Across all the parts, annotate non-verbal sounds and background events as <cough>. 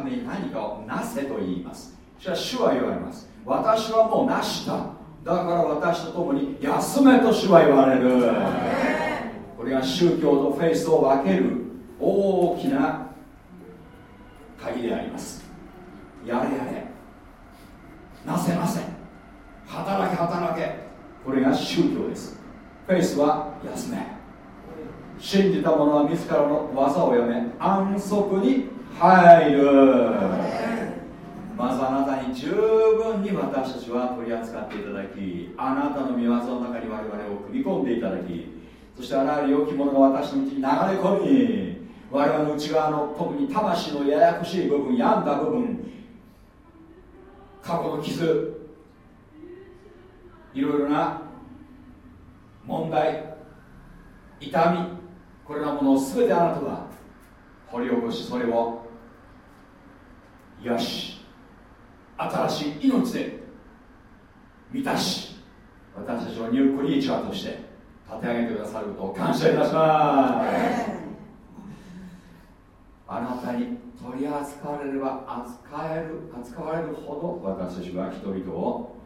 ために何かをなせと言います。しかし主は言われます。私はもうなしただから私と共に休めと主は言われる。これが宗教とフェイスを分ける大きな鍵であります。やれやれ。なせなせ働け働け。これが宗教です。フェイスは休め。信じた者は自らの技をやめ安息に入るまずあなたに十分に私たちは取り扱っていただきあなたの御業の中に我々を組み込んでいただきそしてあらゆる良きものが私のうちに流れ込み我々の内側の特に魂のややこしい部分病んだ部分過去の傷いろいろな問題痛みこれらものを全てあなたは掘り起こしそれをよし新しい命で満たし私たちをニュークリーチャーとして立て上げてくださることを感謝いたします。あなたに取り扱われれば扱える扱われるほど私たちは人々を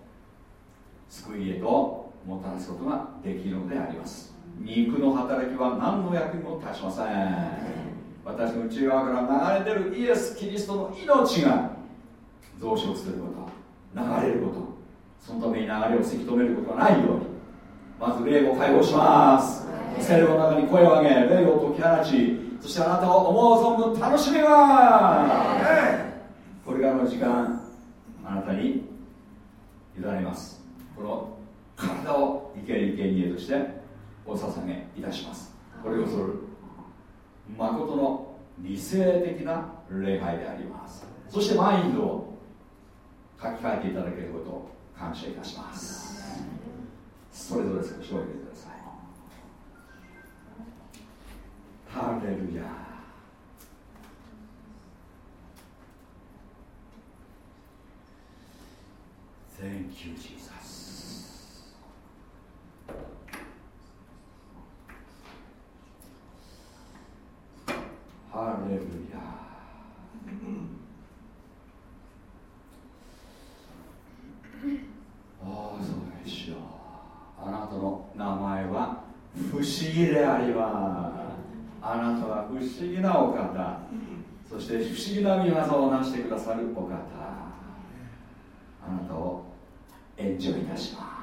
救いへともたらすことができるのであります。肉の働きは何の役にも立ちません。私の内側から流れてるイエス・キリストの命が増殖すること流れること。そのために流れをせき止めることがないように。まず霊を解放します。セルの中に声を上げ霊を解き放ちそしてあなたを思う存分楽しみます。これからの時間あなたに委ねます。この体を生ける生贄としてお捧げいたします。これをそる誠の理性的な礼拝であります。そしてマインドを書き換えていただけることを感謝いたします。それぞれ少しおいてください。ハレルヤ。Thank you, Jesus. ハレルヤああそうでしょうあなたの名前は不思議であります。あなたは不思議なお方。そして不思議な見業をなしてくださるお方。あなたをエンジョイいたします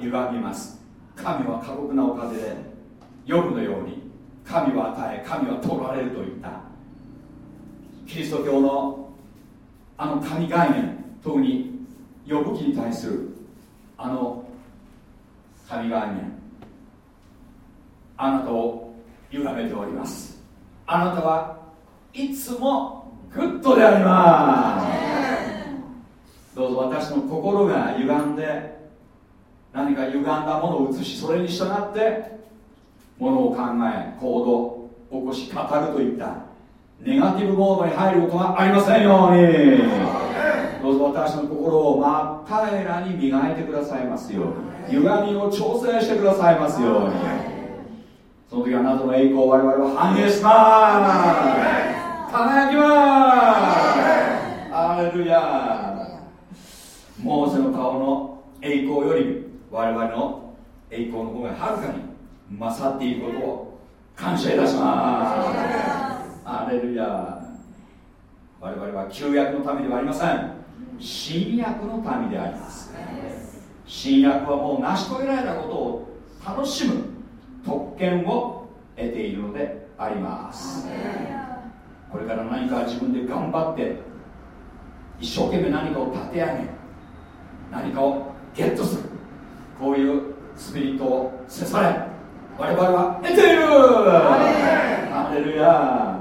歪みます。神は過酷なお風で夜のように神は与え神は取られるといった。キリスト教のあの神概念特に呼ぶ気に対するあの神概念。あなたを歪めております。あなたはいつもグッドであります。どうぞ私の心が歪んで何か歪んだものを映しそれに従ってものを考え行動起こし語るといったネガティブモードに入ることはありませんように。どうぞ私の心を真っ平らに磨いてくださいますように。歪みを調整してくださいますように。その時あなたの栄光を我々は反映します。輝きますアレルヤ。モーセの顔の栄光より我々の栄光の方がはるかに勝っていることを感謝いたします。アレルヤ。我々は旧約のためではありません。新約の民であります。新約はもう成し遂げられたことを楽しむ特権を得ているのであります。これから何か自分で頑張って一生懸命何かを立て上げ何かをゲットする。こういうスピリットをせされ我々は得ている。ハレルヤ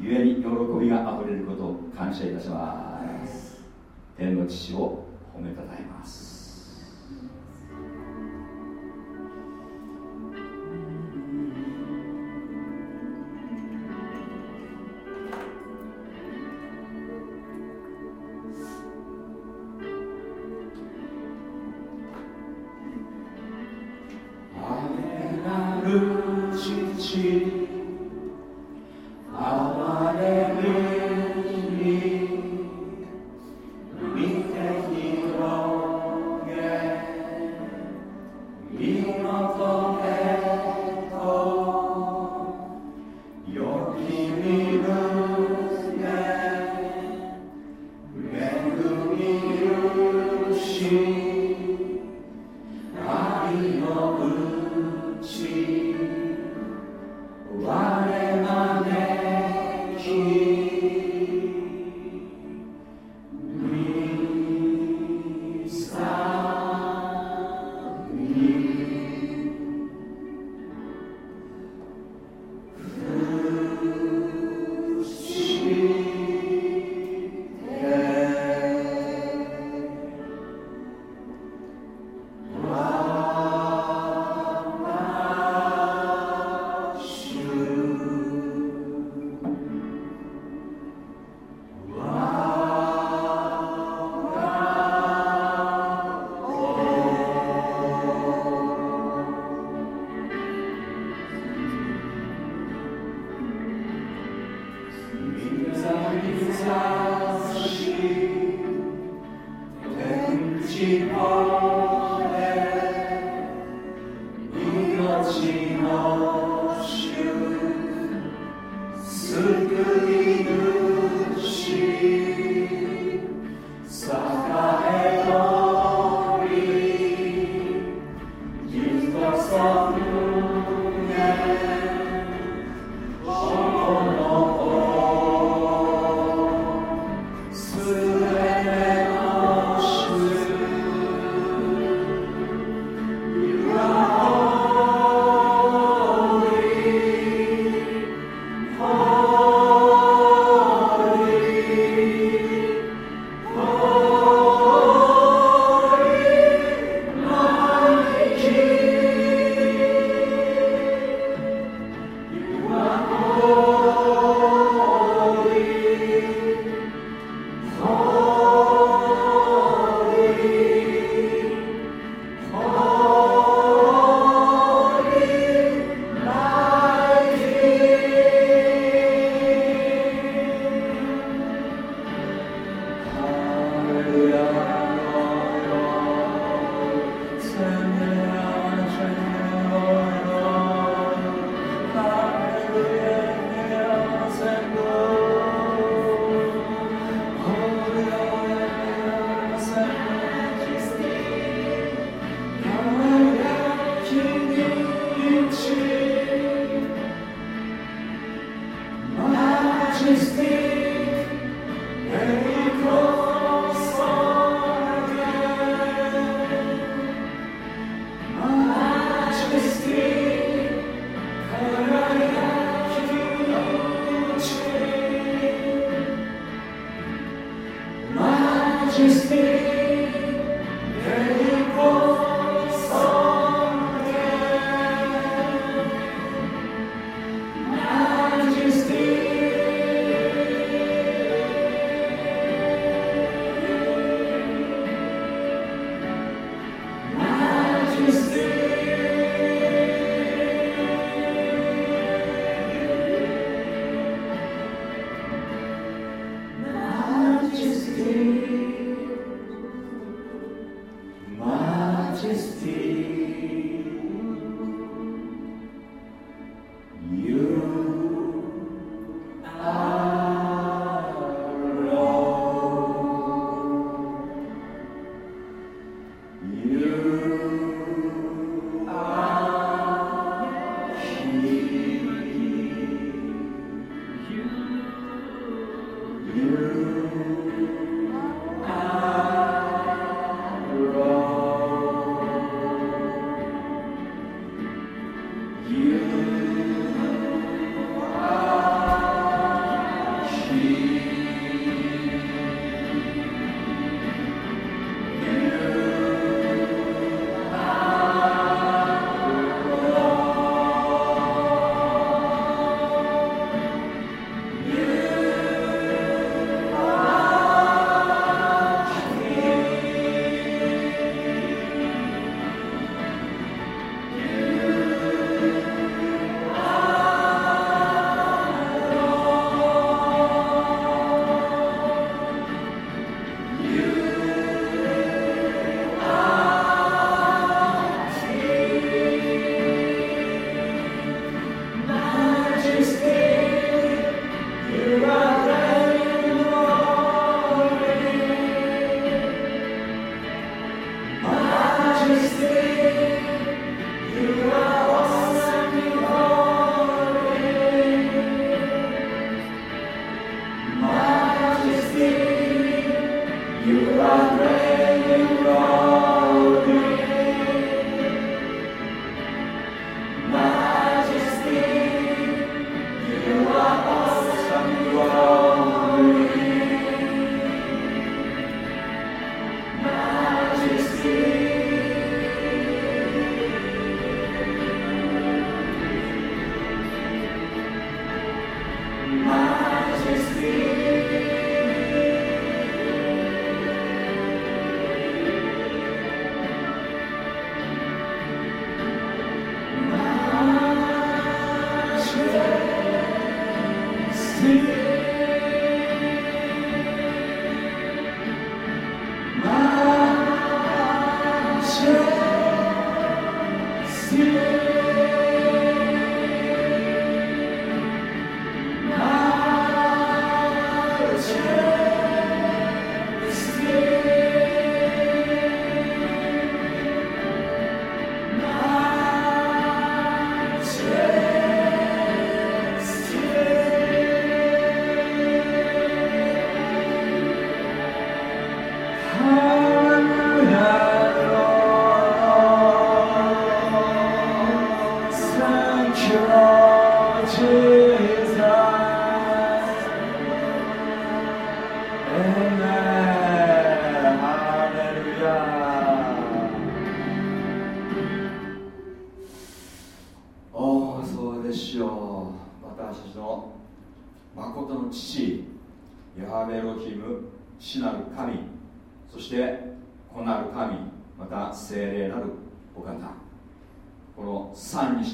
ゆえに喜びがあふれることを感謝いたします。天の父を褒めたたえます。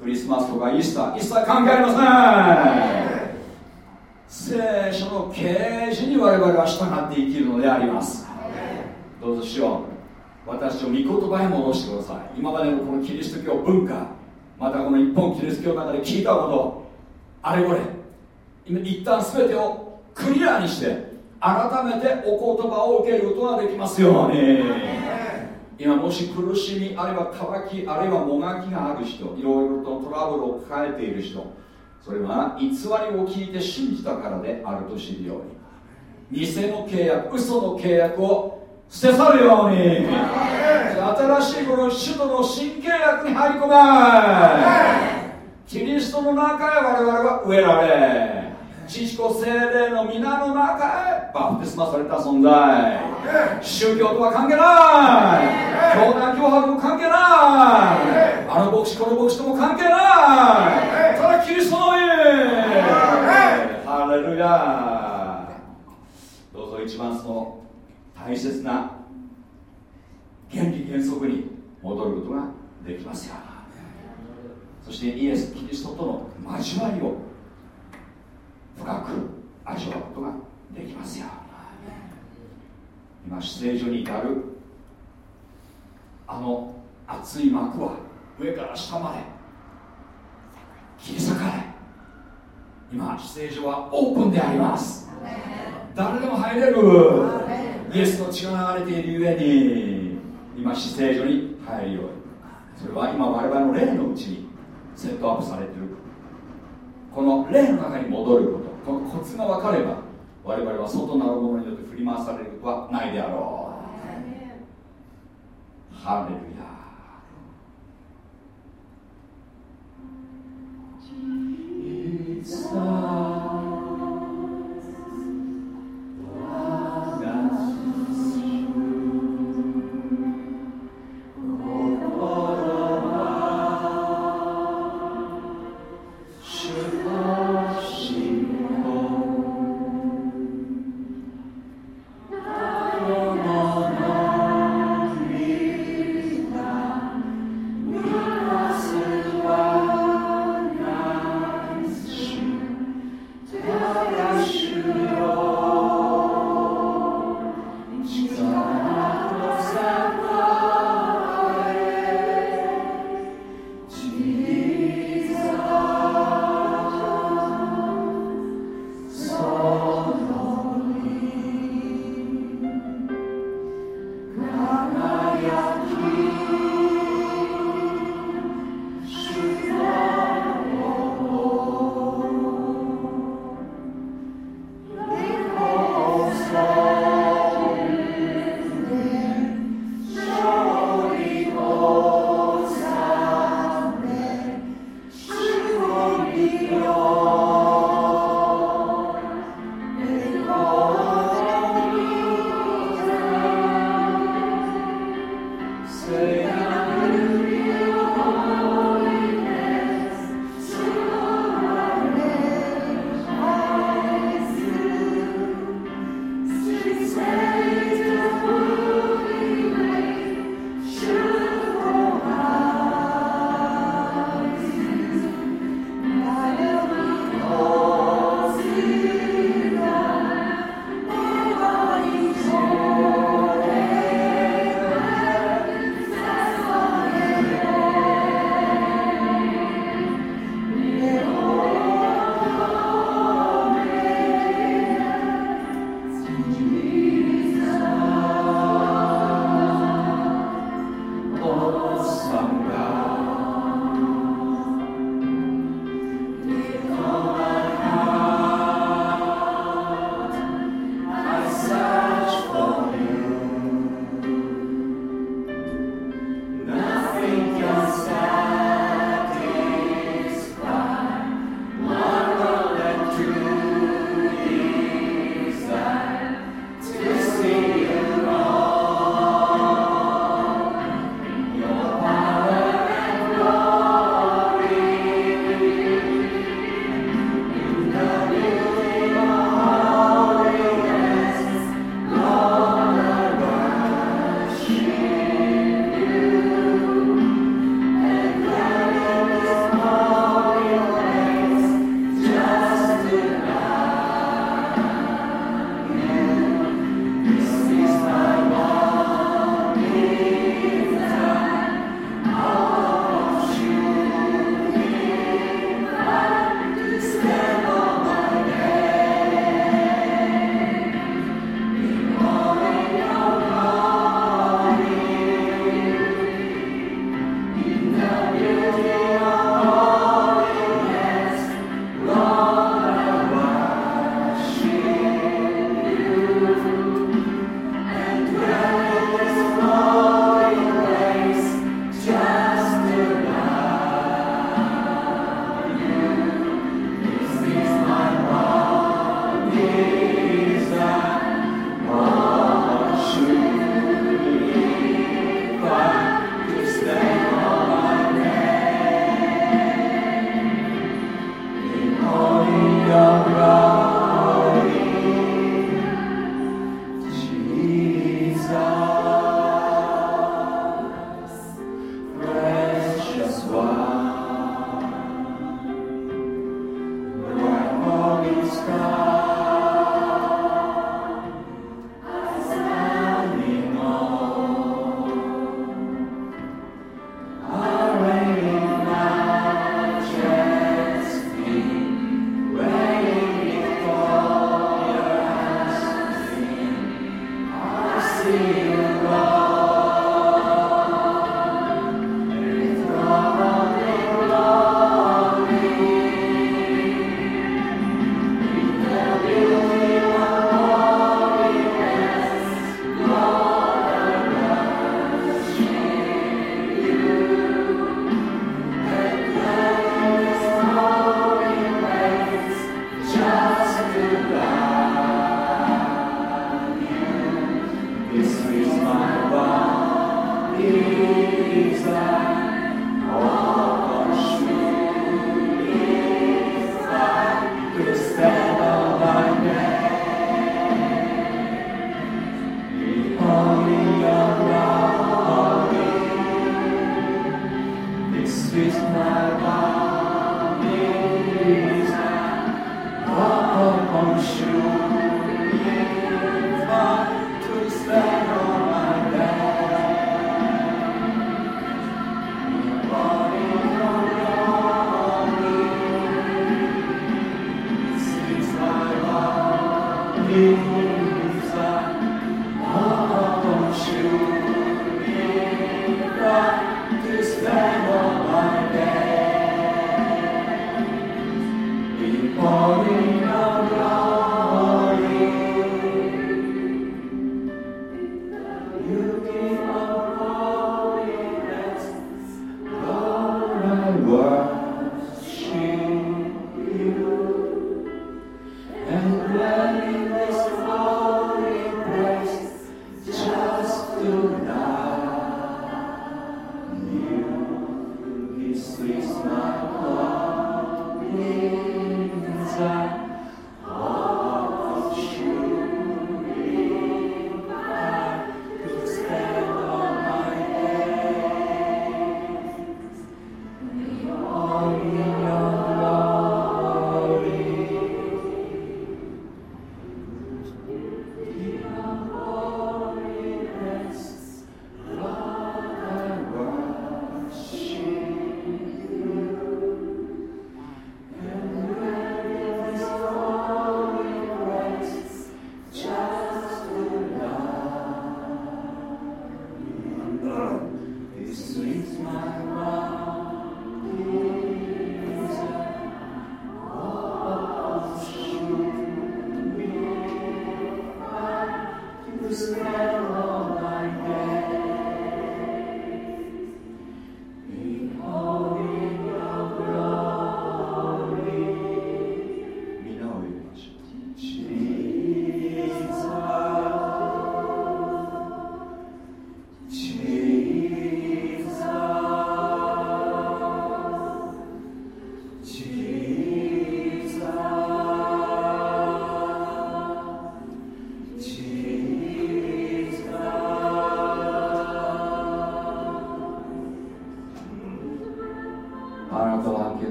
クリスマスとかイースター一切関係ありません。聖書の啓示に我々は従って生きるのであります。どうぞしよう私を御言葉へ戻してください。今までのこのキリスト教文化またこの日本キリスト教の中で聞いたことあれこれ。一旦全てをクリアにして改めてお言葉を受けることができますように。今もし苦しみあるいは渇きあるいはもがきがある人いろいろとトラブルを抱えている人それは偽りを聞いて信じたからであると知るように。偽の契約嘘の契約を捨て去るように。新しいこの首都の新契約に入り込め。キリストの中へ我々は植えられ。父子精霊の皆の中へバプテスマされた存在。宗教とは関係ない。教団脅迫も関係ない。あの牧師この牧師とも関係ない。ただキリストの家ハレルヤ。どうぞ一番その大切な原理原則に戻ることができますよそしてイエス・キリストとの交わりを深く味わうことができますよ。今姿勢所に至るあの厚い幕は上から下まで切り裂かれ今姿勢所はオープンであります。誰でも入れる。イエスの血が流れているゆえに今姿勢所に入るように。それは今我々の霊のうちにセットアップされている。この霊の中に戻ること。このコツが分かれば我々は外なるものによって振り回されることはないであろう。ハレルヤ「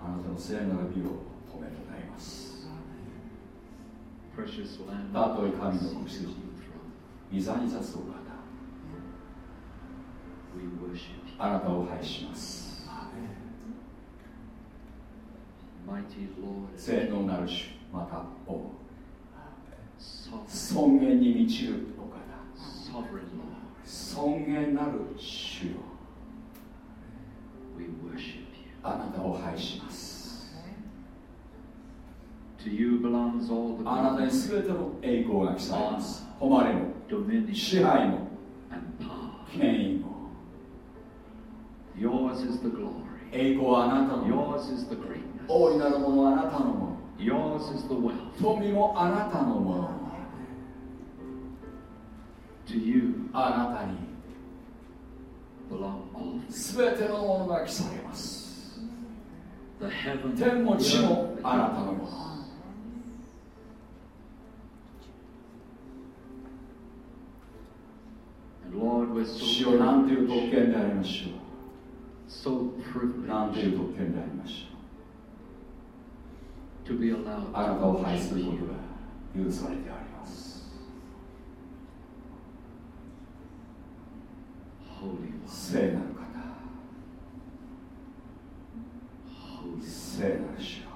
あなたの聖なる美を褒めたたえます。たとえ神の腰をに刺すお方。あなたを拝します。聖のなる主。ての栄光が来されます誉れも支配も.権威も Yours is the glory. 栄光はあなたのもの Yours is the greatness. 大いなるものはあなたのもの Yours is the wealth. 富もあなたのもの To you あなたに things. 全てのものが来されます天も地もあなたのもの主よなんていう特権でありましょう？So、なんていう特権でありましょう？あなたを愛することが許されてあります。聖なる方。聖なる主よ。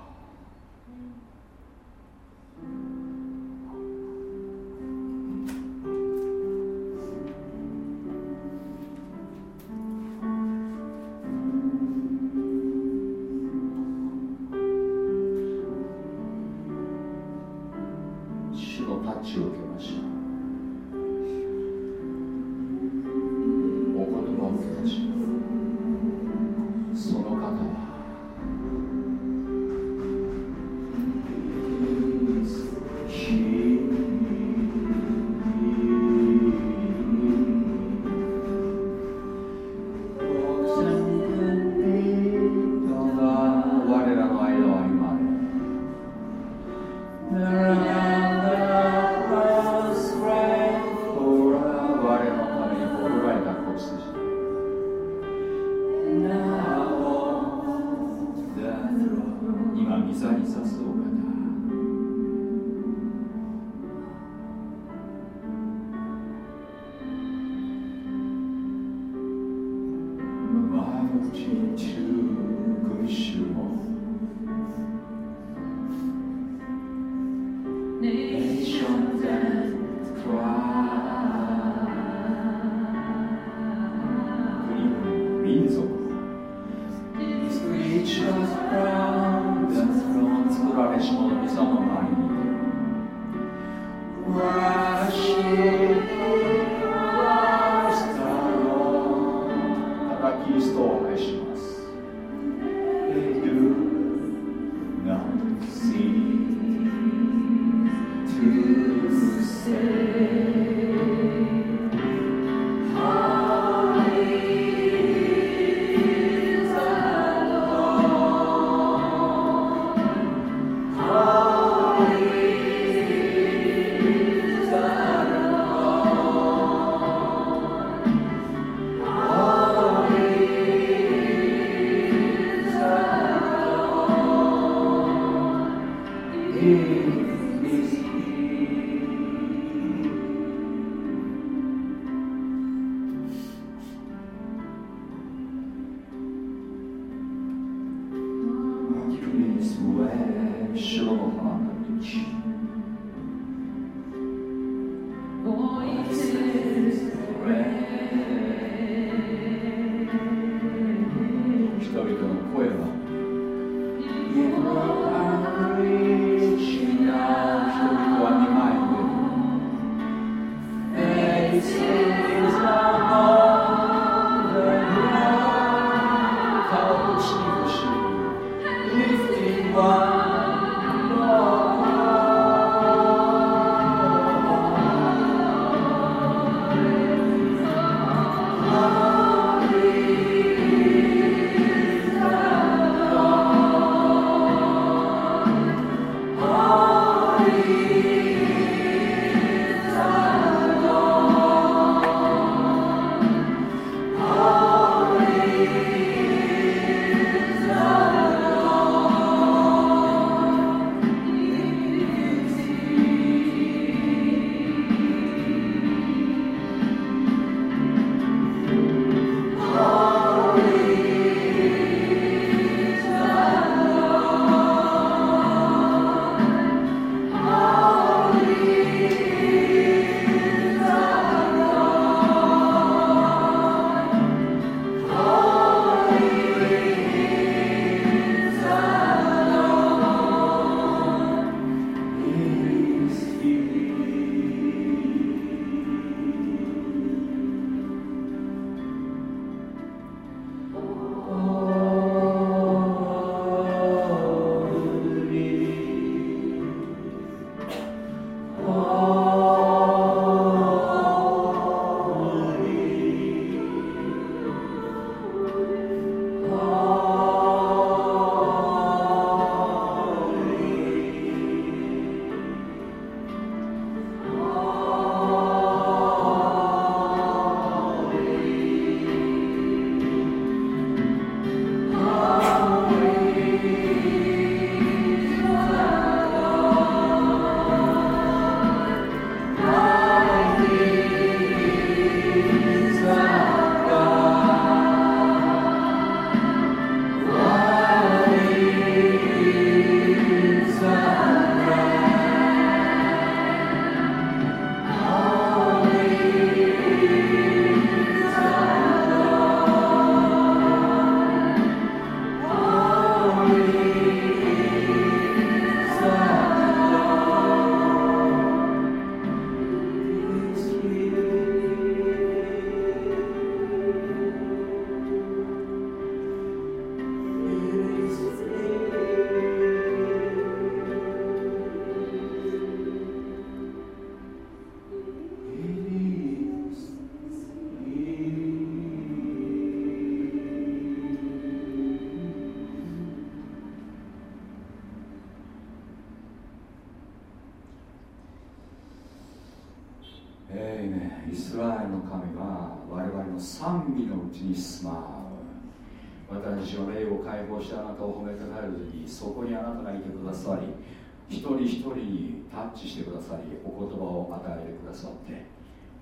一人一人にタッチしてくださりお言葉を与えてくださって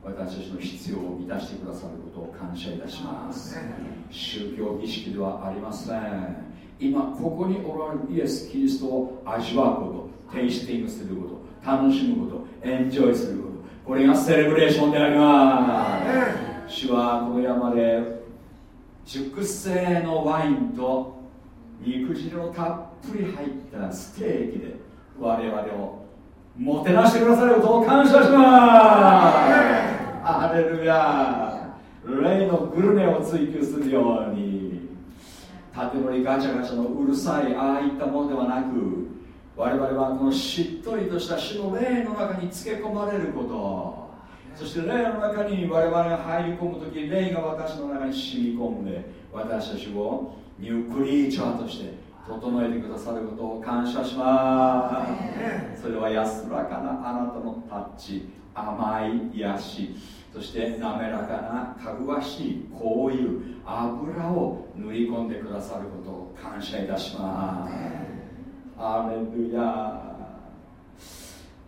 私たちの必要を満たしてくださることを感謝いたします。宗教儀式ではありません。今ここにおられるイエス・キリストを味わうことテイスティングすること楽しむことエンジョイすることこれがセレブレーションであります。主はこの山で熟成のワインと肉汁のたっぷり入ったステーキで我々をもてなしてくださることを感謝します。アレルヤ霊のグルメを追求するように。縦乗りガチャガチャのうるさいああいったものではなく我々はこのしっとりとした主の霊の中につけ込まれること。そして霊の中に我々が入り込む時霊が私の中に染み込んで私たちをニュークリーチャーとして整えてくださることを感謝します。それは安らかなあなたのタッチ甘い癒し。そして滑らかなかぐわしい香油油を塗り込んでくださることを感謝いたします。アレルヤ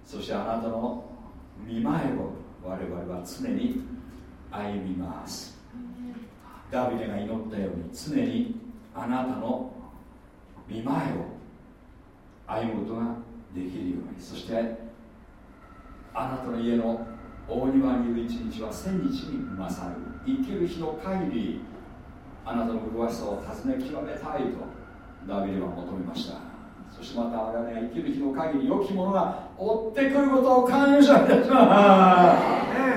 そしてあなたの見前を我々は常に歩みます。ダビデが祈ったように常にあなたの見前を歩むことができるようにそしてあなたの家の大庭にいる一日は千日に勝る生きる日の限りあなたの麗しさを尋ね極めたいとダビデは求めましたそしてまた我々が生きる日の限り良きものが追ってくることを感謝い。たします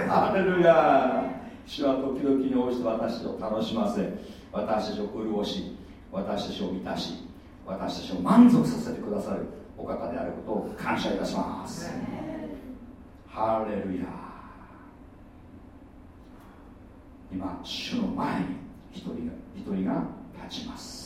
ハレルヤ。主は時々に応じて私を楽しませ私たちを潤し私たちを満たし私たちを満足させてくださるお方であることを感謝いたします。ハレルヤ今主の前に一人が一人が立ちます。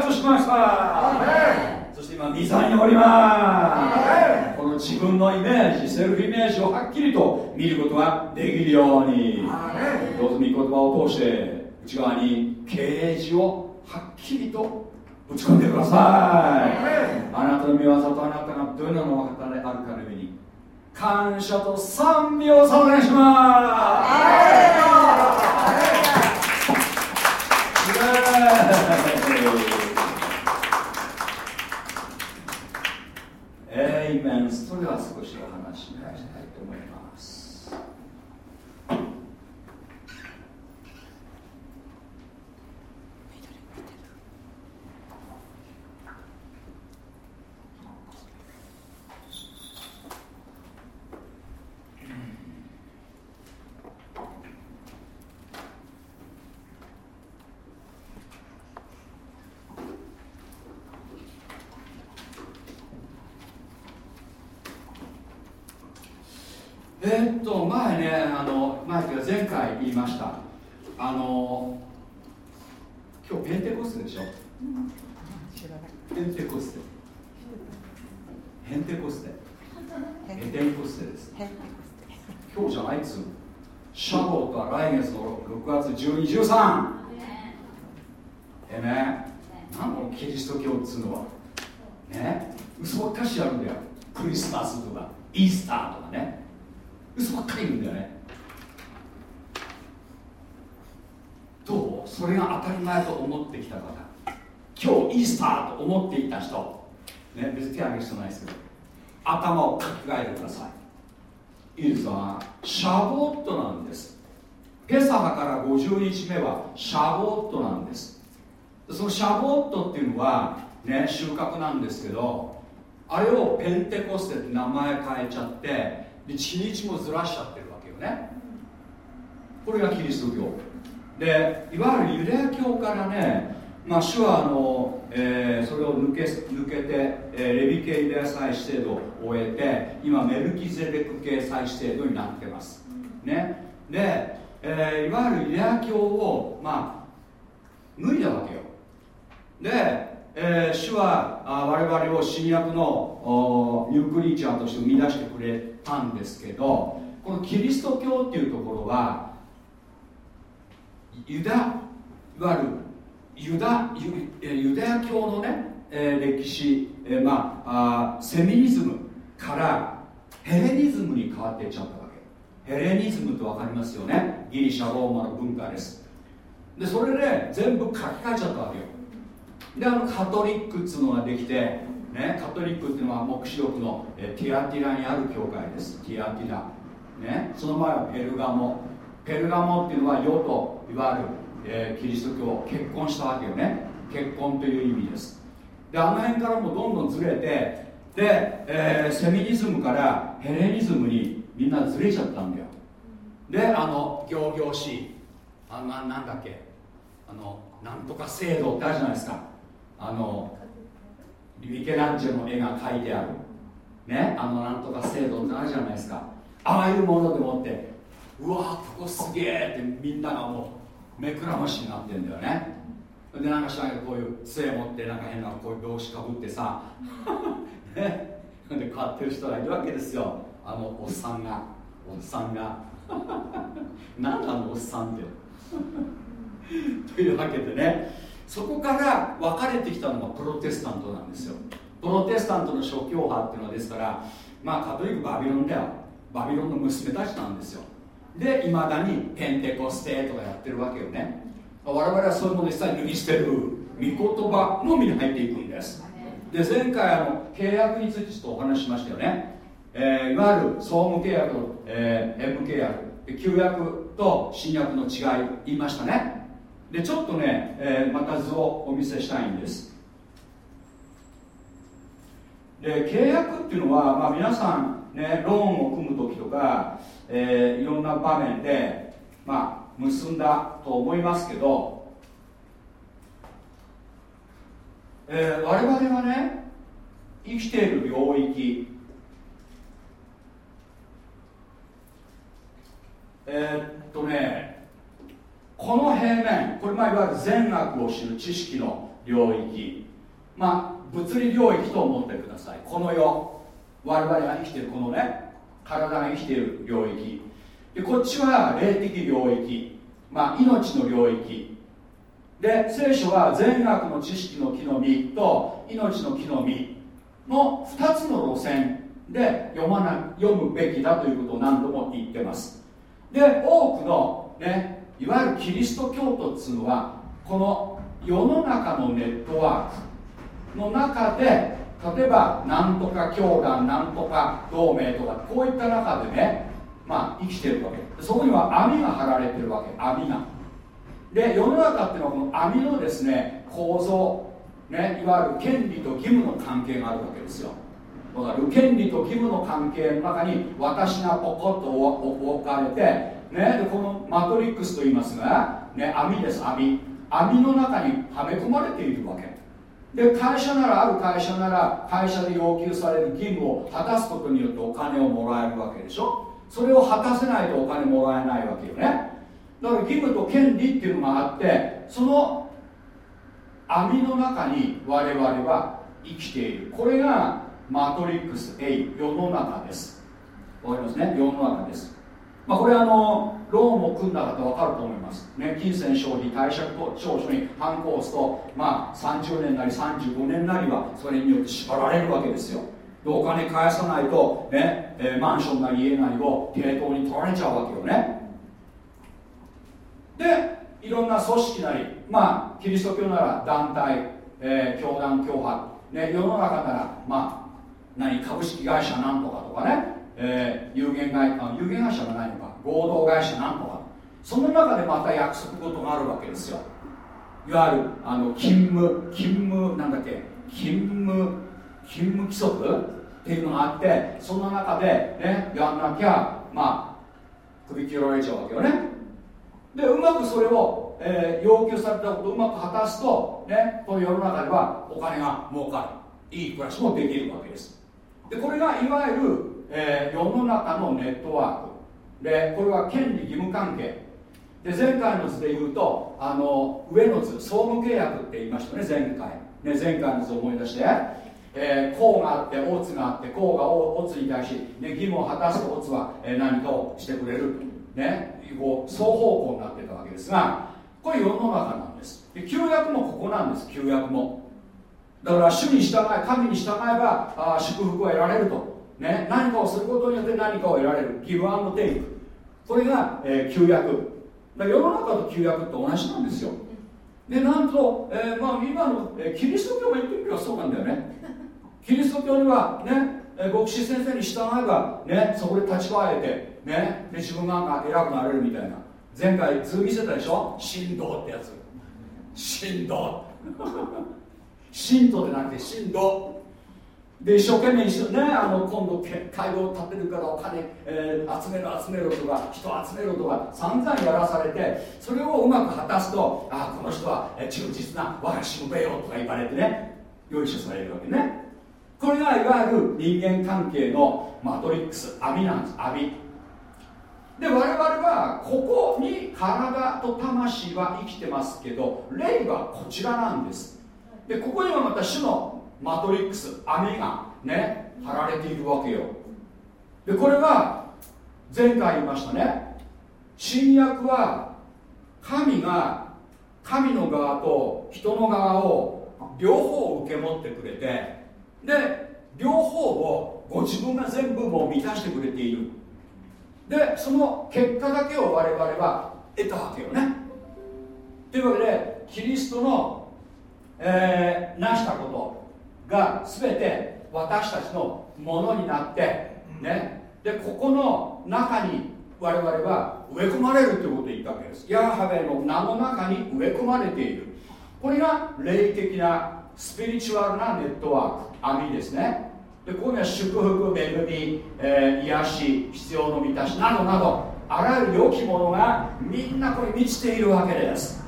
活しました。そして今ミサにおります。この自分のイメージセルフイメージをはっきりと見ることができるように。どうぞ御言葉を通して内側に啓示をはっきりと打ち込んでください。あなたの見業とあなたがどのようなお方であるかの上に感謝と賛美をお願いしますンそれでは少えー、っと前ねあの前が前回言いました。あの今日ペンテコステでしょ、うん、ペンテコステヘンテコステヘテンコステです今日じゃないっつうシャボーとは来月の6月1213えね何のキリスト教っつうのはね嘘ばっかしやるんだよクリスマスとかイースターとかね嘘ばっかり言うんだよねどうそれが当たり前と思ってきた方今日イースターと思っていた人ね別に手挙げる必要ないですけど。頭を書き換えてください。いいですかシャボットなんです。ペサハから50日目はシャボットなんです。そのシャボットっていうのはね収穫なんですけどあれをペンテコステって名前変えちゃってで日もずらしちゃってるわけよね。これがキリスト教。でいわゆるユダヤ教からね、まあ、主はあの、えー、それを抜け抜けて、えー、レビ系ユダヤ祭司制度を終えて今メルキゼレク系祭司制度になってます。ね。で、えー、いわゆるユダヤ教をまあ無理なわけよ。でえー、主はあ我々を新約のニュークリーチャーとして生み出してくれたんですけどこのキリスト教っていうところはユダいわゆるユダユダヤ教のね、えー、歴史、えー、まああセミニズムからヘレニズムに変わっていっちゃったわけ。ヘレニズムと分かりますよね。ギリシャローマの文化です。でそれで全部書き換えちゃったわけよ。であのカトリックっつうのができて、ね、カトリックっていうのは黙示録のえティアティラにある教会です。ティアティラ、ね、その前はペルガモ。ペルガモっていうのは世といわゆる、えー、キリスト教結婚したわけよね。結婚という意味です。であの辺からもどんどんずれてで、えー、セミニズムからヘレニズムにみんなずれちゃったんだよ。であの行々しいあななんだっけあのなんとか制度ってあるじゃないですか。あのミケランジェの絵が描いてある。ねあのなんとか制度ってあるじゃないですか。ああいうものでもってうわここすげえってみんながもう。目くらましになってんだよね。でなんかしらこういう杖持ってなんか変なこういう帽子かぶってさ <laughs> ね。で買ってる人がいるわけですよ。あのおっさんがおっさんが。<laughs> 何なのおっさんって。<laughs> というわけでね。そこから分かれてきたのがプロテスタントなんですよ。プロテスタントの諸教派っていうのはですからまあカトリックバビロンだよ。バビロンの娘たちなんですよ。でいまだにペンテコステとかやってるわけよね。我々はそういうもの一切脱ぎ捨てる御言葉のみに入っていくんです。で前回あの契約についてちょっとお話ししましたよね、えー、いわゆる総務契約と、えー、M 契約。旧約と新約の違い言いましたね。でちょっとね、えー、また図をお見せしたいんです。で契約っていうのは、まあ、皆さん、ね、ローンを組む時とか、えー、いろんな場面で、まあ、結んだと思いますけど、えー、我々はね生きている領域えー、っとねこの平面これまあいわゆる善悪を知る知識の領域まあ物理領域と思ってください。この世。我々が生きているこのね体が生きている領域。でこっちは霊的領域。まあ命の領域。で聖書は善悪の知識の木の実と命の木の実の2つの路線。で読まな読むべきだということを何度も言ってます。で多くのねいわゆるキリスト教徒っつうのはこの世の中のネットワークの中で例えばなんとか教団なんとか同盟とかこういった中でねまあ生きてるわけ。そこには網が張られてるわけ。網が。で世の中っていうのはこの網のですね構造ねいわゆる権利と義務の関係があるわけですよ。わかる？権利と義務の関係の中に私がポコッと置かれてね、でこのマトリックスと言いますが、ね、網です網。網の中にはめ込まれているわけ。で会社ならある会社なら会社で要求される義務を果たすことによってお金をもらえるわけでしょ？それを果たせないとお金もらえないわけよね。だから義務と権利っていうのがあってその網の中に我々は生きている。これがマトリックス A 世の中です。わかりますね？世の中です。まあ、これあのローンを組んだ方分かると思います、ね、金銭消費貸借証書に反抗すと、まあ、30年なり35年なりはそれによって縛られるわけですよ。でお金返さないとね、えー、マンションなり家なりを抵当に取られちゃうわけよね。でいろんな組織なりまあキリスト教なら団体、えー、教団教派、ね、世の中ならまあ何株式会社なんとかとかね、えー、有限会あ有限会社がないのか合同会社なんとかその中でまた約束事があるわけですよ。いわゆるあの勤務勤務なんだっけ勤務勤務規則っていうのがあってその中でねやんなきゃまあ首切られちゃうわけよね。でうまくそれを、えー、要求されたことをうまく果たすとねこの世の中ではお金が儲かる。いい暮らしもできるわけです。でこれがいわゆる、えー、世の中のネットワーク。でこれは権利義務関係。で前回の図で言うとあの上の図総務契約って言いましたね前回。ね前回の図を思い出して。えー、があってオツがあって公がオツに対し、ね、義務を果たすとオツは、えー、何かをしてくれる、ね、こう双方向になってたわけですがこれ世の中なんです。で旧約もここなんです旧約も。だから主に従い神に従えばあ祝福を得られると、ね、何かをすることによって何かを得られるギブアンドテイク。これが、えー、旧約。だ世の中と旧約って同じなんですよ。でなんと、えーまあ、今の、えー、キリスト教も言ってみればそうなんだよね。<laughs> キリスト教にはね牧師先生に従えばねそこで立ち返えてねで自分が偉くなれるみたいな。前回図見せたでしょ？神道ってやつ。神道神道でなくて神道で一生懸命一緒ねあの今度街道を建てるからお金、えー、集めろ集めろとか人集めろとか散々やらされてそれをうまく果たすとあこの人は忠実な我がしもべよとか言われてねよいしょされるわけね。これがいわゆる人間関係のマトリックス網なんです網で我々はここに体と魂は生きてますけど霊はこちらなんです。でここにはまた主のマトリックス網がね張られているわけよ。でこれは前回言いましたね。新約は神が神の側と人の側を両方受け持ってくれてで両方をご自分が全部もう満たしてくれている。でその結果だけを我々は得たわけよね。というわけでキリストの、えー、成したこと。が全て私たちのものになってね。でここの中に我々は植え込まれるということを言ったわけです。ヤハベの名の中に植え込まれている。これが霊的なスピリチュアルなネットワーク網ですね。でここには祝福恵み、えー、癒し必要の満たしなどなどあらゆる良きものがみんなこれ満ちているわけです。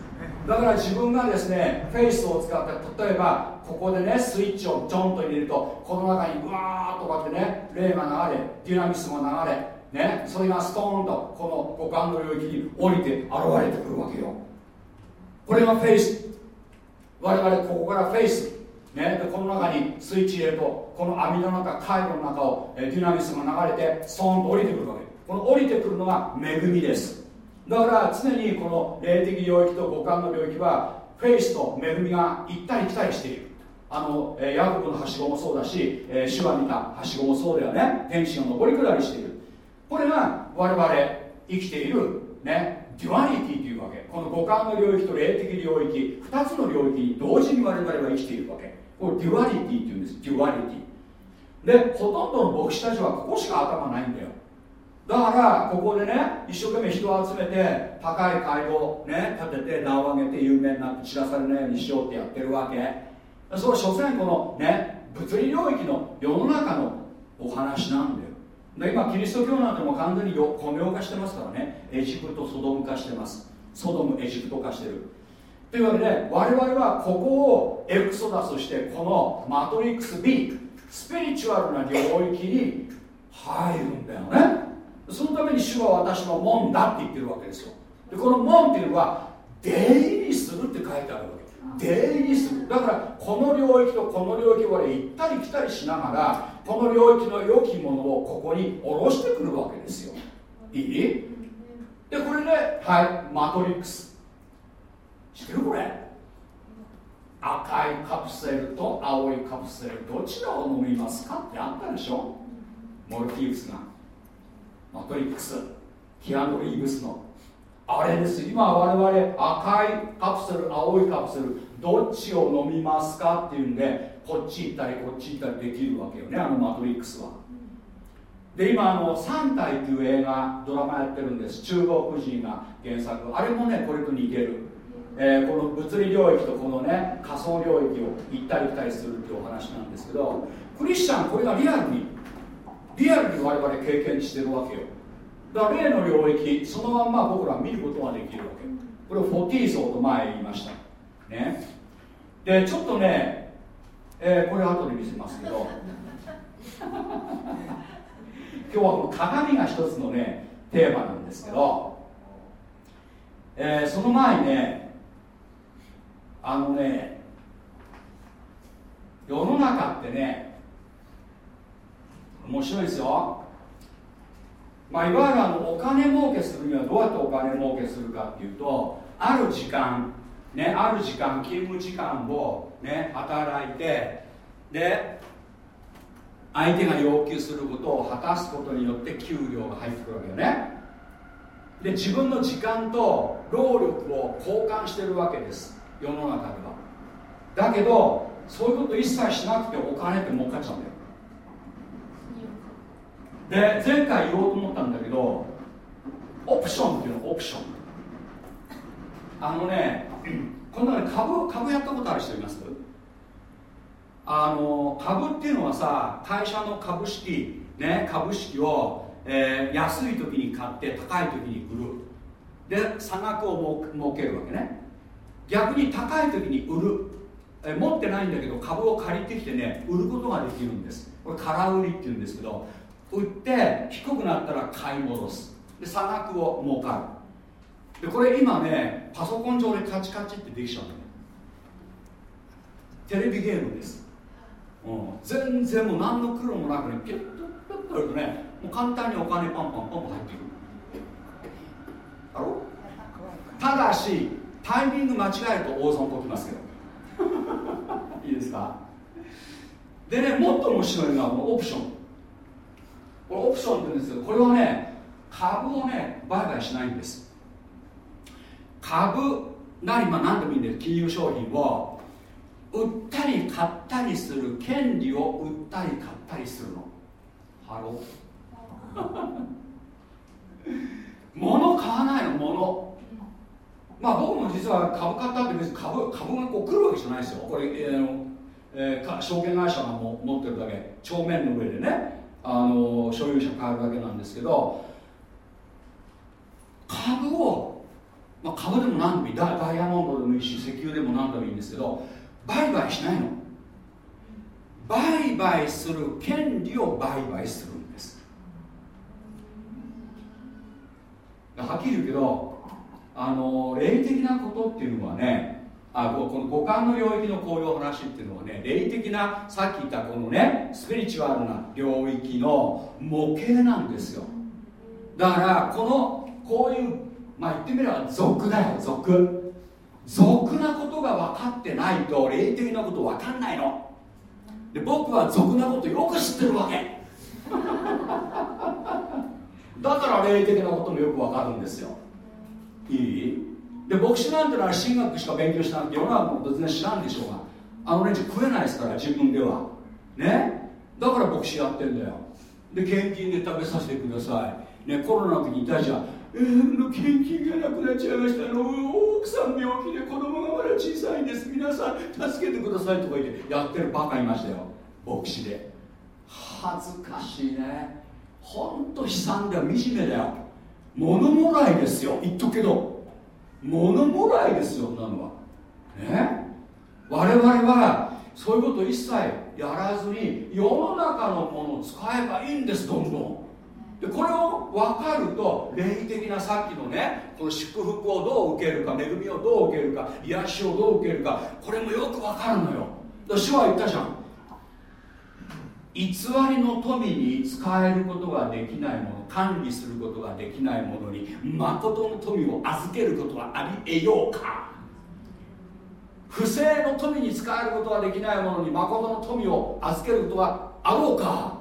だから自分がですねフェイスを使って例えばここでねスイッチをちょんと入れるとこの中にうわーっとかってね霊が流れディナミスも流れね、それがストーンとこの五感の領域に降りて現れてくるわけよ。これが faith。我々ここから faith。ね、でこの中にスイッチ入れるとこの網の中回路の中をディナミスが流れてストーンと降りてくるわけ。この降りてくるのが恵みです。だから常にこの霊的領域と五感の領域はフェイスと恵みが行ったり来たりしている。あの、えヤコブのはしごもそうだし、えー、主は見たはしごもそうだよね。天使が上り下りしている。これが我々生きているね duality というわけ。この五感の領域と霊的領域2つの領域に同時に我々は生きているわけ。これ duality っていうんです。 duality でほとんどの牧師たちはここしか頭ないんだよ。だからここでね一生懸命人を集めて高い街道ね立てて名を上げて有名になって知らされないようにしようってやってるわけ。それ所詮このね物理領域の世の中のお話なんだよ。で今キリスト教なんても完全に古明化してますからね。エジプトソドム化してます。ソドムエジプト化してる。というわけで我々はここをエクソダスしてこのマトリックス B スピリチュアルな領域に入るんだよね。そのために主は私の門だって言ってるわけですよ。でこの門っていうのは出入りするって書いてあるわ出入りする。だからこの領域とこの領域を行ったり来たりしながらこの領域の良きものをここに下ろしてくるわけですよ。いい？でこれではいマトリックス。知ってるこれ？赤いカプセルと青いカプセルどちらを飲みますかってあったでしょ？モルティウスが。マトリックス。キアノ・リーブスの。あれです今我々赤いカプセル青いカプセルどっちを飲みますかっていうんでこっち行ったりこっち行ったりできるわけよねあのマトリックスは。で今あの3体っていう映画ドラマやってるんです。中国人が原作。あれもねこれと似てる、えー、この物理領域とこのね仮想領域を行ったり来たりするっていうお話なんですけどクリスチャンこれがリアルにリアルに我々経験してるわけよ。だから例の領域そのまんま僕ら見ることができるわけ。これをフォティー層と前言いました。ね。でちょっとね、えー、これ後で見せますけど。<laughs> 今日はこの鏡が一つのねテーマなんですけど、えー、その前にねあのね世の中ってね面白いですよ。まあ、いわゆるあのお金儲けするにはどうやってお金儲けするかっていうとある時間ねある時間勤務時間をね働いてで相手が要求することを果たすことによって給料が入ってくるわけよね。で自分の時間と労力を交換してるわけです。世の中では。だけどそういうこと一切しなくてお金って儲かっちゃうんだよ。で前回言おうと思ったんだけどオプションっていうのオプション。あのね <clears throat> この中で株株やったことある人います？あの株っていうのはさ会社の株式、ね、株式を、えー、安い時に買って高い時に売る。で差額を儲けるわけね。逆に高い時に売る、えー、持ってないんだけど株を借りてきてね売ることができるんです。これ空売りっていうんですけど売って低くなったら買い戻す。で差額を儲かる。でこれ今ねパソコン上でカチカチってできちゃうの。テレビゲームです。うん、全然もう何の苦労もなくねピュッとピュッとやるとねもう簡単にお金パンパンパンパン入ってくる。だろ？ただしタイミング間違えると大損解きますけど。<laughs> いいですか？でねもっと面白いのはこのオプション。これオプションって言うんですけどこれはね株をね売買しないんです。株なりまあ何でもいいんです金融商品を売ったり買ったりする権利を売ったり買ったりするの。Hello。物買わないの物。まあ僕も実は株買ったって別に株株がこう来るわけじゃないですよ。これ、えーえー、証券会社がも持ってるだけ。帳面の上でね。あの所有者変わるだけなんですけど。株を、まあ、株でも何でもいい。ダイヤモンドでもいいし石油でも何でもいいんですけど売買しないの。売買する権利を売買するんです。はっきり言うけどあの霊的なことっていうのはねあこの五感の領域のこういう話っていうのはね霊的なさっき言ったこのねスピリチュアルな領域の模型なんですよ。だからこのこういうまあ言ってみれば俗だよ俗。俗なことが分かってないと霊的なこと分かんないの。で僕は俗なことよく知ってるわけ。<laughs> だから霊的なこともよく分かるんですよ。いい？で牧師なんてのは神学しか勉強しなくて世の中のこと全然知らんでしょうが。あの連中食えないですから自分では。ね？だから牧師やってんだよ。で献金で食べさせてください。ねコロナの時にいたじゃんえー、献金がなくなっちゃいましたの。奥さん病気で子供がまだ小さいんです。皆さん助けてくださいとか言ってやってるバカいましたよ。牧師で。恥ずかしいね。ほんと悲惨だよ。惨めだよ。物もらいですよ。言っとくけど。物もらいですよそんなのは。ね？我々はそういうこと一切やらずに世の中のものを使えばいいんですどんどん。でこれを分かると霊的なさっきのねこの祝福をどう受けるか恵みをどう受けるか癒しをどう受けるかこれもよく分かるのよ。主は言ったじゃん。偽りの富に使えることができないもの管理することができないものに誠の富を預けることはありえようか。不正の富に使えることができないものに誠の富を預けることはあろうか。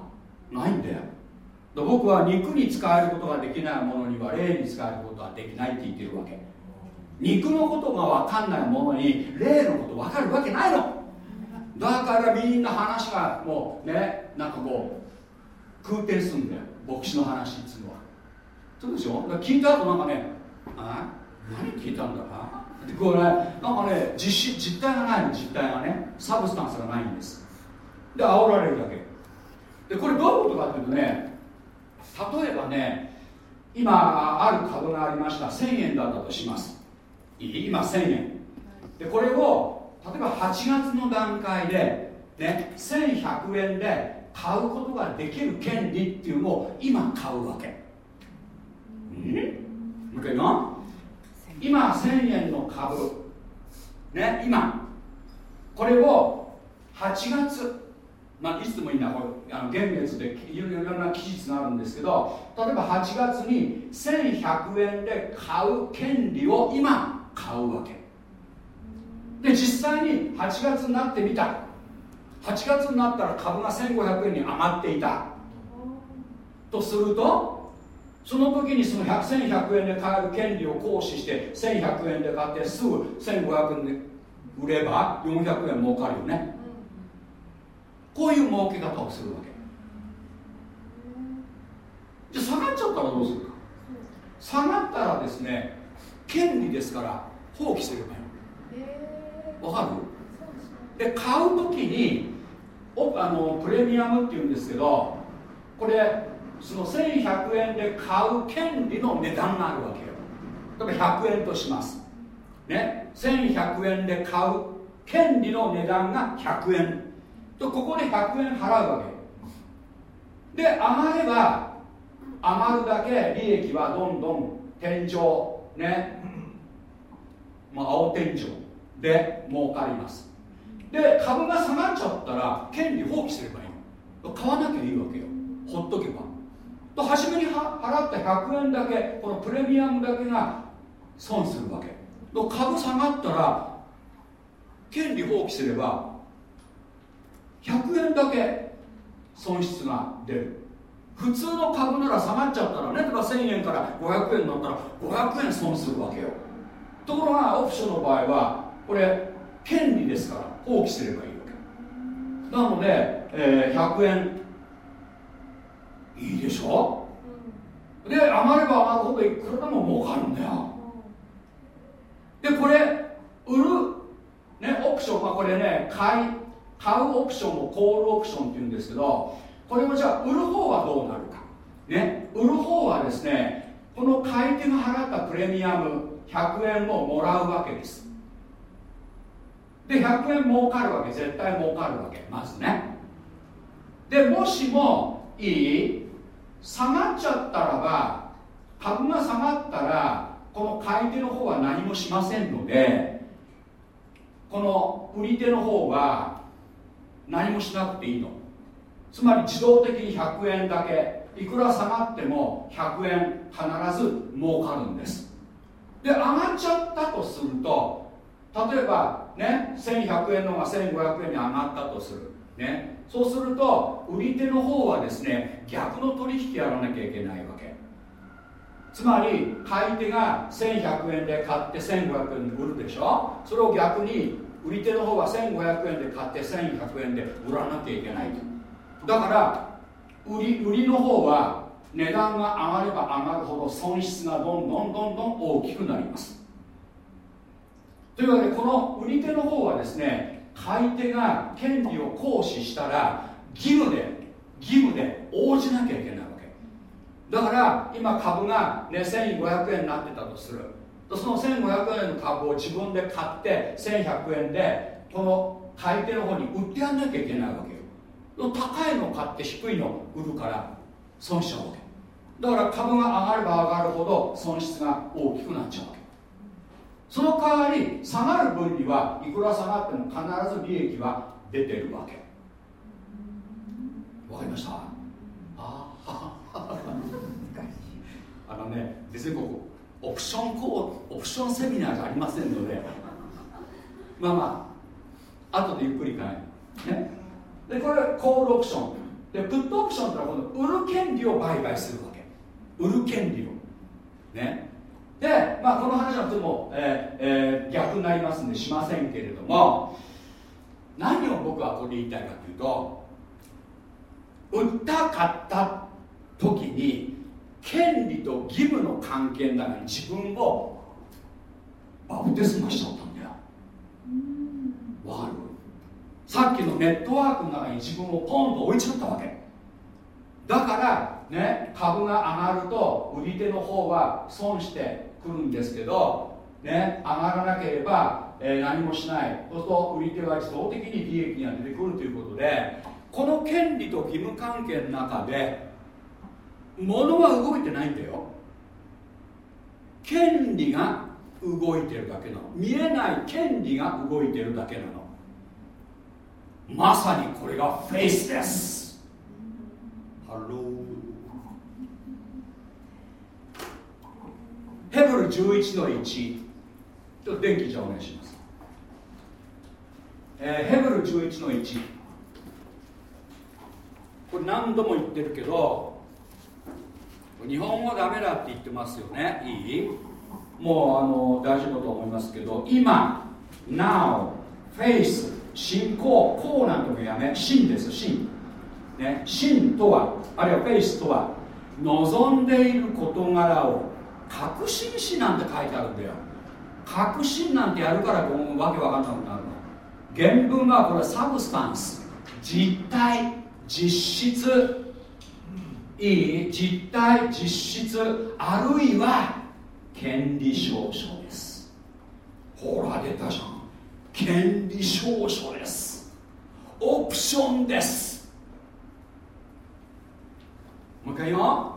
ないんだよ。僕は肉に使えることができないものには霊に使えることはできないって言ってるわけ。肉のことが分かんないものに霊のこと分かるわけないの。だからみんな話がもうねなんかこう空転するんだよ。牧師の話っつうのは。そうでしょ？聞いた後なんかねあ何聞いたんだなこれ、ね、なんかね実実体がないの。実体がねサブスタンスがないんです。で煽られるだけ。でこれどういうことかっていうとね例えばね今ある株がありました。1000円だったとします。今1000円。でこれを例えば8月の段階で、ね、1100円で買うことができる権利っていうのを今買うわけ。ん？もう一回な今1000円の株。ね今。これを8月まあ、いつでもいいなこれあの現月でいろいろな期日があるんですけど例えば8月に1100円で買う権利を今買うわけ。で実際に8月になってみた。8月になったら株が1500円に余っていた。とするとその時にその1100円で買える権利を行使して1100円で買ってすぐ1500円で売れば400円儲かるよね。こういう儲け方をするわけ。じゃあ下がっちゃったらどうするか。下がったらですね権利ですから放棄すればいいわかる？で買う時におあのプレミアムっていうんですけどこれその1100円で買う権利の値段があるわけよ。例えば100円とします。ね？1100円で買う権利の値段が100円とここで100円払うわけ。で余れば余るだけ利益はどんどん天井ね、まあ、青天井で儲かります。で株が下がっちゃったら権利放棄すればいい。買わなきゃいいわけよ。ほっとけば。と初めに払った100円だけこのプレミアムだけが損するわけ。株下がったら権利放棄すれば100円だけ損失が出る。普通の株なら下がっちゃったらね。例えば1000円から500円になったら500円損するわけよ。ところがオプションの場合はこれ権利ですから放棄すればいいわけ。なので、えー、100円いいでしょ、うん、で余れば余るほどいくらでも儲かるんだよ。でこれ売るねオプションはこれね買い買うオプションをコールオプションっていうんですけどこれもじゃあ売る方はどうなるか。ね。売る方はですねこの買い手が払ったプレミアム100円をもらうわけです。で100円儲かるわけ。絶対儲かるわけ。まずね。でもしもいい？下がっちゃったらば株が下がったらこの買い手の方は何もしませんのでこの売り手の方は何もしなくていいの。つまり自動的に100円だけいくら下がっても100円必ず儲かるんです。で上がっちゃったとすると例えばね1100円のが1500円に上がったとする。ね。そうすると売り手の方はですね逆の取引やらなきゃいけないわけ。つまり買い手が1100円で買って1500円に売るでしょ。それを逆に売り手の方は1500円で買って1100円で売らなきゃいけないと。だから売り売りの方は値段が上がれば上がるほど損失がどんどんどんどん大きくなります。というわけでこの売り手の方はですね買い手が権利を行使したら義務で義務で応じなきゃいけないわけ。だから今株が、ね、1500円になってたとする。その1500円の株を自分で買って1100円でこの買い手の方に売ってやんなきゃいけないわけよ。高いの買って低いの売るから損しちゃうわけ。だから株が上がれば上がるほど損失が大きくなっちゃうわけ。その代わり下がる分にはいくら下がっても必ず利益は出てるわけ。わかりました？<laughs> ああのね別にここオプションコーオプションセミナーじゃありませんので。まあまあ後でゆっくりかい。ね。でこれコールオプション。でプットオプションってのはこの売る権利を売買するわけ。売る権利を。ね。で、まあ、この話はとても、えーえー、逆になりますんでしませんけれども何を僕はこれ言いたいかというと売った買った時に権利と義務の関係の中に自分をバプテスマしちゃったんだよ。わかる？さっきのネットワークの中に自分をポンと置いちゃったわけ。だからね株が上がると売り手の方は損してくるんですけどね上がらなければ、えー、何もしない。そうすると売り手は自動的に利益が出てくるということでこの権利と義務関係の中で物は動いてないんだよ。権利が動いてるだけなの。見えない権利が動いてるだけなの。まさにこれがフェイスです。 Hello。ヘブル11の1ちょっと電気じゃお願いします、えー、ヘブル11の1これ何度も言ってるけど日本語ダメだって言ってますよね。いい？もうあの大丈夫だと思いますけど今 Now フェイス信仰こうなんてもやめ真です真ね真とはあるいはフェイスとは望んでいる事柄を確信しなんて書いてあるんだよ。確信なんてやるからこわけわかんなくなるの。原文はこれ substance 実体実質。いい実体実質あるいは権利証書です。ほら出たじゃん。権利証書です。オプションです。もう一回言おう。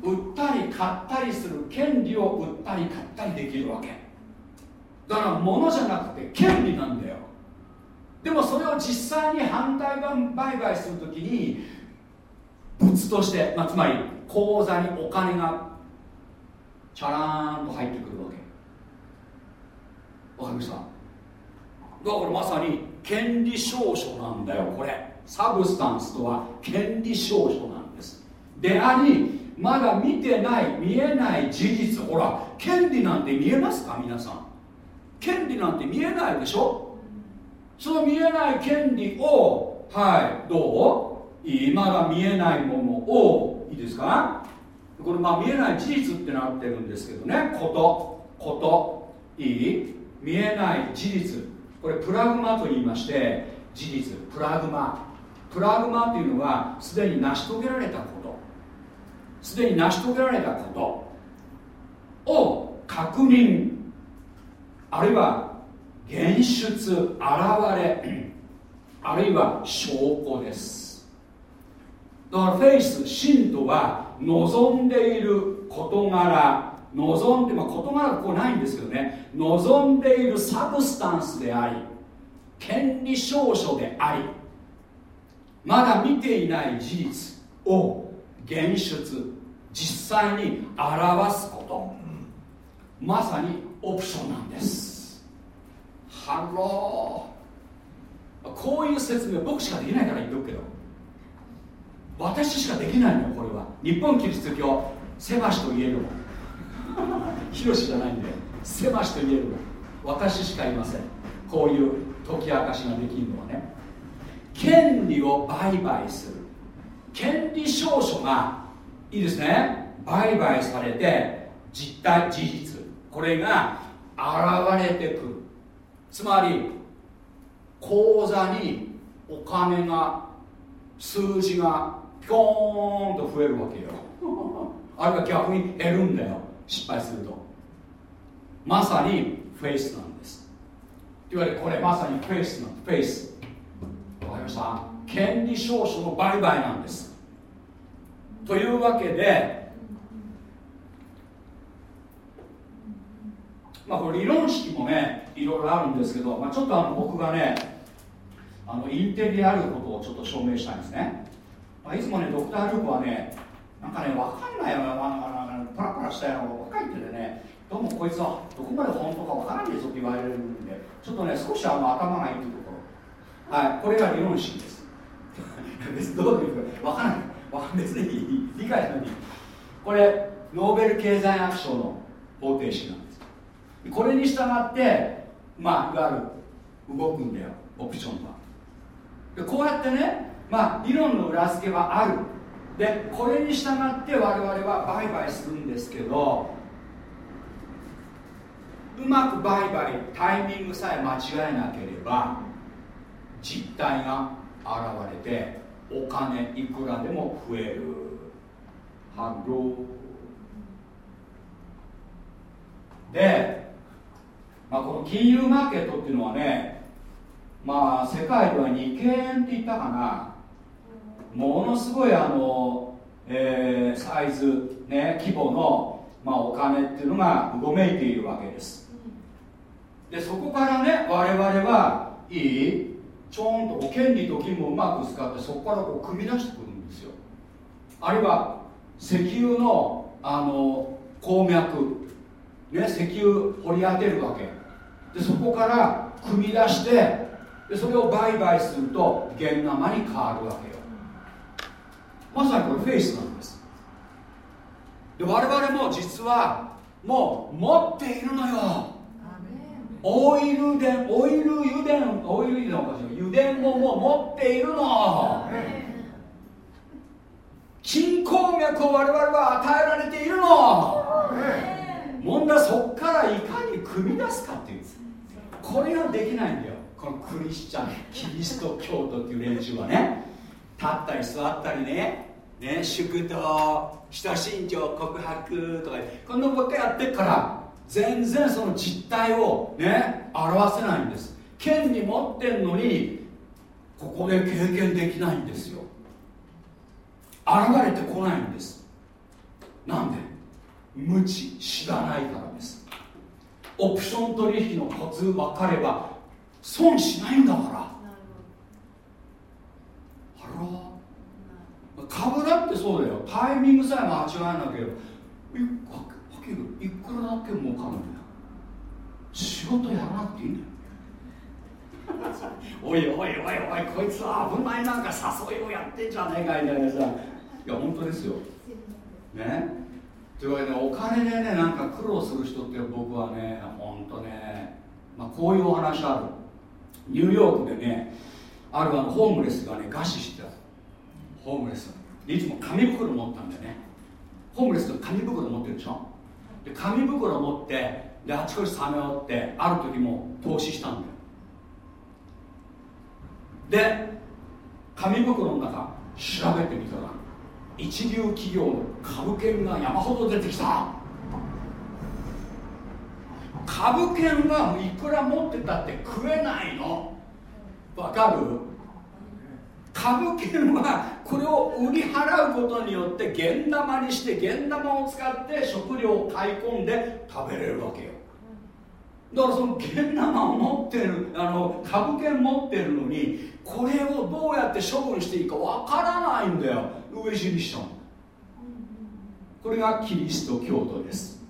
売ったり買ったりする権利を売ったり買ったりできるわけ。だから物じゃなくて権利なんだよ。でもそれを実際に反対版売買するときに物として、まあ、つまり口座にお金がチャラーンと入ってくるわけ。わかりました？だからまさに権利証書なんだよこれ。サブスタンスとは権利証書なんです。でありまだ見てない見えない事実。ほら権利なんて見えますか？皆さん。権利なんて見えないでしょ？その見えない権利をはいどう？いまだ見えないものをいいですか？これまあ見えない事実ってなってるんですけどね。こと。こと。いい？見えない事実。これプラグマと言いまして事実。プラグマ。プラグマっていうのはすでに成し遂げられたこと。すでに成し遂げられたこと。を確認。あるいは現出現れ。あるいは証拠です。だからフェイス信とは望んでいる事柄望んで、まあ、事柄ここないんですけどね。望んでいるサブスタンスであり権利証書でありまだ見ていない事実を現出実際に表すこと。まさにオプションなんです。 Hello。こういう説明僕しかできないから言っとくけど。私しかできないのよこれは。日本キリスト教狭しと言えるの広しじゃないんで狭しと言えるの私しかいません。こういう解き明かしができるのはね。権利を売買する。権利証書がいいですね。売買されて実態事実。これが現れてくる。つまり口座にお金が数字がピコーンと増えるわけよ。<laughs> あるいは逆に減るんだよ。失敗すると。まさにフェイスなんです。って言われてこれまさにフェイスのフェイスわかりました？権利証書の売買なんです。というわけでまあこれ理論式もねいろいろあるんですけど、まあ、ちょっとあの僕がねあのインテリアあることをちょっと証明したいんですね。まあ、いつもねドクター・ルークはねなんかね分かんないよな、まあ、パラパラしたよ若いってでねどうもこいつはどこまで本当か分からないぞって言われるんでちょっとね少しあの頭がいいというところ。はいこれが理論式です。別 <laughs> にどういう分からない。別に理解しない。これノーベル経済学賞の方程式なんです。これに従ってまあいわゆる動くんだよオプションはでこうやってねまあ理論の裏付けはある。でこれに従って我々は売買するんですけどうまく売買タイミングさえ間違えなければ実体が現れてお金いくらでも増える。ハローで、まあ、この金融マーケットっていうのはねまあ世界では2円って言ったかな。ものすごいあの、えー、サイズ、ね、規模の、まあ、お金っていうのがうごめいているわけです。でそこからね我々はいいちょんと権利と義務をうまく使ってそこからこう組み出してくるんですよ。あるいは石油のあの鉱脈、ね、石油掘り当てるわけ。でそこから組み出してでそれを売買すると現生に変わるわけよまさにこれフェイスなんです。で我々も実はもう持っているのよ。オイルでオイル油田オイル油田おかしい油田ももう持っているの。金鉱脈を我々は与えられているの。問題はそこからいかに組み出すかっていうこれができないんだよ。このクリスチャンキリスト教徒っていう連中はね立ったり座ったりね。ね祝祷親信条告白とかこんなことやってから全然その実態をね表せないんです。権利持ってんのにここで経験できないんですよ。現れてこないんです。なんで？無知知らないからです。オプション取引のコツ分かれば損しないんだから。あら株だってそうだよタイミングさえ間違えなければいくらだけ儲かるんだよ。仕事やらなくていいんだよ。おいおいおいおいこいつは危ないな。んか誘いをやってんじゃねえかみたいな。さいや本当ですよ。ね。というわけでお金でねなんか苦労する人って僕はね本当ね、まあ、こういうお話ある。ニューヨークでねあるあのホームレスがね餓死してた。ホームレス。いつも紙袋持ったんだよね。ホームレスって紙袋持ってるでしょ？で紙袋持ってであちこちさめおってある時も投資したんだよ。で紙袋の中調べてみたら一流企業の株券が山ほど出てきた。株券はいくら持ってたって食えないの。わかる？株券はこれを売り払うことによって現玉にして現玉を使って食料を買い込んで食べれるわけよ。だからその現玉を持ってるあの株券持ってるのにこれをどうやって処分していいかわからないんだよ。上死にしたのこれがキリスト教徒です。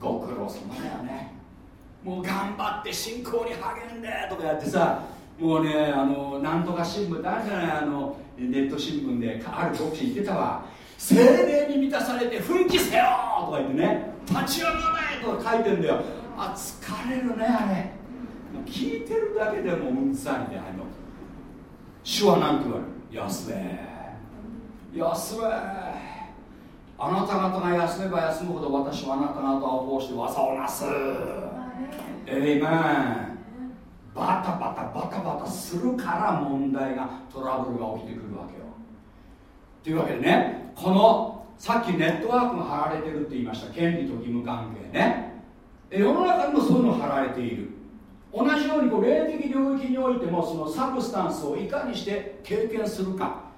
ご苦労様だよね。もう頑張って信仰に励んでとかやってさもうねあのなんとか新聞ってあるじゃないあのネット新聞である牧師言ってたわ。精霊に満たされて奮起せよとか言ってね。立ち上がれとか書いてんだよ。あ疲れるねあれ。聞いてるだけでもうんざりであの。主は何て言われる？休め。休め。あなた方が休めば休むほど私はあなた方を通して技をなす。エイメンバタバタバタバタするから問題がトラブルが起きてくるわけよ。というわけでねこのさっきネットワークが貼られてるって言いました。権利と義務関係ね。世の中にもそういうの貼られている。同じようにこう霊的領域においてもその substance をいかにして経験するか。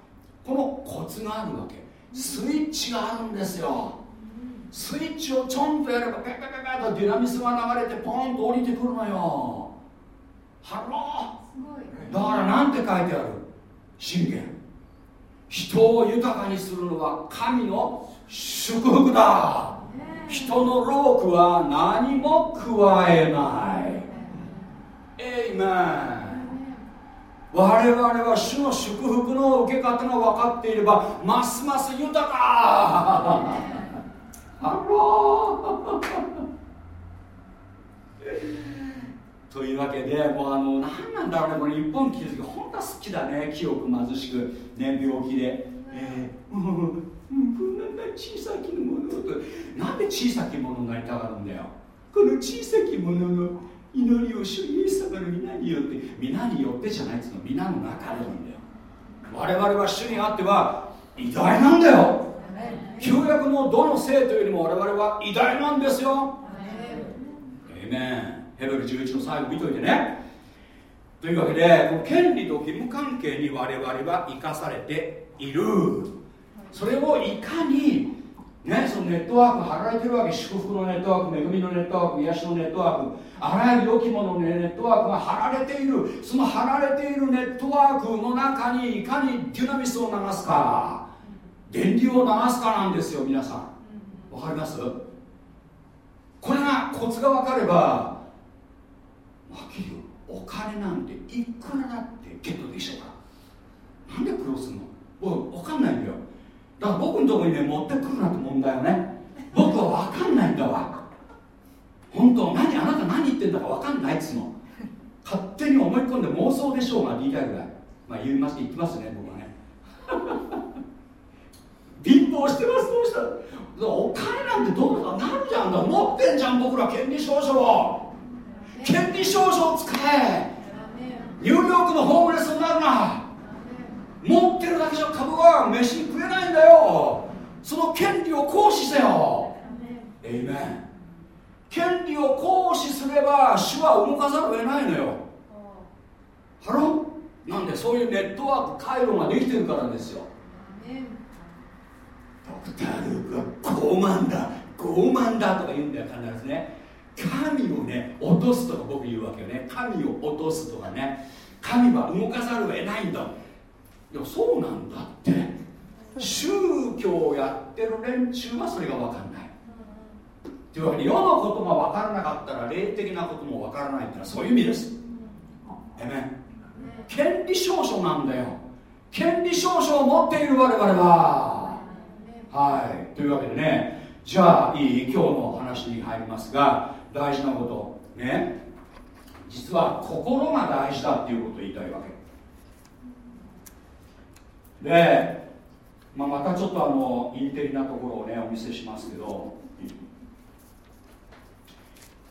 このコツがあるわけ。スイッチがあるんですよ。スイッチをちょんとやればペペペペとデュナミスが流れてポンと降りてくるのよ。ハローだからなんて書いてある？箴言。人を豊かにするのは神の祝福だ。人の労苦は何も加えない。 Amen。我々は主の祝福の受け方が分かっていればますます豊か。ハローというわけでもうあの何なんだろうねこれ日本気づき本当は好きだね清く貧しくね病気で、えー、うんうんこんな小さきものとなんで小さきものになりたがるんだよこの小さきものの祈りを主イエス様の皆によって皆によってじゃないっつうの皆の中でなんだよ我々は主にあっては偉大なんだよ旧約のどの生徒よりも我々は偉大なんですよえめんヘブル11の最後見といてね。というわけでこの権利と義務関係に我々は生かされている。それをいかにね、そのネットワーク貼られてるわけ祝福のネットワーク恵みのネットワーク癒しのネットワークあらゆる良きもののネットワークが貼られている。その貼られているネットワークの中にいかにデュナミスを流すか。電流を流すかなんですよ皆さん。わかります？これがコツが分かればはっきりお金なんていくらだってゲットできちゃうから。なんで苦労するの？僕分かんないんだよ。だから僕のところにね持ってくるなって問題はね僕は分かんないんだわ。本当何あなた何言ってんだか分かんないっつの。勝手に思い込んで妄想でしょうが言いたいぐらいまあ言います言ってますね僕はね。貧乏してますどうしたお金なんてどうだなんじゃんだ持ってんじゃん僕ら権利証書を。権利証書を使え。ニューヨークのホームレスになるな。持ってるだけじゃ株は飯食えないんだよ。その権利を行使せよ。エイメン。権利を行使すれば主は動かざるを得ないのよ。ハロなんでそういうネットワーク回路ができてるからですよ。ドクター・ルークは傲慢だ。傲慢だとか言うんだよ必ずね神をね落とすとか僕言うわけよね。神を落とすとかね。神は動かざるを得ないんだ。いやそうなんだって。宗教をやってる連中はそれが分かんない。というわけで世のことが分からなかったら霊的なことも分からないっていうのはそういう意味です。えめ権利証書なんだよ。権利証書を持っている我々は。はい。というわけでねじゃあいい？今日の話に入りますが大事なこと。ね。実は心が大事だっていうことを言いたいわけ。で、まあ、またちょっとあのインテリなところをねお見せしますけど。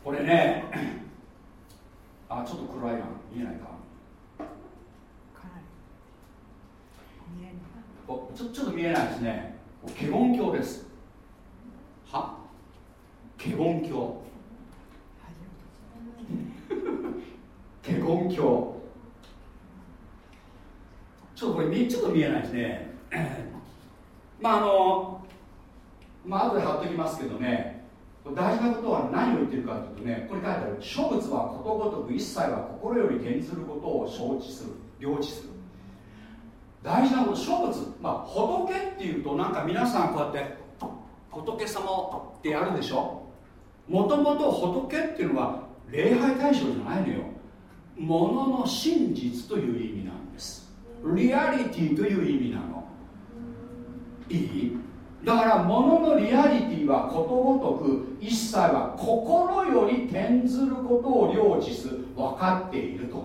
これねあちょっと暗いな。見えないか。おちょちょっと見えないですね。華厳鏡です。は？華厳鏡華厳鏡ちょっとこれちょっと見えないですね。<coughs> まああのまあ後で貼っときますけどね。大事なことは何を言ってるかというとねこれ書いてある。諸物はことごとく一切は心より転ずることを承知する。領知する。大事なこと諸物。まあ仏っていうとなんか皆さんこうやって仏様ってやるでしょ？もともと仏っていうのは礼拝対象じゃないのよ。ものの真実という意味なんです。リアリティという意味なの。いい？だから物のリアリティはことごとく一切は心より転ずることを領知す分かっていると。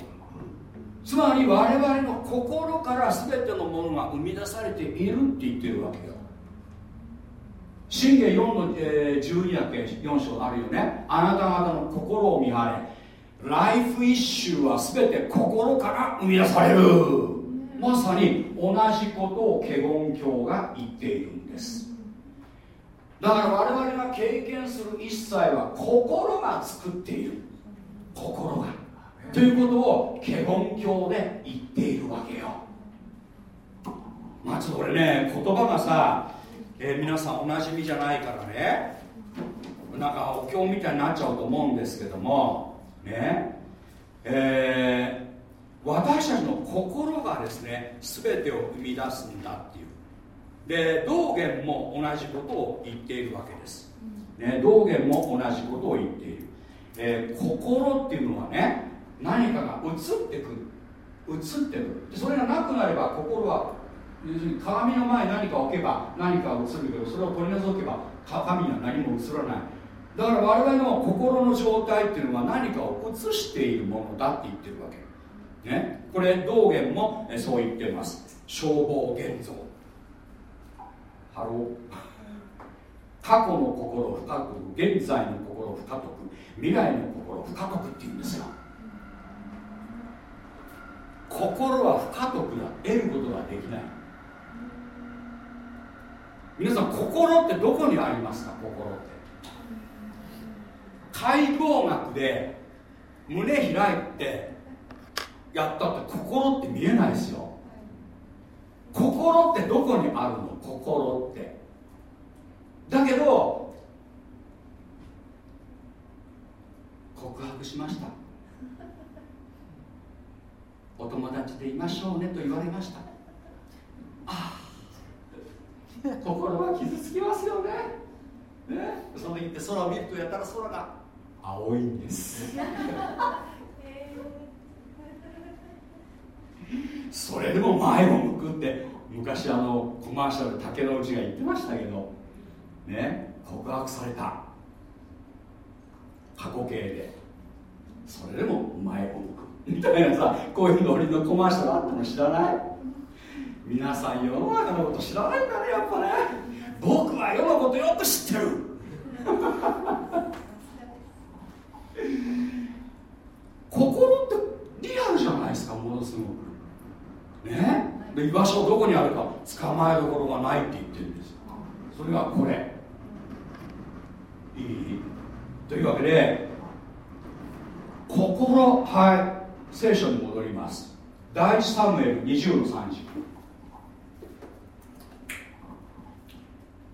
つまり我々の心から全てのものが生み出されているって言ってるわけよ。信玄4の、えー、12だっけ4章あるよね。あなた方の心を見張れ。ライフイッシュは全て心から生み出される。まさに同じことを華厳教が言っているんです。だから我々が経験する一切は心が作っている。心が。ということを華厳教で言っているわけよ。まあちょっとこれね言葉がさ、えー、皆さんおなじみじゃないからね。なんかお経みたいになっちゃうと思うんですけどもね。えー、私たちの心がですね全てを生み出すんだっていう。で道元も同じことを言っているわけです、ね、道元も同じことを言っている、えー、心っていうのはね何かが映ってくる。映ってくる。それがなくなれば心は鏡の前に何か置けば何か映るけどそれを取り除けば鏡には何も映らない。だから我々の心の状態っていうのは何かを映しているものだって言ってるわけ、ね、これ道元もそう言ってます。消防現像。Hello。過去の心不可得現在の心不可得未来の心不可得って言うんですよ。心は不可得だ。得ることができない。皆さん心ってどこにありますか？心って。解剖学で胸開いてやったって心って見えないですよ。心ってどこにあるの？心って。だけど告白しました。お友達でいましょうねと言われました。ああ。<laughs> 心は傷つきますよね。ね。その時って空を見るとやったら空が青いんです。それでも前を向くって昔あのコマーシャル竹之内が言ってましたけどね。告白された。過去形で。それでも前を向く。みたいなさこういうノリのコマーシャルあったの知らない？皆さん世の中のこと知らないんだねやっぱね。僕は世のことよく知ってる。<laughs> 心ってリアルじゃないですかものすごく。ね？で居場所どこにあるか捕まえどころがないって言ってるんです。それがこれ。いい？というわけで心はい聖書に戻ります。第一サムエル20の3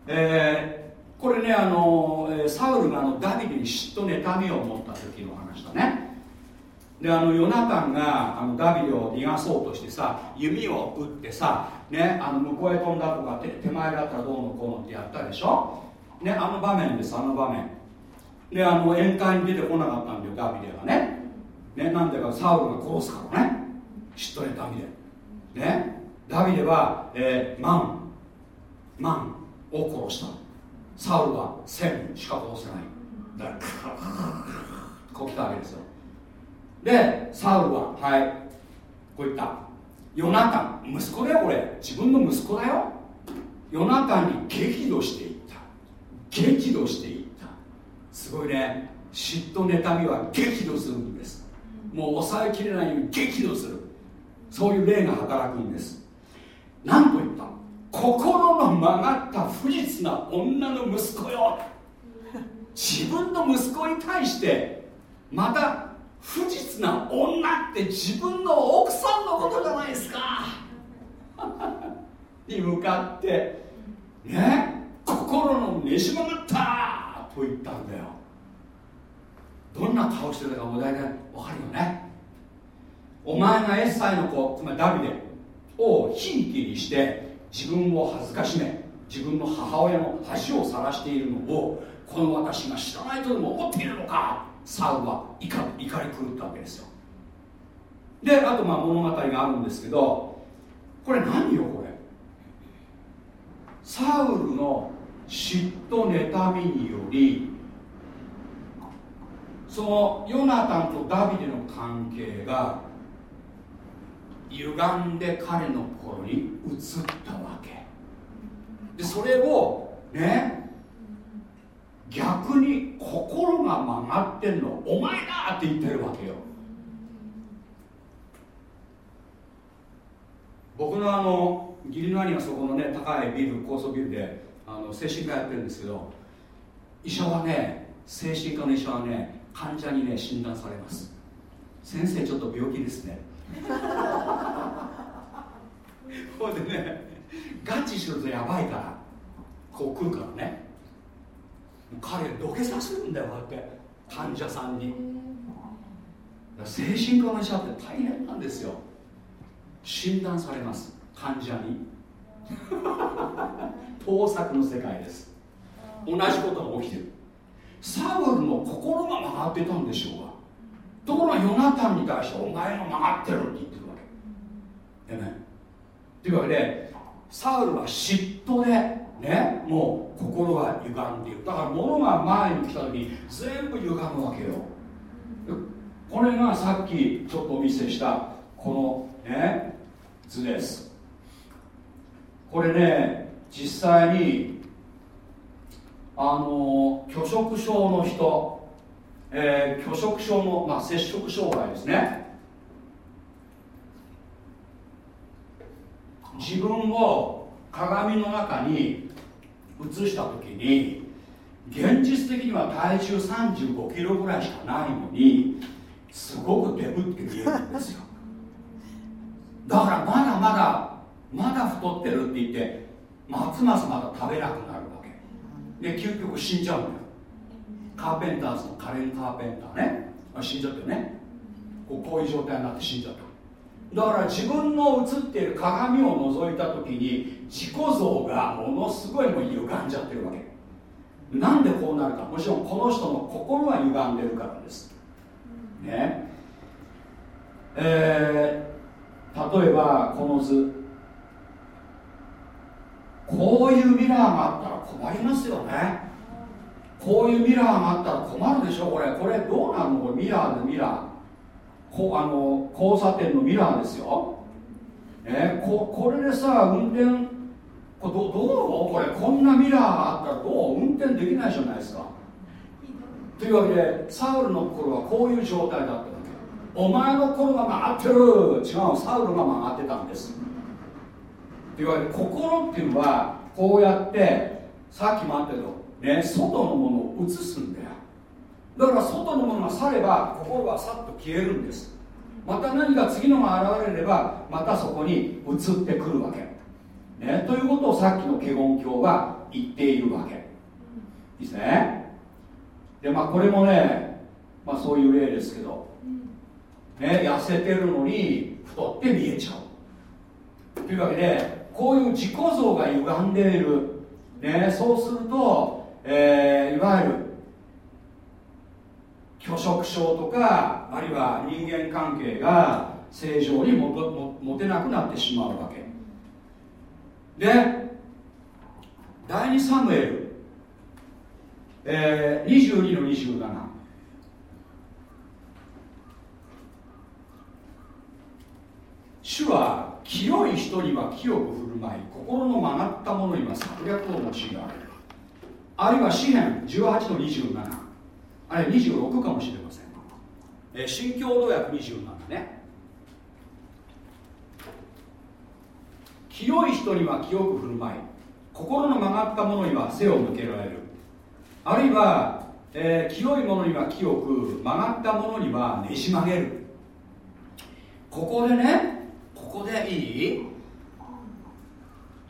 えー、これねあのサウルがあのダビデに嫉妬妬みを持った時の話だね。であのヨナタンがあのダビデを逃がそうとしてさ弓を撃ってさ、ね、あの向こうへ飛んだとか手手前だったらどうのこうのってやったでしょ、ね、あの場面ですあの場面。であの宴会に出てこなかったんだよダビデがね。ねなんでかサウルが殺すからね。嫉妬妬みでねダビデは、えー、マン。マン。を殺したサウルは1000しか殺せない。だからこう来たわけですよ。でサウルははい。こう言った。ヨナタン息子だよこれ。自分の息子だよ。ヨナタンに激怒していった。激怒していった。すごいね。嫉妬妬みは激怒するんです。もう抑えきれないように激怒する。そういう霊が働くんです。何と言った？心の曲がった不実な女の息子よ。自分の息子に対してまた不実な女って自分の奥さんのことじゃないですか。<laughs> に向かってね心のねじ曲がったと言ったんだよ。どんな顔してたかも大体わかるよね。お前がエッサイの子つまりダビデをひいきにして自分を恥ずかしめ自分の母親の恥をさらしているのをこの私が知らないとでも思っているのかサウは怒怒り狂ったわけですよ。であとまあ物語があるんですけどこれ何よこれ。サウルの嫉妬妬みによりそのヨナタンとダビデの関係が歪んで彼の心に移ったわけ。でそれをね逆に心が曲がってんのお前だって言ってるわけよ。僕のあの義理の兄がそこのね高いビル高層ビルであの精神科やってるんですけど医者はね精神科の医者はね患者にね診断されます。先生ちょっと病気ですね。<laughs> ほんでねガチするとやばいからこう来るからね。彼土下座するんだよこうやって患者さんに。精神科の医者って大変なんですよ。診断されます患者に。<laughs> 盗作の世界です。同じことが起きてる。サウルの心が曲がってたんでしょうが。ところがヨナタンに対してお前が曲がってるって言ってるわけ。でね。というわけでサウルは嫉妬でねもう心が歪んでいるだから物が前に来た時に全部歪むわけよこれがさっきちょっとお見せしたこのね図ですこれね実際にあの拒食症の人、えー、拒食症の、まあ、摂食障害ですね。自分を鏡の中に映した時に現実的には体重3 5キロぐらいしかないのにすごくデブって見えるんですよ。だからまだまだまだ太ってるって言ってますますまだ食べなくなるわけ。で究極死んじゃうんだよ。カーペンターズのカレン・カーペンターね。死んじゃったよね。こうこういう状態になって死んじゃった。だから自分の映っている鏡を覗いた時に自己像がものすごいもう歪んじゃってるわけ。なんでこうなるか。もちろんこの人の心が歪んでるからです。ね。えー、例えばこの図。こういうミラーがあったら困りますよね。こういうミラーがあったら困るでしょこれ。これどうなるのこれミラーでミラー。こあの交差点のミラーですよ、ね、ここれでさ運転こどどう？これこんなミラーがあったらどう？運転できないじゃないですか。というわけでサウルの頃はこういう状態だったわけ。お前の頃が曲がってる。違うサウルが曲がってたんです。というわけで心っていうのはこうやってさっきもあったけどね外のものを映すんだよ。だから外のものが去れば心はさっと消えるんです。また何か次のが現れればまたそこに移ってくるわけ、ね、ということをさっきの華厳経は言っているわけ。ですね。でまあこれもね、まあ、そういう例ですけど、ね、痩せてるのに太って見えちゃう。というわけでこういう自己像が歪んでいる、ね、そうすると、えー、いわゆる拒食症とかあるいは人間関係が正常にもも持てなくなってしまうわけ。で第2サムエル、えー、22の27主は清い人には清く振る舞い心の曲がった者には策略を用いられる。あるいは詩篇18の27あれ26かもしれません、えー、新共同訳27ね。清い人には清く振る舞い心の曲がった者には背を向けられる。あるいは、えー、清い者には清く曲がった者にはねじ曲げる。ここでねここでいい？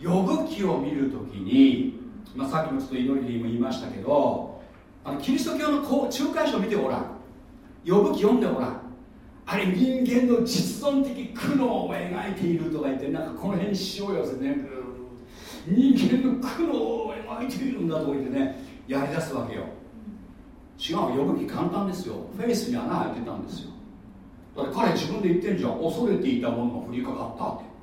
呼ぶ気を見るときに、まあ、さっきもちょっと祈りでも言いましたけどあのキリスト教の仲介書を見てごらん。呼ぶ気読んでごらん。あれ人間の実存的苦悩を描いているとか言ってなんかこの辺にしようよってね人間の苦悩を描いているんだとか言ってねやりだすわけよ。違う呼ぶ気簡単ですよ。フェイスに穴開いてたんですよ。だって彼自分で言ってんじゃん。恐れていたものが降りかかったって。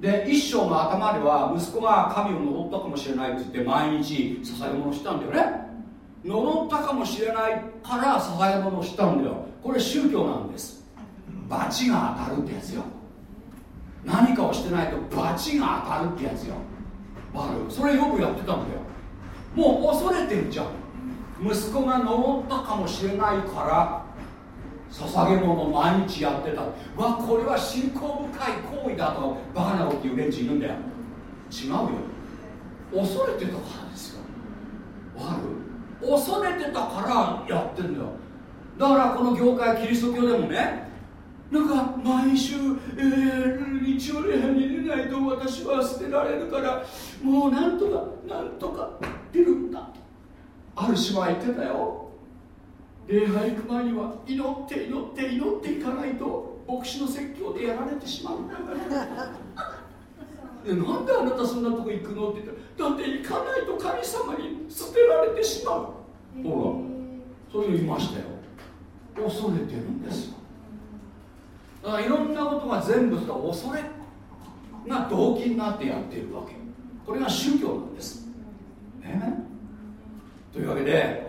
で一生の頭では息子が神を呪ったかもしれないって言って毎日捧げ物をしたんだよね。呪ったかもしれないから捧げ物をしたんだよ。これ宗教なんです。罰が当たるってやつよ。何かをしてないと罰が当たるってやつよ。わかるそれよくやってたんだよ。もう恐れてるじゃん。息子が呪ったかもしれないから捧げ物を毎日やってた。わこれは信仰深い行為だとバカなこと言う連中いるんだよ。違うよ。恐れてたからですよ。わかる？恐れてたからやってんだよ。だからこの業界キリスト教でもねなんか毎週、えー、日曜礼拝に出ないと私は捨てられるからもうなんとかなんとか出るんだある島は言ってたよ。礼拝行く前には祈って祈って祈っていかないと牧師の説教でやられてしまう。<laughs> でなんであなたそんなとこ行くのって言ったらだって行かないと神様に捨てられてしまう。ほらそういうの言いましたよ。恐れてるんですよ。だからいろんなことが全部恐れが動機になってやっているわけ。これが宗教なんです、ね、というわけで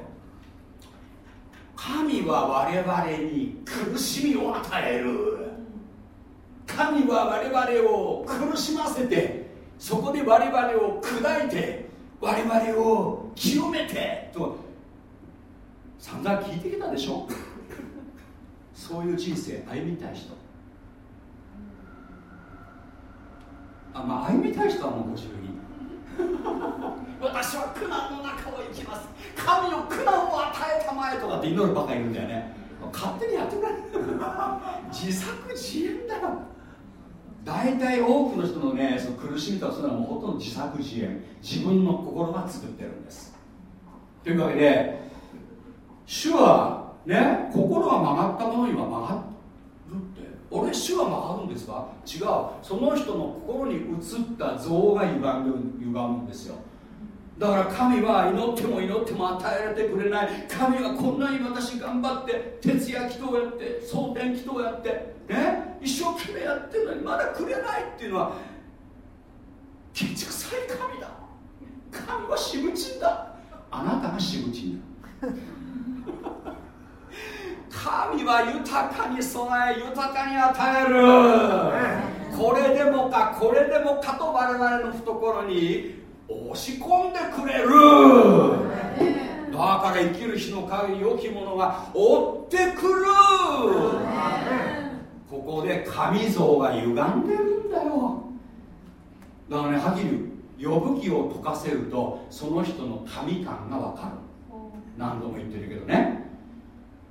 神は我々に苦しみを与える。神は我々を苦しませてそこで我々を砕いて我々を清めてと散々聞いてきたでしょ？<laughs> そういう人生歩みたい人。あまあ歩みたい人はもうご自由に。<laughs> 私は苦難の中を生きます。神の苦難を与えたまえとかって祈るばかりいるんだよね。勝手にやってくれ。<laughs> 自作自演だよ。大体多くの人のねその苦しみとかそういうのはもうほとんど自作自演。自分の心が作ってるんです。というわけで主はね心が曲がったものには曲がって俺主は曲がるんですか？違う。その人の心に映った像が歪む歪むんですよ。だから神は祈っても祈っても与えられてくれない。神はこんなに私頑張って徹夜祈祷やって蒼天祈祷やってね？一生懸命やってるのにまだくれないっていうのは建築臭い神だ。神はしぶちんだ。あなたがしぶちんだ神は豊かに備え豊かに与える。これでもかこれでもかと我々の懐に押し込んでくれる。だから生きる日の限り良きものが追ってくる。ここで神像が歪んでるんだよ。だからねはっきり言う。呼ぶ気を解かせるとその人の神感が分かる。何度も言ってるけどね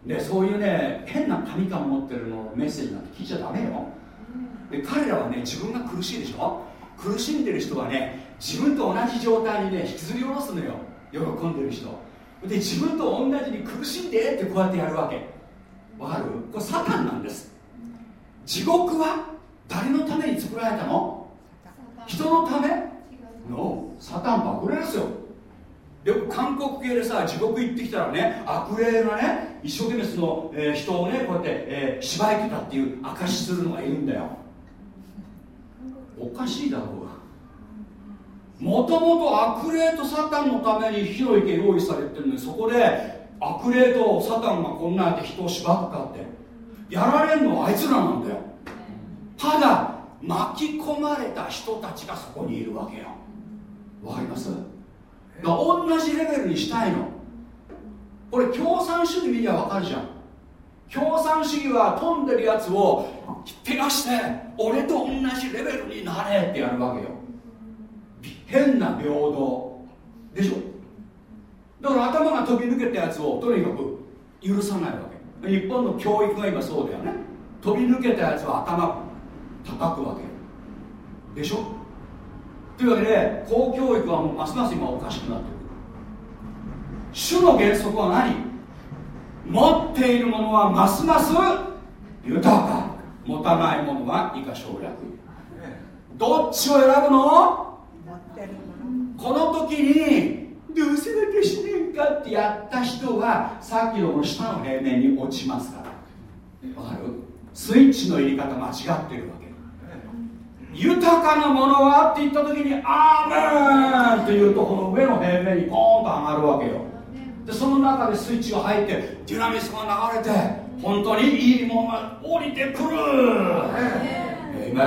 でそういうね変な神感持ってるのメッセージなんて聞いちゃダメよ。で彼らはね自分が苦しいでしょ？苦しんでる人はね自分と同じ状態にね引きずり下ろすのよ。喜んでる人。で自分と同じに苦しんでってこうやってやるわけ。わかる？これサタンなんです。地獄は誰のために作られたの？人のため？のサタンと悪霊ですよ。で韓国系でさ地獄行ってきたらね悪霊がね一生懸命その、えー、人をねこうやって、えー、縛いてたっていう証しするのがいるんだよ。おかしいだろう。がもともと悪霊とサタンのために火の池用意されてるのにそこで悪霊とサタンがこんなやって人を縛くかってやられるのはあいつらなんだよ。ただ巻き込まれた人たちがそこにいるわけよ。わかります？同じレベルにしたいの。これ共産主義見りゃわかるじゃん。共産主義は飛んでるやつを引っぺがして俺と同じレベルになれってやるわけよ。変な平等。でしょ？だから頭が飛び抜けたやつをとにかく許さないわけ。日本の教育が今そうだよね。飛び抜けたやつは頭叩くわけでしょ？というわけで公教育はもうますます今おかしくなってる。主の原則は何？持っているものはますます豊か。持たないものは以下省略。どっちを選ぶの？この時にどうせ私なんかってやった人はさっきの下の平面に落ちますから。わかる？スイッチの入り方間違ってるわけ。豊かなものは？って言った時に「アーメン!」って言うとこの上の平面にポーンと上がるわけよ。でその中でスイッチが入ってデュナミスが流れて本当にいいものが降りてくる。えいめ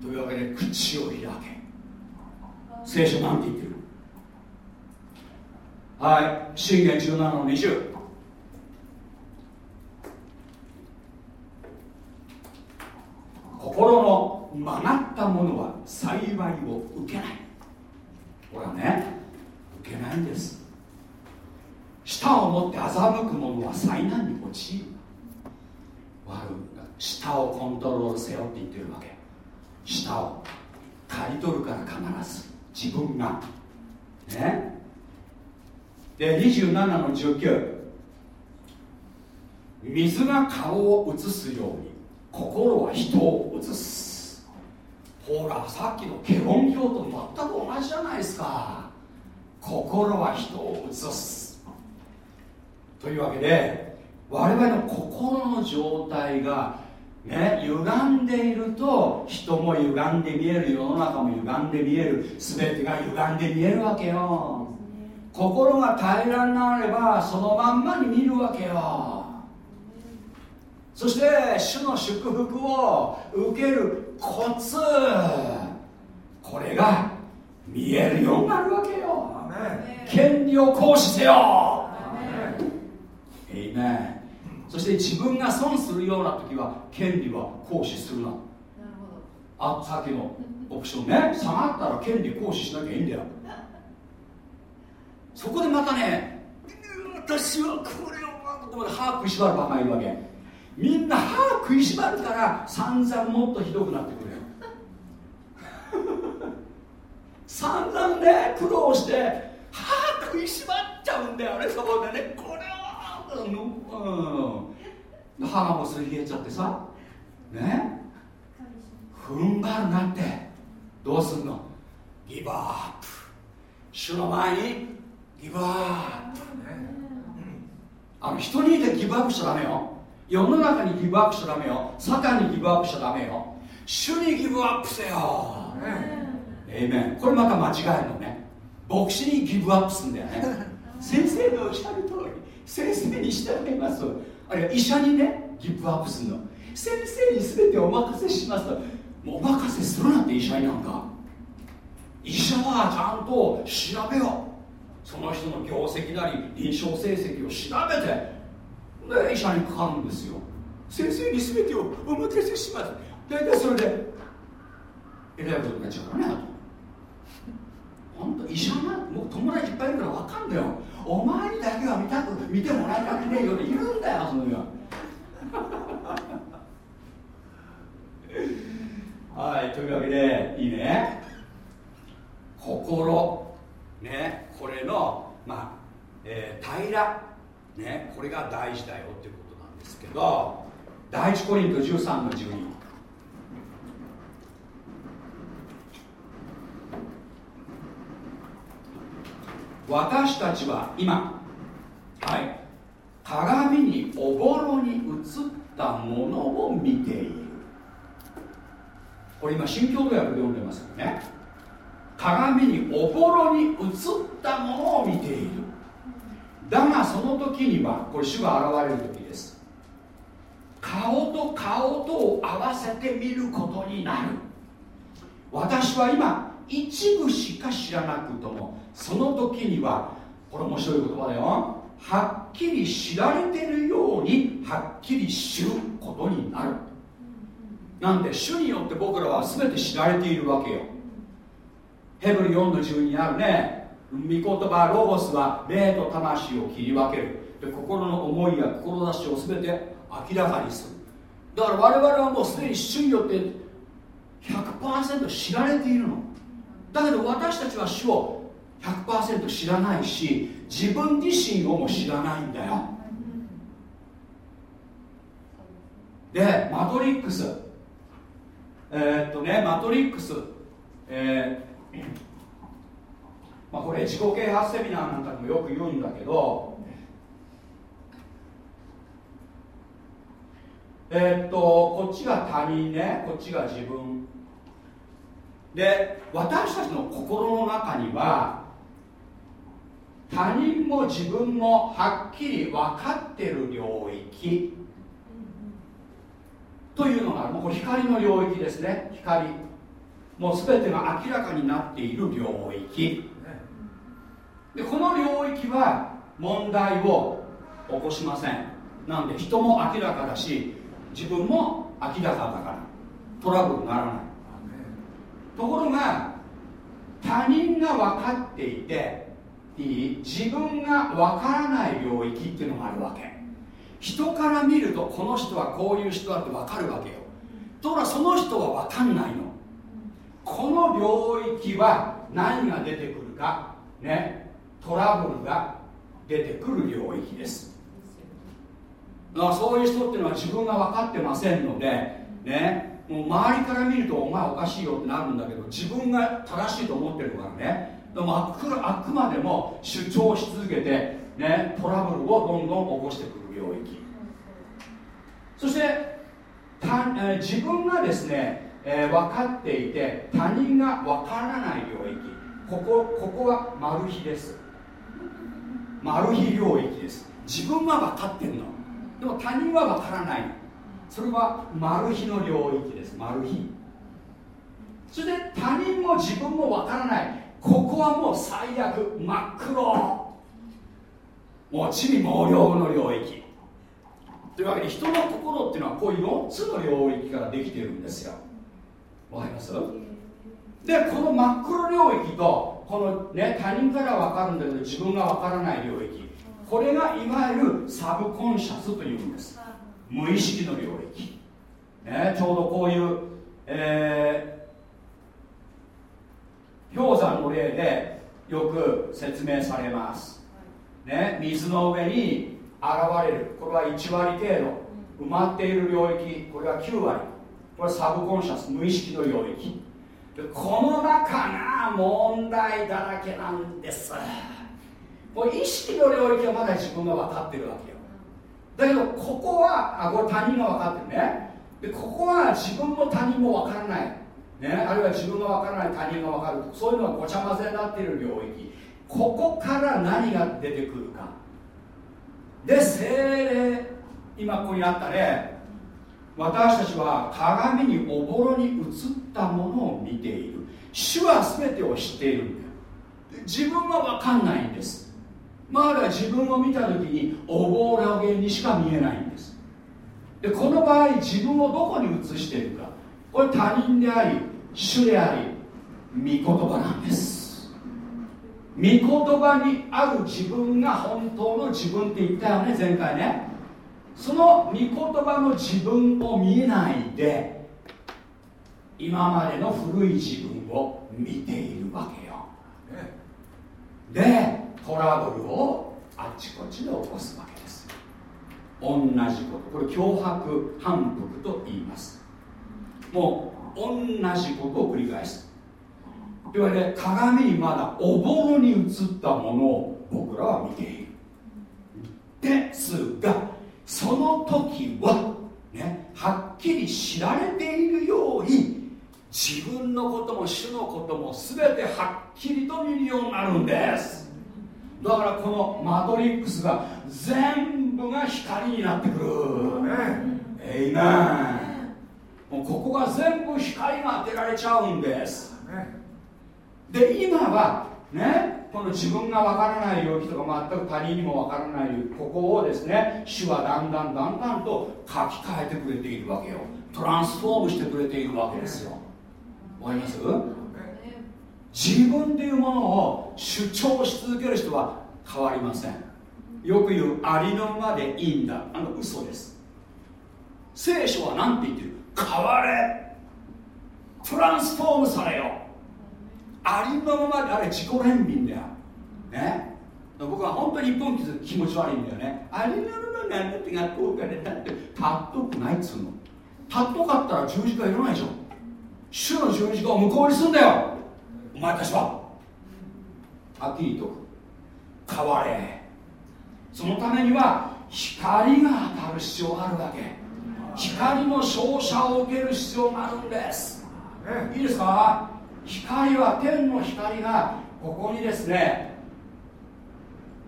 というわけで口を開け。聖書なんて言ってるはい。信玄17の20心の曲がったものは幸いを受けない。これはね受けないんです舌を持って欺く者は災難に陥る。悪舌をコントロールせよって言ってるわけ。舌を刈り取るから必ず自分が。ね？で27の19水が顔を映すように心は人を映す。ほらさっきのケロン教と全く同じじゃないですか。心は人を映す。というわけで我々の心の状態がね歪んでいると人も歪んで見える世の中も歪んで見える全てが歪んで見えるわけよ。心が平らになればそのまんまに見るわけよ。そして主の祝福を受けるコツこれが見えるようになるわけよ。権利を行使せよえいめそして自分が損するような時は権利は行使するな。あさっきのオプションね。下がったら権利行使しなきゃいいんだよ。そこでまたね私はこれを歯食いしばるバカがいるわけ。みんな歯食いしばるから散々もっとひどくなってくるよ。<laughs> 散々ね苦労して歯食いしばっちゃうんだよねそこでねこれはうん。歯がもうすり減っちゃってさ。ね。踏ん張るなって。どうすんの？ギブアップ。主の前に。ギブアップ。あの人にいてギブアップしちゃダメよ。世の中にギブアップしちゃダメよ。サタンにギブアップしちゃダメよ。主にギブアップせよ。えいめんこれまた間違えるのね。牧師にギブアップすんだよね。<laughs> 先生のおっしゃる通り先生に従います。あるいは医者にねギブアップするの。先生に全てお任せしますと。もうお任せするなって医者になんか。医者はちゃんと調べよ。その人の業績なり臨床成績を調べて。で医者にかかるんですよ。先生に全てをお任せします。大体それでえらいことになっちゃうからね本当医者なもう友達いっぱいいるから分かんだよ。お前にだけは見たく見てもらいたくねえよって言うんだよそのにははいというわけでいいね。心。ねこれのまあ、えー、平。らねこれが大事だよっていうことなんですけど第一コリント13の12私たちは今はい鏡におぼろに映ったものを見ている。これ今新共同訳で読んでますよね。鏡におぼろに映ったものを見ている。だがその時にはこれ主が現れる時です。顔と顔とを合わせて見ることになる。私は今一部しか知らなくともその時にはこれ面白い言葉だよ。はっきり知られてるようにはっきり知ることになる。なんで主によって僕らは全て知られているわけよ。ヘブル4の12にあるね。御言葉ロゴスは霊と魂を切り分ける。で心の思いや志を全て明らかにする。だから我々はもうすでに主によって100%知られているの。だけど私たちは主を100%知らないし自分自身をも知らないんだよ。でマトリックス。えー、っとねマトリックス。えー、まあこれ自己啓発セミナーなんかでもよく言うんだけどえー、っとこっちが他人ね。こっちが自分。で私たちの心の中には他人も自分もはっきり分かってる領域というのがもうこれ光の領域ですね。光。もう全てが明らかになっている領域。でこの領域は問題を起こしません。なんで人も明らかだし自分も明らかだから。トラブルにならない。ところが他人が分かっていていい自分が分からない領域っていうのがあるわけ。人から見るとこの人はこういう人だって分かるわけよ。ところがその人は分かんないの。この領域は何が出てくるかねトラブルが出てくる領域です。だからそういう人っていうのは自分が分かってませんのでねもう周りから見るとお前おかしいよってなるんだけど自分が正しいと思ってるからね。でもあくあくまでも主張し続けて、ね、トラブルをどんどん起こしてくる領域。そしてた、えー自分がですね、えー分かっていて他人が分からない領域。ここここはマル秘です。マル秘領域です。自分は分かってんの。でも他人は分からない。それはマル秘の領域です。マル秘そして他人も自分も分からない。ここはもう最悪。真っ黒。もう地味猛量の領域。というわけで人の心っていうのはこういう4つの領域からできているんですよ。わかります？でこの真っ黒領域とこのね他人からは分かるんだけど自分が分からない領域。これがいわゆるサブコンシャスというんです。無意識の領域、ね、ちょうどこういう、えー氷山の例でよく説明されます、ね、水の上に現れる。これは1割程度。埋まっている領域。これは9割。これはサブコンシャス。無意識の領域。でこの中が問題だらけなんです。これ意識の領域はまだ自分が分かってるわけだけどここはあこれ他人が分かってるね。でここは自分も他人も分からない、ね、あるいは自分が分からない他人が分かるそういうのがごちゃ混ぜになっている領域。ここから何が出てくるか。で精霊今ここにあったね私たちは鏡におぼろに映ったものを見ている。主は全てを知っているんだよ。自分は分かんないんです。まだ自分を見た時におぼろげにしか見えないんです。でこの場合自分をどこに映しているか。これ他人であり主であり御言葉なんです。御言葉にある自分が本当の自分って言ったよね前回ね。その御言葉の自分を見えないで今までの古い自分を見ているわけよ。でトラブルをあっちこっちで起こすわけです。同じこと。これ脅迫反復と言います。もう同じことを繰り返す。というわけで鏡にまだおぼろに映ったものを僕らは見ている。ですがその時はねはっきり知られているように自分のことも主のことも全てはっきりと見るようになるんです。だからこのマトリックスが全部が光になってくる。えいめもうここが全部光が当てられちゃうんです。で今はねこの自分がわからない領域とか全く他人にもわからないここをですね主はだんだんだんだんと書き換えてくれているわけよ。トランスフォームしてくれているわけですよ。わかります？自分というものを主張し続ける人は変わりません。よく言うありのままでいいんだ。あの嘘です。聖書は何て言ってる？変われ。トランスフォームされよ。ありのままであれ自己憐憫だよ。ね。僕は本当に日本気持ち悪いんだよね。ありのままなんだって学校からだってたっとくないっつうの。たっとかったら十字架いらないじゃん主の十字架を向こうにすんだよ。お前たちは？はっきりと変われ。そのためには光が当たる必要があるわけ。光の照射を受ける必要があるんです。いいですか？光は天の光がここにですね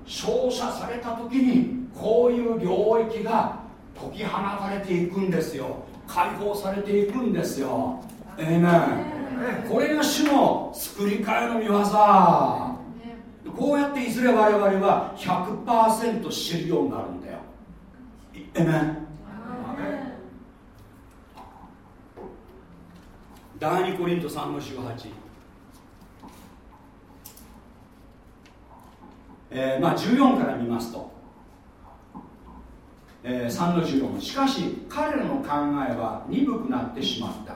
照射された時にこういう領域が解き放たれていくんですよ。解放されていくんですよ。ええねこれが主の作り替えの見業。こうやっていずれ我々は100%知るようになるんだよ。ええね第2コリント3の18えーまあ、14から見ますと、えー、3の14しかし彼らの考えは鈍くなってしまった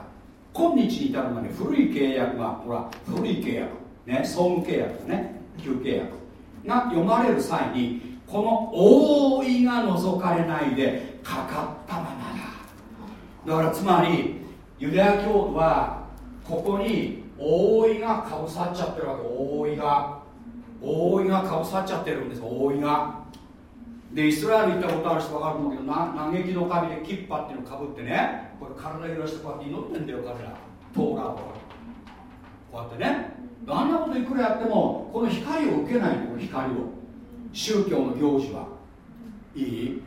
今日に至るまで古い契約がほら古い契約ね総務契約ね旧契約が読まれる際にこの覆いが覗かれないでかかったままだ。だからつまりユダヤ教徒はここに覆いがかぶさっちゃってるわけ。覆いが。覆いがかぶさっちゃってるんです覆いが。でイスラエル行ったことある人分かると思うけど嘆きの神でキッパっていうのをかぶってねこれ体揺らしてこうやって祈ってんだよ彼ら。トーラをこうやってね。あんなこといくらやってもこの光を受けないこの光を。宗教の行事は。いい？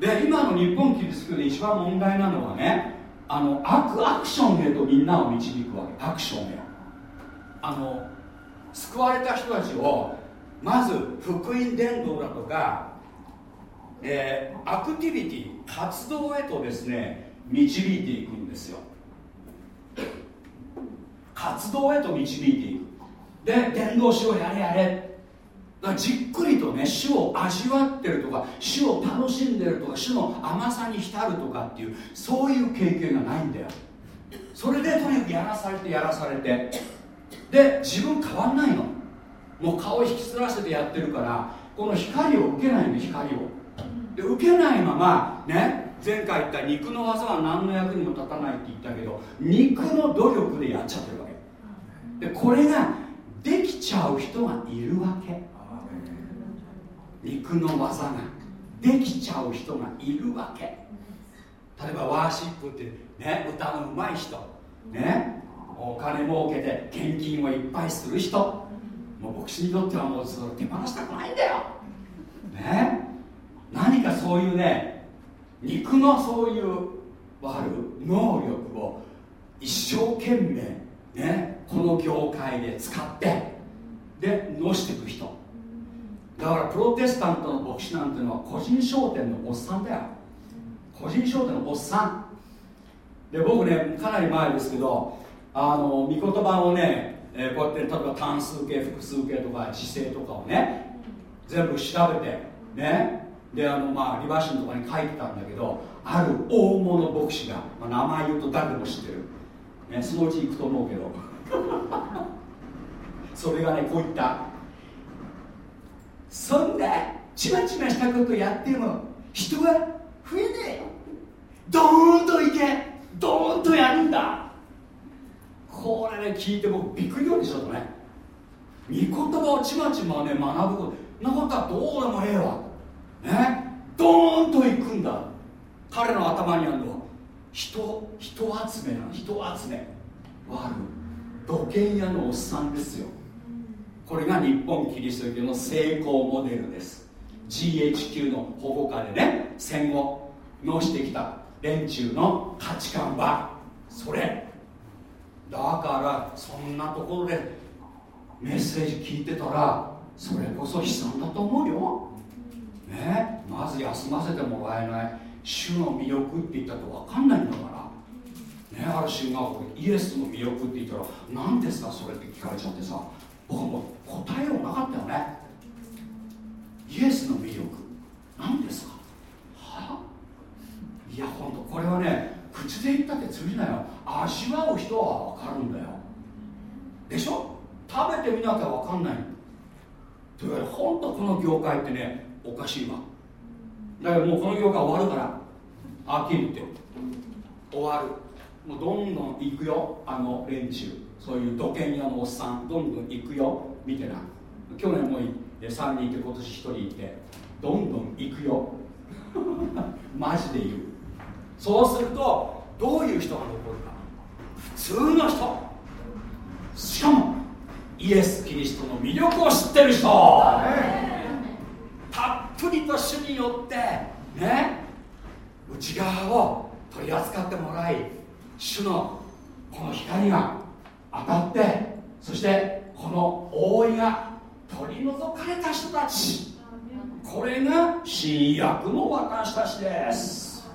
で今の日本キリスト教で一番問題なのはねあの悪アクションへとみんなを導くわけ。アクションへ。あの救われた人たちをまず福音伝道だとか、えー、アクティビティ活動へとですね導いていくんですよ。活動へと導いていく。で伝道師をやれやれ。だからじっくりとね主を味わってるとか主を楽しんでるとか主の甘さに浸るとかっていうそういう経験がないんだよ。それでとにかくやらされてやらされて。で自分変わんないの。もう顔引きつらせてやってるからこの光を受けないんで光を。で受けないままね前回言った肉の技は何の役にも立たないって言ったけど肉の努力でやっちゃってるわけ。でこれができちゃう人がいるわけ。肉の技ができちゃう人がいるわけ。例えばワーシップってね歌のうまい人。ねお金儲けて献金をいっぱいする人。もう牧師にとってはもうそれ手放したくないんだよ。ね。何かそういうね肉のそういうある能力を一生懸命ねこの業界で使ってでのしていく人。だからプロテスタントの牧師なんていうのは個人商店のおっさんだよ。個人商店のおっさん。で僕ねかなり前ですけどあの御言葉をね、えー、こうやって例えば単数形複数形とか時制とかをね全部調べてねであのまあリバーシンとかに書いてたんだけどある大物牧師が、まあ、名前言うと誰でも知ってる、ね、そのうち行くと思うけど。<laughs> それがねこういった。そんなちまちましたことやっても人は増えねえよ。ドーンといけ。ドーンとやるんだ。これね聞いて僕びっくりようでしょとね。御言葉をちまちまね学ぶこと。なかったらどうでもええわ。ねドーンといくんだ。彼の頭にあるのは人人集めな人集め。悪土建屋のおっさんですよ。これが日本キリスト教の成功モデルです。GHQ の保護下でね戦後のしてきた連中の価値観はそれ。だからそんなところでメッセージ聞いてたらそれこそ悲惨だと思うよ。ねまず休ませてもらえない主の魅力って言ったって分かんないんだから。ねある進学校でイエスの魅力って言ったら何ですかそれって聞かれちゃってさ。僕もう答えようなかったよね。イエスの魅力。何ですか？は？いや本当これはね口で言ったって通じなよ。味わう人は分かるんだよ。でしょ？食べてみなきゃ分かんない。というわけで本当この業界ってねおかしいわ。だからもうこの業界終わるから飽きるって終わる。もうどんどん行くよあの連中。そういう土建屋のおっさんどんどん行くよ見てな。去年も3人いて今年1人いてどんどん行くよ。<laughs> マジで言う。そうするとどういう人が残るか。普通の人。しかもイエス・キリストの魅力を知ってる人。たっぷりと主によってね内側を取り扱ってもらい主のこの光が当たってそしてこの覆いが取り除かれた人たち。これが新約の私たちです、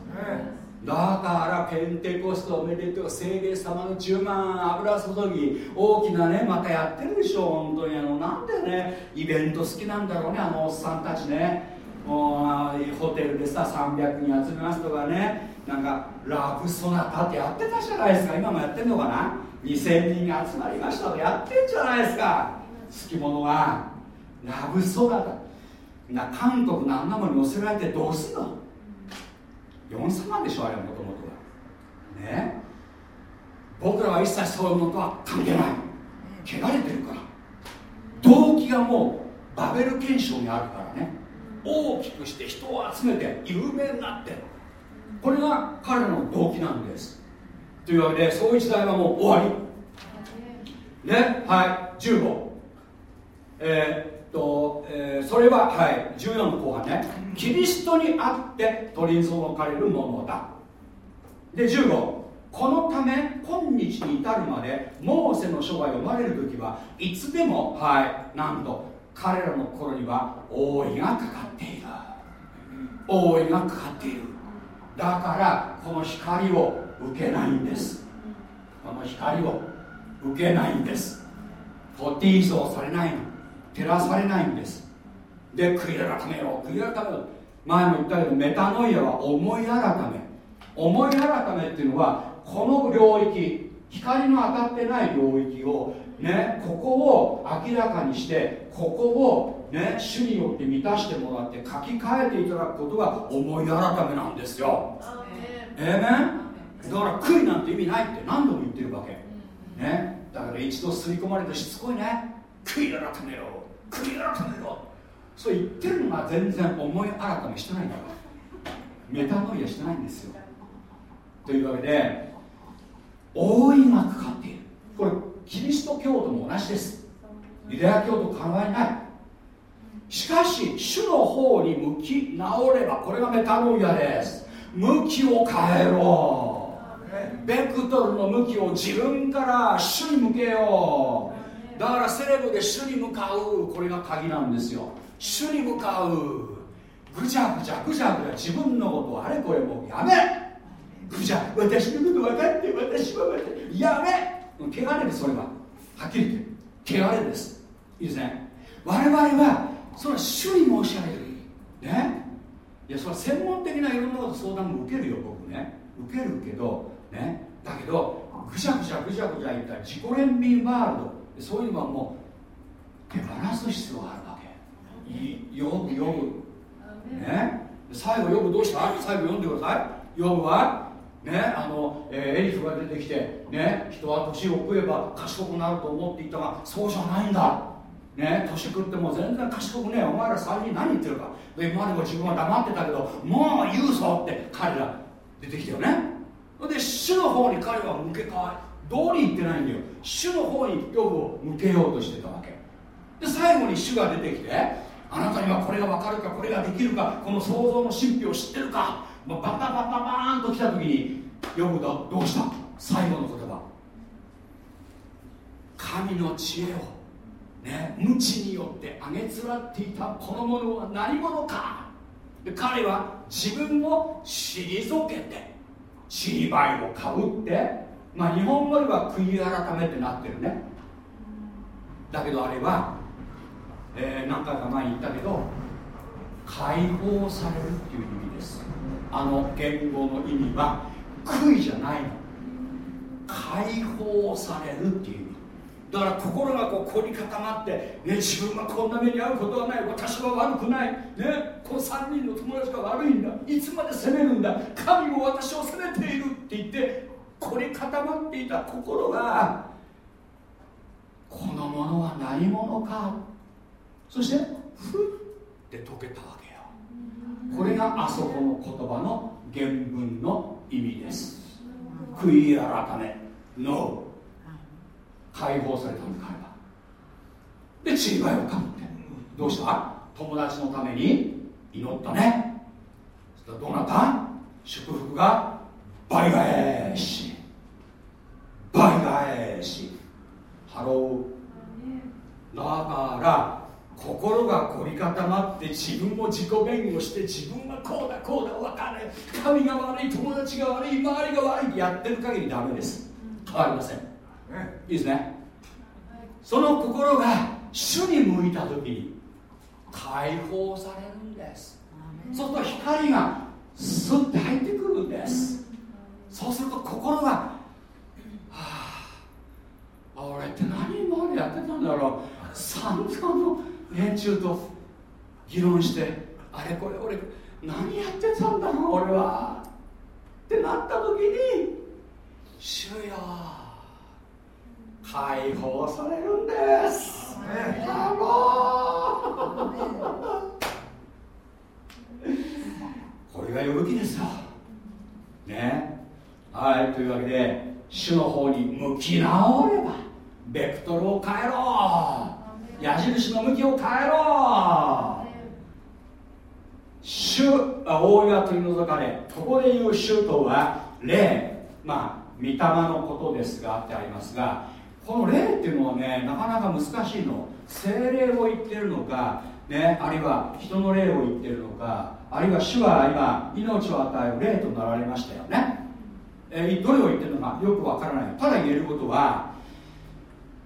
だからペンテコストおめでとう聖霊様の10万油注ぎ大きなねまたやってるでしょ本当にあの。なんでねイベント好きなんだろうねあのおっさんたちね。もうホテルでさ300人集めますとかねなんかラブソナタってやってたじゃないですか。今もやってんのかな？2000人が集まりましたとやってんじゃないですか。好き者はラブソナタ。な韓国のあんなもんに乗せられてどうすんの？4様でしょあれはもともとは。ね。僕らは一切そういうものとは関係ない。汚れてるから。動機がもうバベル憲章にあるからね。大きくして人を集めて有名になって。るこれが彼の動機なんです。というわけでそういう時代はもう終わり。ね。はい。15えー、と、えー、それははい14の後半ね。キリストにあって取り除かれるものだ。で15このため今日に至るまでモーセの書が読まれる時はいつでもはいなんと彼らの頃には覆いがかかっている。覆いがかかっている。だからこの光を受けないんです。この光を受けないんです。ポティーゾされないの。照らされないんです。で悔い改めよ悔い改めよ前も言ったけどメタノイアは思い改め。思い改めっていうのはこの領域光の当たってない領域をねここを明らかにしてここをね主によって満たしてもらって書き換えていただくことが思い改めなんですよ。ええねだから悔いなんて意味ないって何度も言ってるわけ。ね。だから一度吸い込まれてしつこいね。悔い改めろ悔い改めろそう言ってるのが全然思い改めしてないんだから。メタノイアしてないんですよ。というわけで覆いがかかっている。これキリスト教徒も同じです。ユダヤ教と変わりない。しかし主の方に向き直ればこれがメタノイアです。向きを変えろ。ベクトルの向きを自分から主に向けようだからセレブで主に向かうこれが鍵なんですよ。主に向かう。ぐちゃぐちゃぐちゃぐちゃ。自分のことあれこれもうやめ。ぐちゃ。私のこと分かって私は分かって。やめ。汚れですそれは。はっきり言って。汚れです。いいですね。我々はそれは主に申し上げる。ね。いやそれは専門的ないろんなこと相談も受けるよ僕ね。受けるけどね。だけどぐちゃぐちゃぐちゃぐちゃ言った自己憐憫ワールド。そういうのはもう手放す必要があるわけ。よく読むね。最後読むどうした？最後読んでください。読むはねあの、えー、エリフが出てきてね人は年を食えば賢くなると思っていたがそうじゃないんだ。ね年食っても全然賢くねお前ら3人何言ってるか。で今までも自分は黙ってたけどもう言うぞって彼ら出てきたよね。で主の方に彼は向け替わり道理言ってないんだよ主の方にヨブを向けようとしてたわけ。で最後に主が出てきてあなたにはこれが分かるかこれができるかこの創造の神秘を知ってるか、まあ、バンバンバンバンバンと来た時にヨブだどうした？最後の言葉。神の知恵をね無知によってあげつらっていたこのものは何者か。で彼は自分を退けて死に灰をかぶってまあ日本語では悔い改めってなってるね。だけどあれは、えー、何回か前に言ったけど解放されるっていう意味です。あの言語の意味は悔いじゃないの。解放されるっていう意味。だから心がこう凝り固まって、ね、自分はこんな目に遭うことはない。私は悪くない、ね、この3人の友達が悪いんだ。いつまで責めるんだ。神も私を責めているって言って凝り固まっていた心がこのものは何者か。そしてふって解けたわけよ。これがあそこの言葉の原文の意味です。悔い改め。No 解放されたんだ彼はでちりばいをかぶって。どうした？友達のために祈ったね。そしたらどなた？祝福が倍返し。倍返し。 Hello。だから心が凝り固まって自分も自己弁護して自分はこうだこうだ分かんない神が悪い友達が悪い周りが悪いってやってる限りダメです。変わりません。い。いですね。その心が主に向いた時に解放されるんです。そうすると光がスッて入ってくるんですそうすると心がはあ俺って何今までやってたんだろう。散々の連中と議論してあれこれ俺何やってたんだろう俺は。ってなった時に主よ解放されるんです。これが呼ぶ気ですよ。ねはいというわけで主の方に向き直ればベクトルを変えろ。矢印の向きを変えろ。主大いは取り除かれここで言う主とは霊。まあ御霊のことですがってありますがこの霊っていうのはねなかなか難しいの。精霊を言ってるのか、ね、あるいは人の霊を言ってるのかあるいは主は今命を与える霊となられましたよね、え、どれを言ってるのかよくわからない。ただ言えることは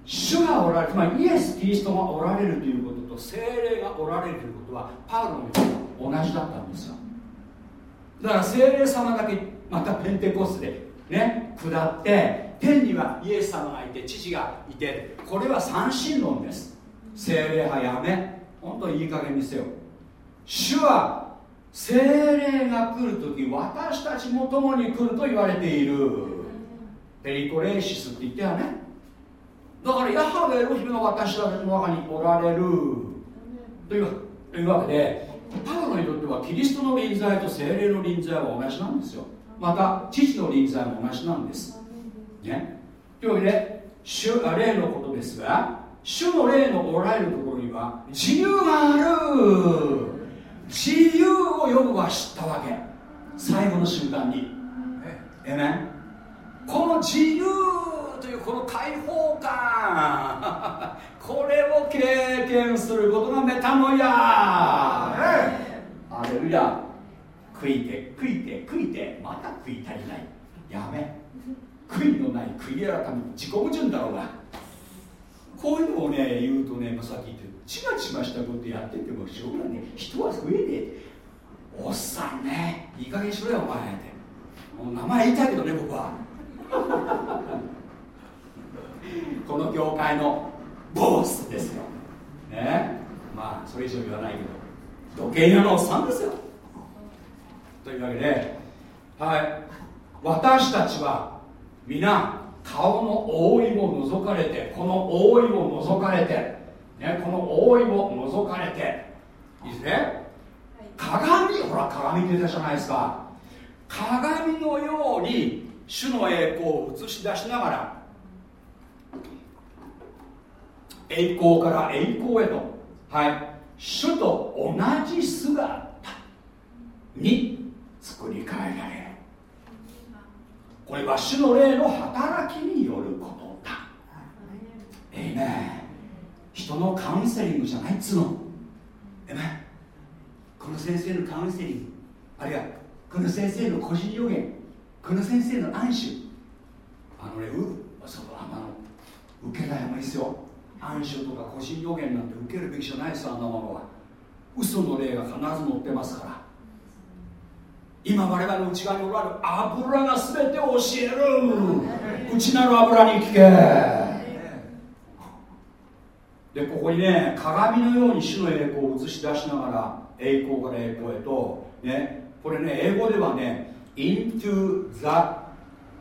主がおられるつまりイエス・キリストがおられるということと精霊がおられるということはパウロの言う同じだったんですよ。だから精霊様だけまたペンテコスでね下って天にはイエス様がいて父がいてこれは三神論です。精霊派やめ。本当にいい加減にせよ。主は精霊が来るとき私たちも共に来ると言われている。ペリコレーシスって言ったよね。だからヤハウェエロヒムが私たちの中におられる。というというわけでパウロにとってはキリストの臨在と精霊の臨在は同じなんですよ。また父の臨在も同じなんです。ね。というわけで主霊のことですが主の霊のおられるところには自由がある。自由をヨブは知ったわけ。最後の瞬間に。えね。この自由というこの解放感。<laughs> これを経験することがメタノヤア。レルヤ。食いて食いて食いて。また食い足りない。やめ。悔いのない悔い改め。自己矛盾だろうが。こういうのをね言うとね、まあ、さっき言ってちまちましたことやっててもしょうがね。人は増えねえおっさんね。いい加減しろよお前って。もう名前言いたいけどね僕は。<laughs> この業界のボスですよ。ね。まあそれ以上言わないけど。時計屋のおっさんですよ。というわけではい。私たちは皆顔の覆いを除かれてこの覆いを除かれて、ね、この覆いを除かれて。いいですね。鏡ほら鏡って言ったじゃないですか。鏡のように主の栄光を映し出しながら栄光から栄光へとはい主と同じ姿に作り変えられる。これは主の霊の働きによることだ。えい。ね人のカウンセリングじゃないっつうの。えねこの先生のカウンセリング。あるいはこの先生の個人予言。この先生の暗視あのねうそこあの受けない方がいいですよ。暗視とか個人予言なんて受けるべきじゃないですあんなものは。嘘の例が必ず載ってますから。今我々の内側におられる油が全てを教える。内なる油に聞け。でここにね鏡のように主の栄光を映し出しながら栄光から栄光へとねこれね英語ではね into the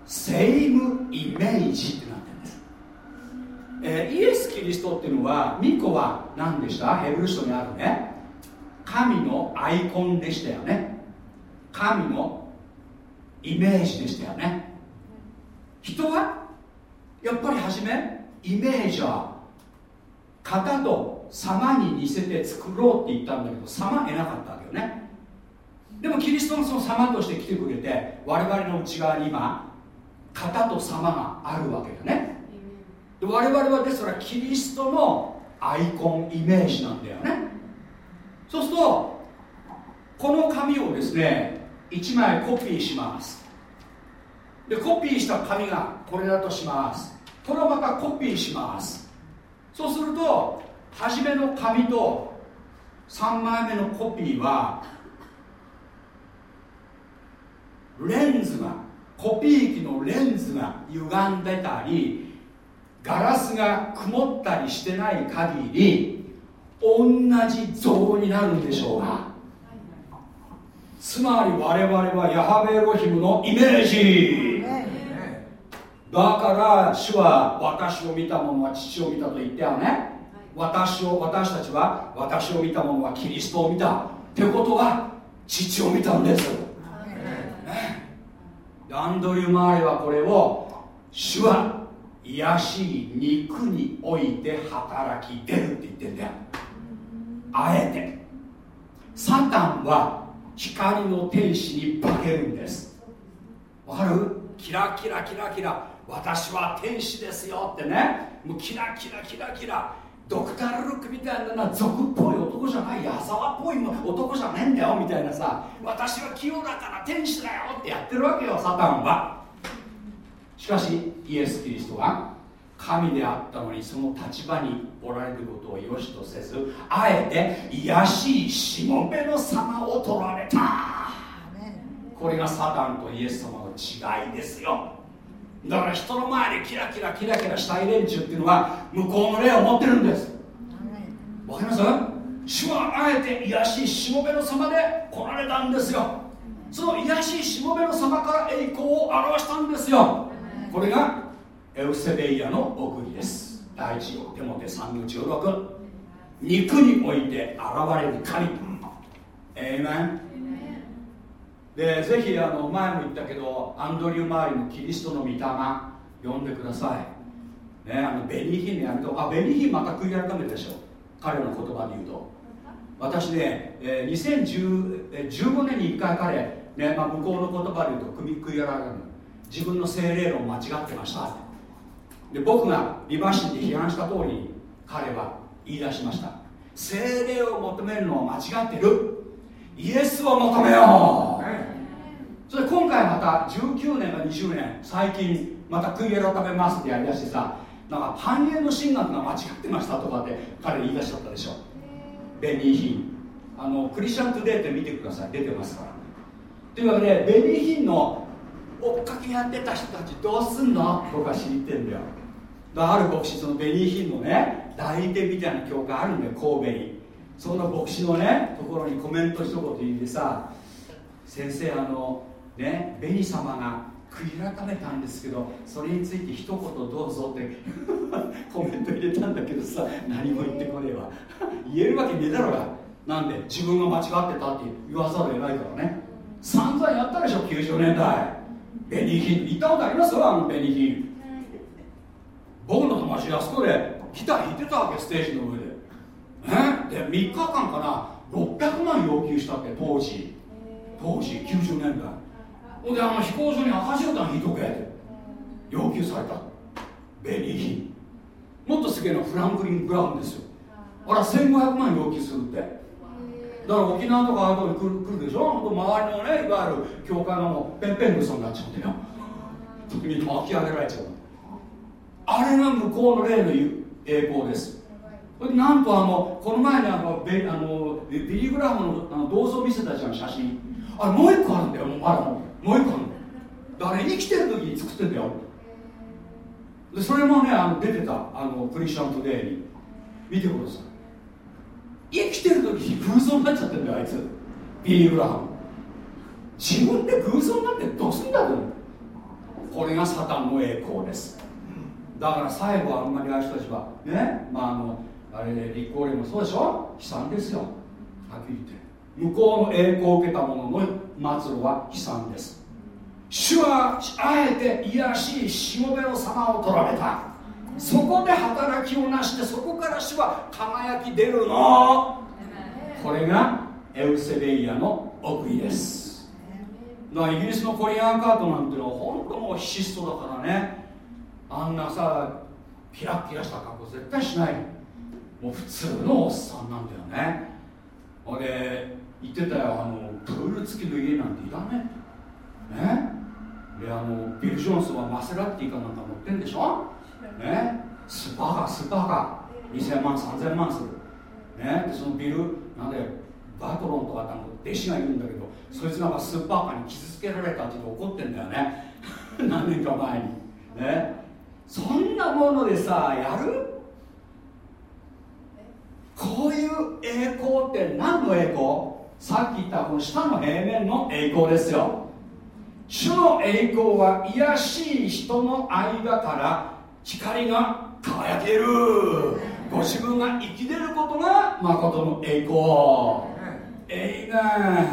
same image ってなってるんです、えー、イエス・キリストっていうのは巫女は何でした？ヘブル書にあるね。神のアイコンでしたよね。神のイメージでしたよね。人はやっぱり初めイメージャー。型と様に似せて作ろうって言ったんだけど様得なかったわけよね。でもキリストのその様として来てくれて我々の内側に今型と様があるわけだね。で我々はですからキリストのアイコンイメージなんだよね。そうするとこの紙をですね1枚コピーします。でコピーした紙がこれだとします。これをまたコピーします。そうすると初めの紙と3枚目のコピーはレンズがコピー機のレンズが歪んでたりガラスが曇ったりしてない限り同じ像になるんでしょうが。つまり我々はヤハベエロヒムのイメージ。から主は私を見た者は父を見たと言ったよね。私を私たちは私を見た者はキリストを見た。ってことは父を見たんです、ね、アンドリュー・マーレはこれを主は癒しい肉において働き出るって言ってんだよ。あえて。サタンは光の天使に化けるんです。わかる？キラキラキラキラ私は天使ですよってねもうキラキラキラキラドクター・ルックみたいな俗っぽい男じゃない矢沢っぽい男じゃねえんだよみたいなさ私は清らかな天使だよってやってるわけよサタンは。しかしイエス・キリストは神であったのにその立場におられることを良しとせずあえて卑しいしもべの様を取られた。これがサタンとイエス様の違いですよだから人の前でキラキラキラキラしたい連中っていうのは向こうの霊を持ってるんです。わかります？主はあえて卑しいしもべの様で来られたんですよ。その卑しいしもべの様から栄光を表したんですよ。これがエウセベイヤの送りです。第一を手もて3の16肉において現れる神。エイメンでぜひあの前も言ったけどアンドリュー周りのキリストの御霊読んでください、ね、あのベニヒンのやめとあベニヒンまた悔い改めるでしょ彼の言葉で言うと。私ね、えー、2015年に1回彼、ねまあ、向こうの言葉で言うと首悔い改める。自分の精霊論間違ってました。で僕がリバシンで批判した通りに彼は言い出しました。精霊を求めるのは間違ってる。イエスを求めよう。それで今回また19年か20年最近また悔い改めますってやりだしてさなんか繁栄の神学が間違ってましたとかって彼言い出しちゃったでしょ。ベニーヒンあのクリスチャントゥデーって見てください。出てますからというわけでベニーヒンの追っかけやってた人たちどうすんの？僕は知ってんだよ。ある牧師そのベニーヒンのね代理店みたいな教会あるんだよ神戸に。その牧師のねところにコメント一言言ってさ先生あのね紅様が悔い改めたんですけどそれについて一言どうぞって <laughs> コメント入れたんだけどさ何も言ってこねえわ。言えるわけねえだろうが。なんで自分が間違ってたって言わざるを得ないからね。散々やったでしょ90年代。ベニヒン行ったことあります？わあのベニヒン僕の友達あそこでギター弾いてたわけステージの上で。え？で3日間かな600万要求したって当時。当時90年代。ほんであの飛行場に赤絨毯引いとけって。要求された。ベニー。もっとすげえのフランクリン・グラハムですよ。あら1500万要求するって。だから沖縄とかああいうとこに来るでしょ？周りのねいわゆる教会がもうペンペン草になっちゃうんだよみんな巻き上げられちゃう。あれが向こうの例の栄光です。なんとあのこの前にあのベあのビリー・グラムのあの銅像見せたじゃん写真。あれもう一個あるんだよもうまだもう一個あるだから生きてる時に作ってんだよ。でそれもねあの出てたあのクリスチャントデーに。見てください。生きてる時に空想になっちゃってんだよあいつ。ビー・グラハム。自分で空想になってどうすんだとこれがサタンの栄光です。だから最後あんまりああいう人たちはねまああのあれで立候補もそうでしょ？悲惨ですよ。はっきり言って。向こうの栄光を受けた者の末路は悲惨です。主はあえて卑しいしもべの様を取られた。そこで働きをなしてそこから主は輝き出るの。これがエウセベイヤの奥義です。だからイギリスのコリアンカートなんてのは本当もう質素だからね。あんなさキラッキラした格好絶対しない。もう普通のおっさんなんだよね。ほで言ってたよあのプール付きの家なんていらねね？であのビル・ジョンソンはマセラティかなんか持ってんでしょ？ね？スパーカースパーカ2000万3000万する。ね？でそのビルなんでバトロンとかの弟子がいるんだけどそいつがスーパーカーに傷つけられたって怒ってんだよね。<laughs> 何年か前に。ね？そんなものでさやる？こういう栄光って何の栄光？さっき言ったこの下の平面の栄光ですよ。主の栄光は卑しい人の間から光が輝ける。ご自分が生き出ることが誠の栄光。えいが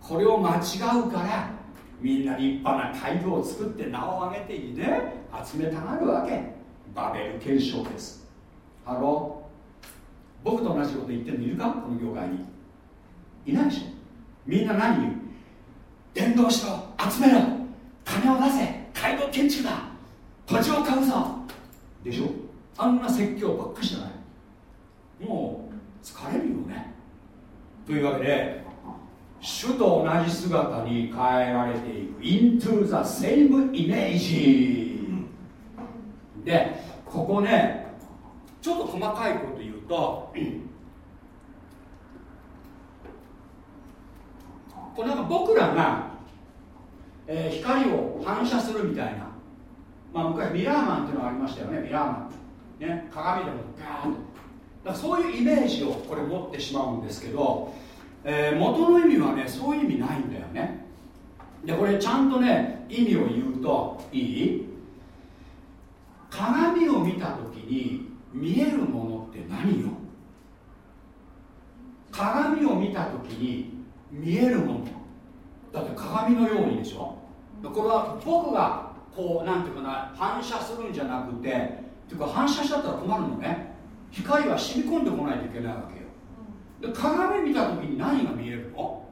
これを間違うからみんな立派な会堂を作って名を挙げていいね。集めたがるわけ。バベル現象です。 Hello。僕と同じこと言ってるのいるか？この業界に。いないでしょ。みんな何言う？伝道しろ集めろ。金を出せ。会堂建築だ。土地を買うぞ。でしょ？あんな説教ばっかしじゃない。もう疲れるよね。というわけで主と同じ姿に変えられていく。into the same image でここねちょっと細かいこと言うとこれなんか僕らが、えー、光を反射するみたいな、まあ、昔ミラーマンっていうのがありましたよねミラーマン、ね、鏡でもガーッと。だそういうイメージをこれ持ってしまうんですけど、えー、元の意味はねそういう意味ないんだよね。でこれちゃんとね意味を言うといい？鏡を見た時に見えるものって何よ？鏡を見た時に見えるもの。だって鏡のようにでしょ？これは僕がこうなんていうかな反射するんじゃなくてっていうか反射しちゃったら困るのね。光は染み込んでこないといけないわけよ。で鏡見た時に何が見えるの？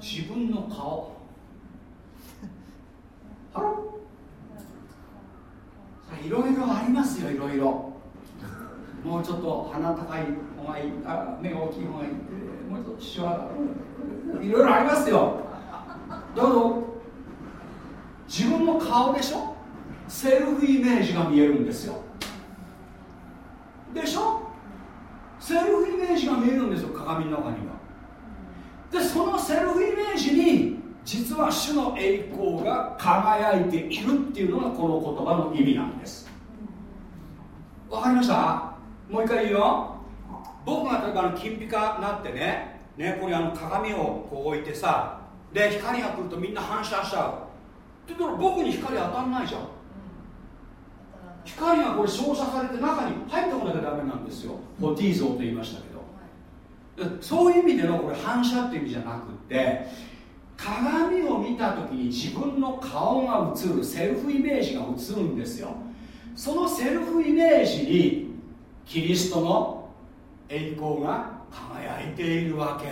自分の顔。ハロいろいろありますよいろいろ。もうちょっと鼻高い方がいいあ目が大きい方がいいもうちょっとシワいろいろありますよ。だけど自分の顔でしょ？セルフイメージが見えるんですよ。でしょ？セルフイメージが見えるんですよ鏡の中には。でそのセルフイメージに実は主の栄光が輝いているっていうのがこの言葉の意味なんです。わかりました？もう一回言うよ。僕が例えば金ピカになってねねこあの鏡をこう置いてさで光が来るとみんな反射しちゃう。って言ったら僕に光当たんないじゃん。光がこれ照射されて中に入ってこなきゃダメなんですよ。フォティー像と言いましたけど。そういう意味でのこれ反射っていう意味じゃなくって鏡を見た時に自分の顔が映るセルフイメージが映るんですよ。そのセルフイメージにキリストの栄光が輝いているわけ。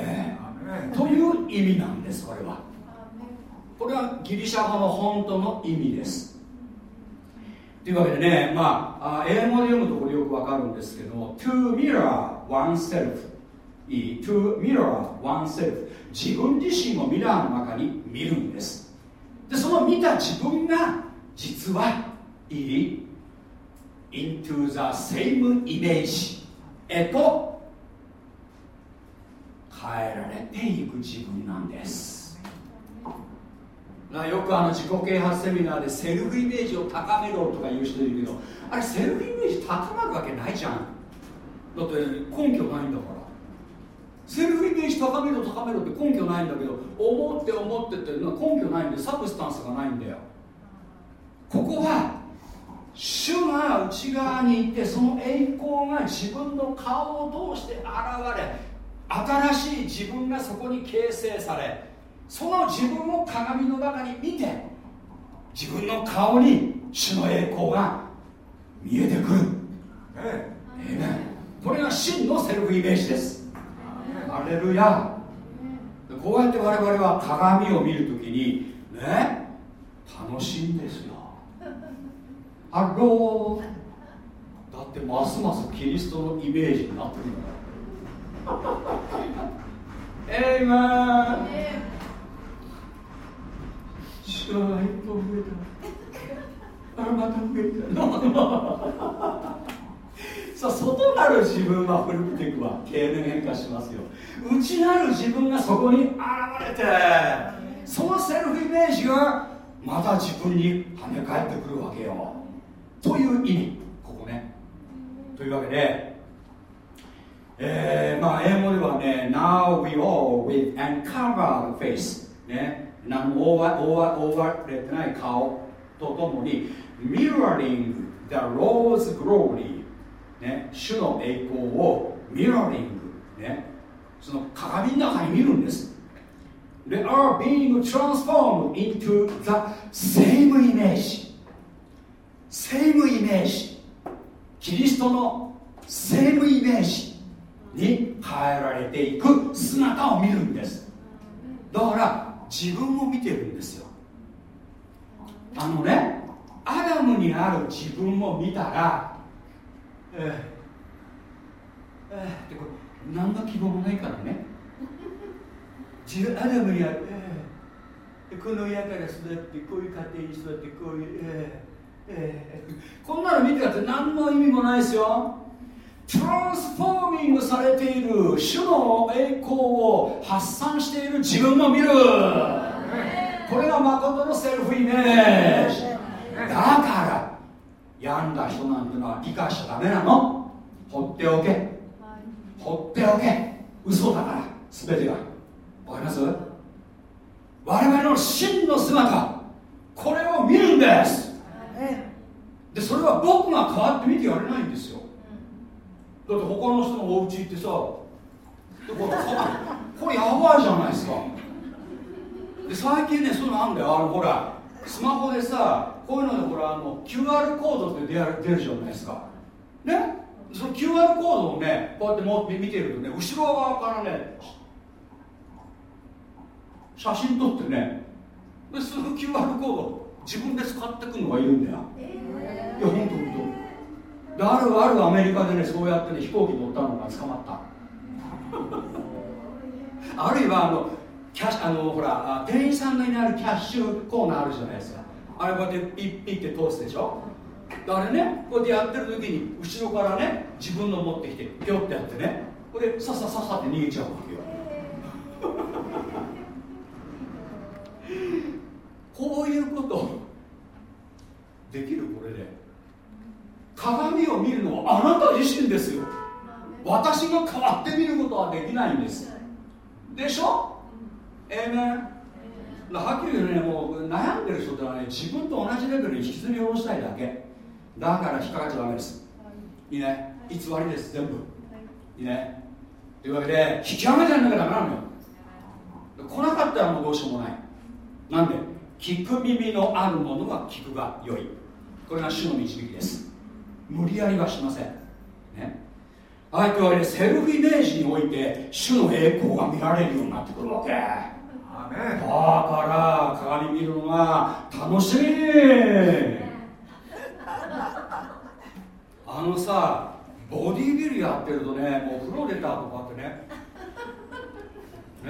という意味なんですこれは。これはギリシャ語の本当の意味です。というわけでねまあ英語で読むとこれよくわかるんですけど to mirror oneself いい to mirror oneself 自分自身をミラーの中に見るんです。でその見た自分が実はいい into the same image へと変えられていく自分なんです。よくあの自己啓発セミナーでセルフイメージを高めろとか言う人いるけどあれセルフイメージ高まるわけないじゃん。だって根拠ないんだから。セルフイメージ高めろ高めろって根拠ないんだけど思って思ってって根拠ないんでサブスタンスがないんだよ。ここは主が内側にいてその栄光が自分の顔を通して現れ新しい自分がそこに形成されその自分を鏡の中に見て自分の顔に主の栄光が見えてくる、ええ、これが真のセルフイメージです。ハレルヤこうやって我々は鏡を見るときにね楽しいんですよハローだってますますキリストのイメージになってるんだエイマン。主は一歩増えた。あまた増えた。さあ外なる自分は古くていくわ。経年変化しますよ。内なる自分がそこに現れてそのセルフイメージがまた自分に跳ね返ってくるわけよ。という意味ここねというわけでえー、まあ英語ではね Now we all with uncovered face ね何も覆わ覆われてない顔とともに mirroring the Lord's glory ね主の栄光を mirroring ねその鏡の中に見るんです They are being transformed into the same image same image キリストの same image に変えられていく姿を見るんです。だから自分を見てるんですよ。あのねアダムにある自分を見たらえー、えー、ってこれ何の希望もないからね。自分アダムにある、えー、この家から育ってこういう家庭に育ってこういう、えーえー、こんなの見てたって何の意味もないですよ。トランスフォーミングされている。主の栄光を発散している自分も見る。これが誠のセルフイメージ。だから病んだ人なんてのは理解しちゃダメなの。放っておけ。放っておけ。嘘だから。全てが。わかります？我々の真の姿。これを見るんです。でそれは僕が変わって見てやれないんですよ。だって他の人のお家行ってさこれこれやばいじゃないですか。で最近ねそういうのあんだよ。あのほらスマホでさこういうのでほらあの QR コードって出る出るじゃないですか。ね？その QR コードをねこうやっても見てるとね後ろ側からね写真撮ってね。でその QR コード自分で使ってくるのがいるんだよ、えー、いや本当本当であるあるアメリカでねそうやってね飛行機乗ったのが捕まった。<laughs> あるいはあのキャッあのほら店員さんがいないキャッシュコーナーあるじゃないですか。あれこうやってピッピッて通すでしょ。あれねこうやってやってる時に後ろからね自分の持ってきてピョってやってね。これささささって逃げちゃうわけよこういうこと。できるこれで。鏡を見るのはあなた自身ですよ。私が変わってみることはできないんです。でしょ？ええ、ねはっきり言うねもう悩んでる人ってのはね自分と同じレベルに引きずり下ろしたいだけ。だから引っかかっちゃダメです。いいね？偽りです全部。いいね？というわけで引き上げてやんなきゃダメなのよ。来なかったらもうどうしようもない。なんで？聞く耳のあるものは聞くが良い。これが主の導きです。無理やりはしません。ね。はいというわけでセルフイメージにおいて主の栄光が見られるようになってくるわけ。だから鏡見るのが楽しみあのさボディービルやってるとねもう風呂出た後こうやってね。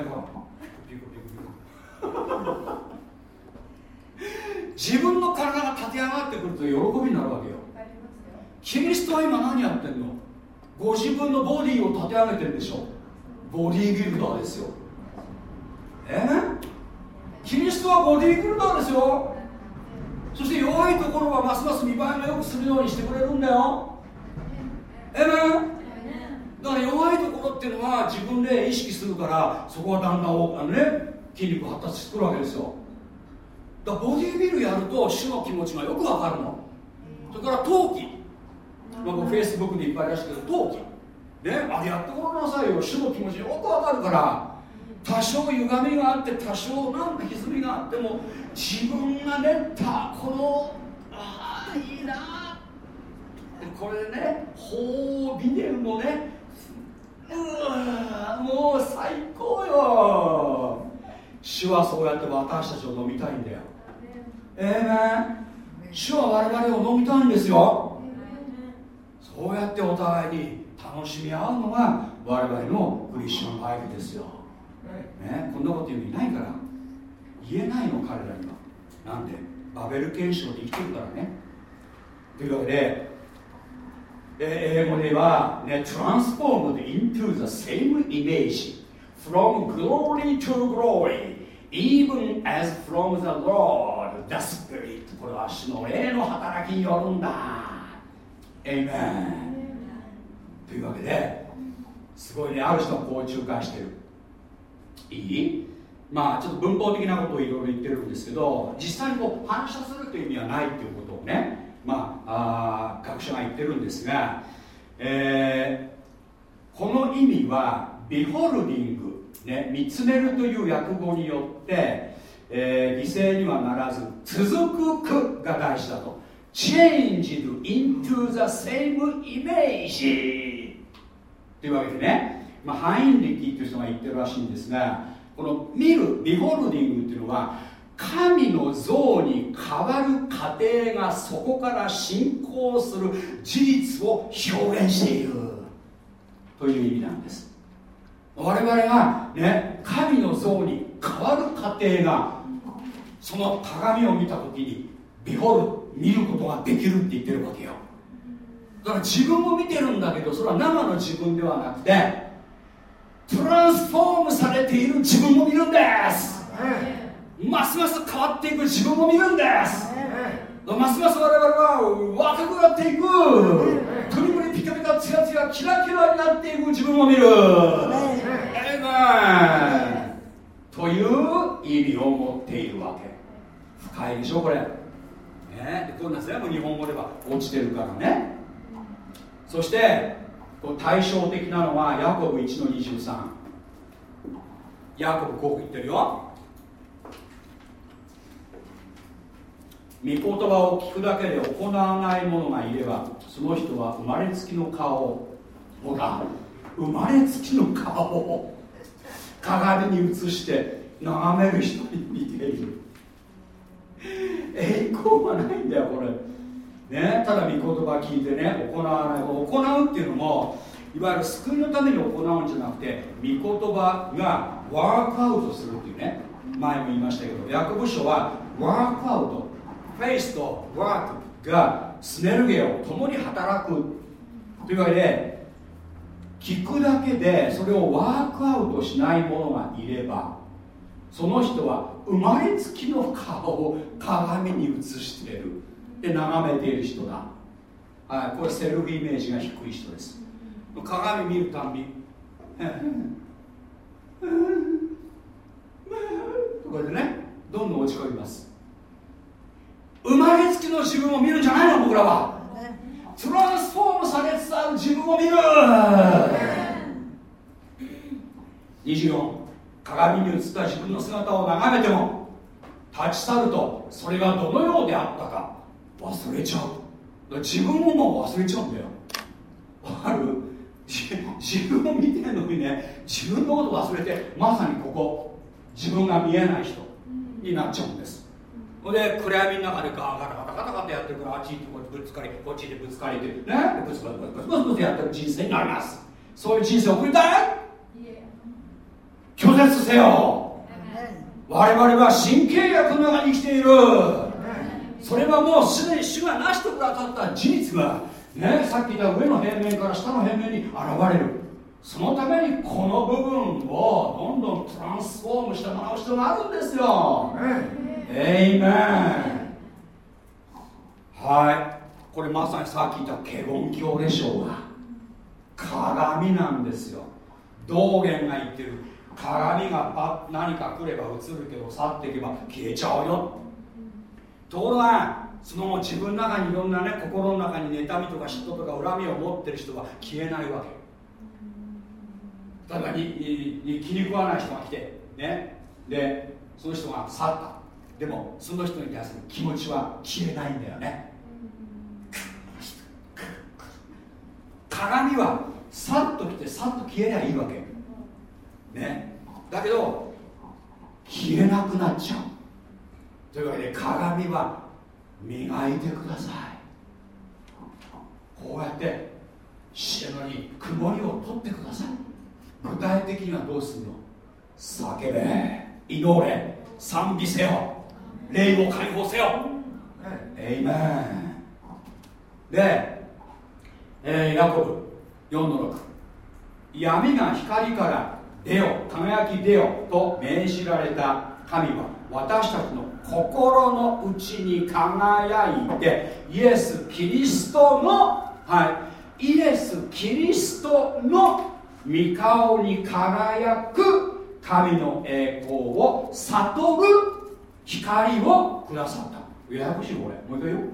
ねこピクピクピク自分の体が立て上がってくると喜びになるわけよ。キリストは今何やってんの？ご自分のボディを立て上げてるでしょ。ボディービルダーですよ。え？キリストはボディービルダーですよ。そして弱いところはますます見栄えがよくするようにしてくれるんだよ。え？めだから弱いところっていうのは自分で意識するからそこはだんだんあの、ね、筋肉発達してくるわけですよ。だからボディービルやると主の気持ちがよくわかるの。それから陶器。まあ、フェイスブックでいっぱい出してる陶器。ねあれやってごらんなさいよ。主の気持ちよくわかるから。多少歪みがあって多少なんか歪みがあっても自分が練ったこのああいいな。これでねほうビデオもねうわもう最高よ。主はそうやって私たちを飲みたいんだよええ、主は我々を飲みたいんですよ。そうやってお互いに楽しみ合うのが我々のクリスチャンライフですよ、ね、こんなこと言うのいないから。言えないの彼らには。なんで？バベル憲章で生きてるからね。というわけで英語では、ね、transformed into the same image from glory to glory even as from the Lord. The Spirit これは主の霊の働きによるんだ。エイメンというわけですごいねある人はこう仲介してる。いい？まあちょっと文法的なことをいろいろ言ってるんですけど実際にこう反射するという意味はないっていうことをねまああ学者が言ってるんですが、えー、この意味はビホルディング、ね、見つめるという訳語によって、えー、犠牲にはならず続くが大事だと。changed into the same image というわけでね、まあ、ハインリキという人が言ってるらしいんですがこの見るビホルディングっていうのは神の像に変わる過程がそこから進行する事実を表現している。という意味なんです。我々がね神の像に変わる過程がその鏡を見た時にビホル見ることができるって言ってるわけよ。だから自分を見てるんだけどそれは生の自分ではなくてトランスフォームされている自分を見るんです。ますます変わっていく自分を見るんです。ますます我々は若くなっていく。プリプリピカピカツヤツヤキラキラになっていく自分を見る。ええという意味を持っているわけ。深いでしょこれ。ね。こんな全部日本語では落ちてるからね。そして対照的なのはヤコブ1の23ヤコブこう言ってるよ。御言葉を聞くだけで行わない者がいればその人は生まれつきの顔をほら生まれつきの顔を鏡に映して眺める人に似ている。栄光はないんだよこれ。ね、ただ御言葉聞いてね行わない。行うっていうのもいわゆる救いのために行うんじゃなくて御言葉がワークアウトするっていうね前も言いましたけど役部書はワークアウト。フェイスとワークがスネルゲを共に働く。というわけで聞くだけでそれをワークアウトしない者がいればその人は生まれつきの顔を鏡に映している。で眺めている人だ。はい、これセルフイメージが低い人です。鏡見るたんびこれでねどんどん落ち込みます。生まれつきの自分を見るんじゃないの僕らは。トランスフォームされつつある自分を見る。24鏡に映った自分の姿を眺めても立ち去るとそれがどのようであったか忘れちゃう。自分をもう忘れちゃうんだよ。わかる自分を見てるのにね自分のこと忘れてまさにここ。自分が見えない人になっちゃうんです。ほんで暗闇の中でガーガタガタガタガタやってるからあっち行ってこっちぶつかりこっちでぶつかりでね？ブツブツブツブツブツブツやってる人生になりますそういう人生を送りたい？拒絶せよ。我々は新契約の中に生きている。それはもうすでに主が成してくださった事実がね？さっき言った上の平面から下の平面に現れる。そのためにこの部分をどんどんトランスフォームしてもらう必要があるんですよ、エイメンはい。これまさにさっき言ったケゴン教でしょうが鏡なんですよ。道元が言ってる。鏡が何か来れば映るけど去っていけば消えちゃうよ。ところがその自分の中にいろんなね心の中に妬みとか嫉妬とか恨みを持ってる人は消えないわけ。例えばにに気に食わない人が来てね。でその人が去った。でもその人に対する気持ちは消えないんだよね。鏡はさっと来てさっと消えりゃいいわけ。ね。だけど消えなくなっちゃう。というわけで鏡は磨いてください。こうやって死のに曇りを取ってください。具体的にはどうするの？叫べ。祈れ。賛美せよ。霊を解放せよ。エイメンで、えー、ヤコブ4の6闇が光から出よ輝き出よと命じられた神は私たちの心の内に輝いてイエス・キリストのはいイエス・キリストの御顔に輝く神の栄光を悟る光をくださった。ややこしいこれ。もう一回言う。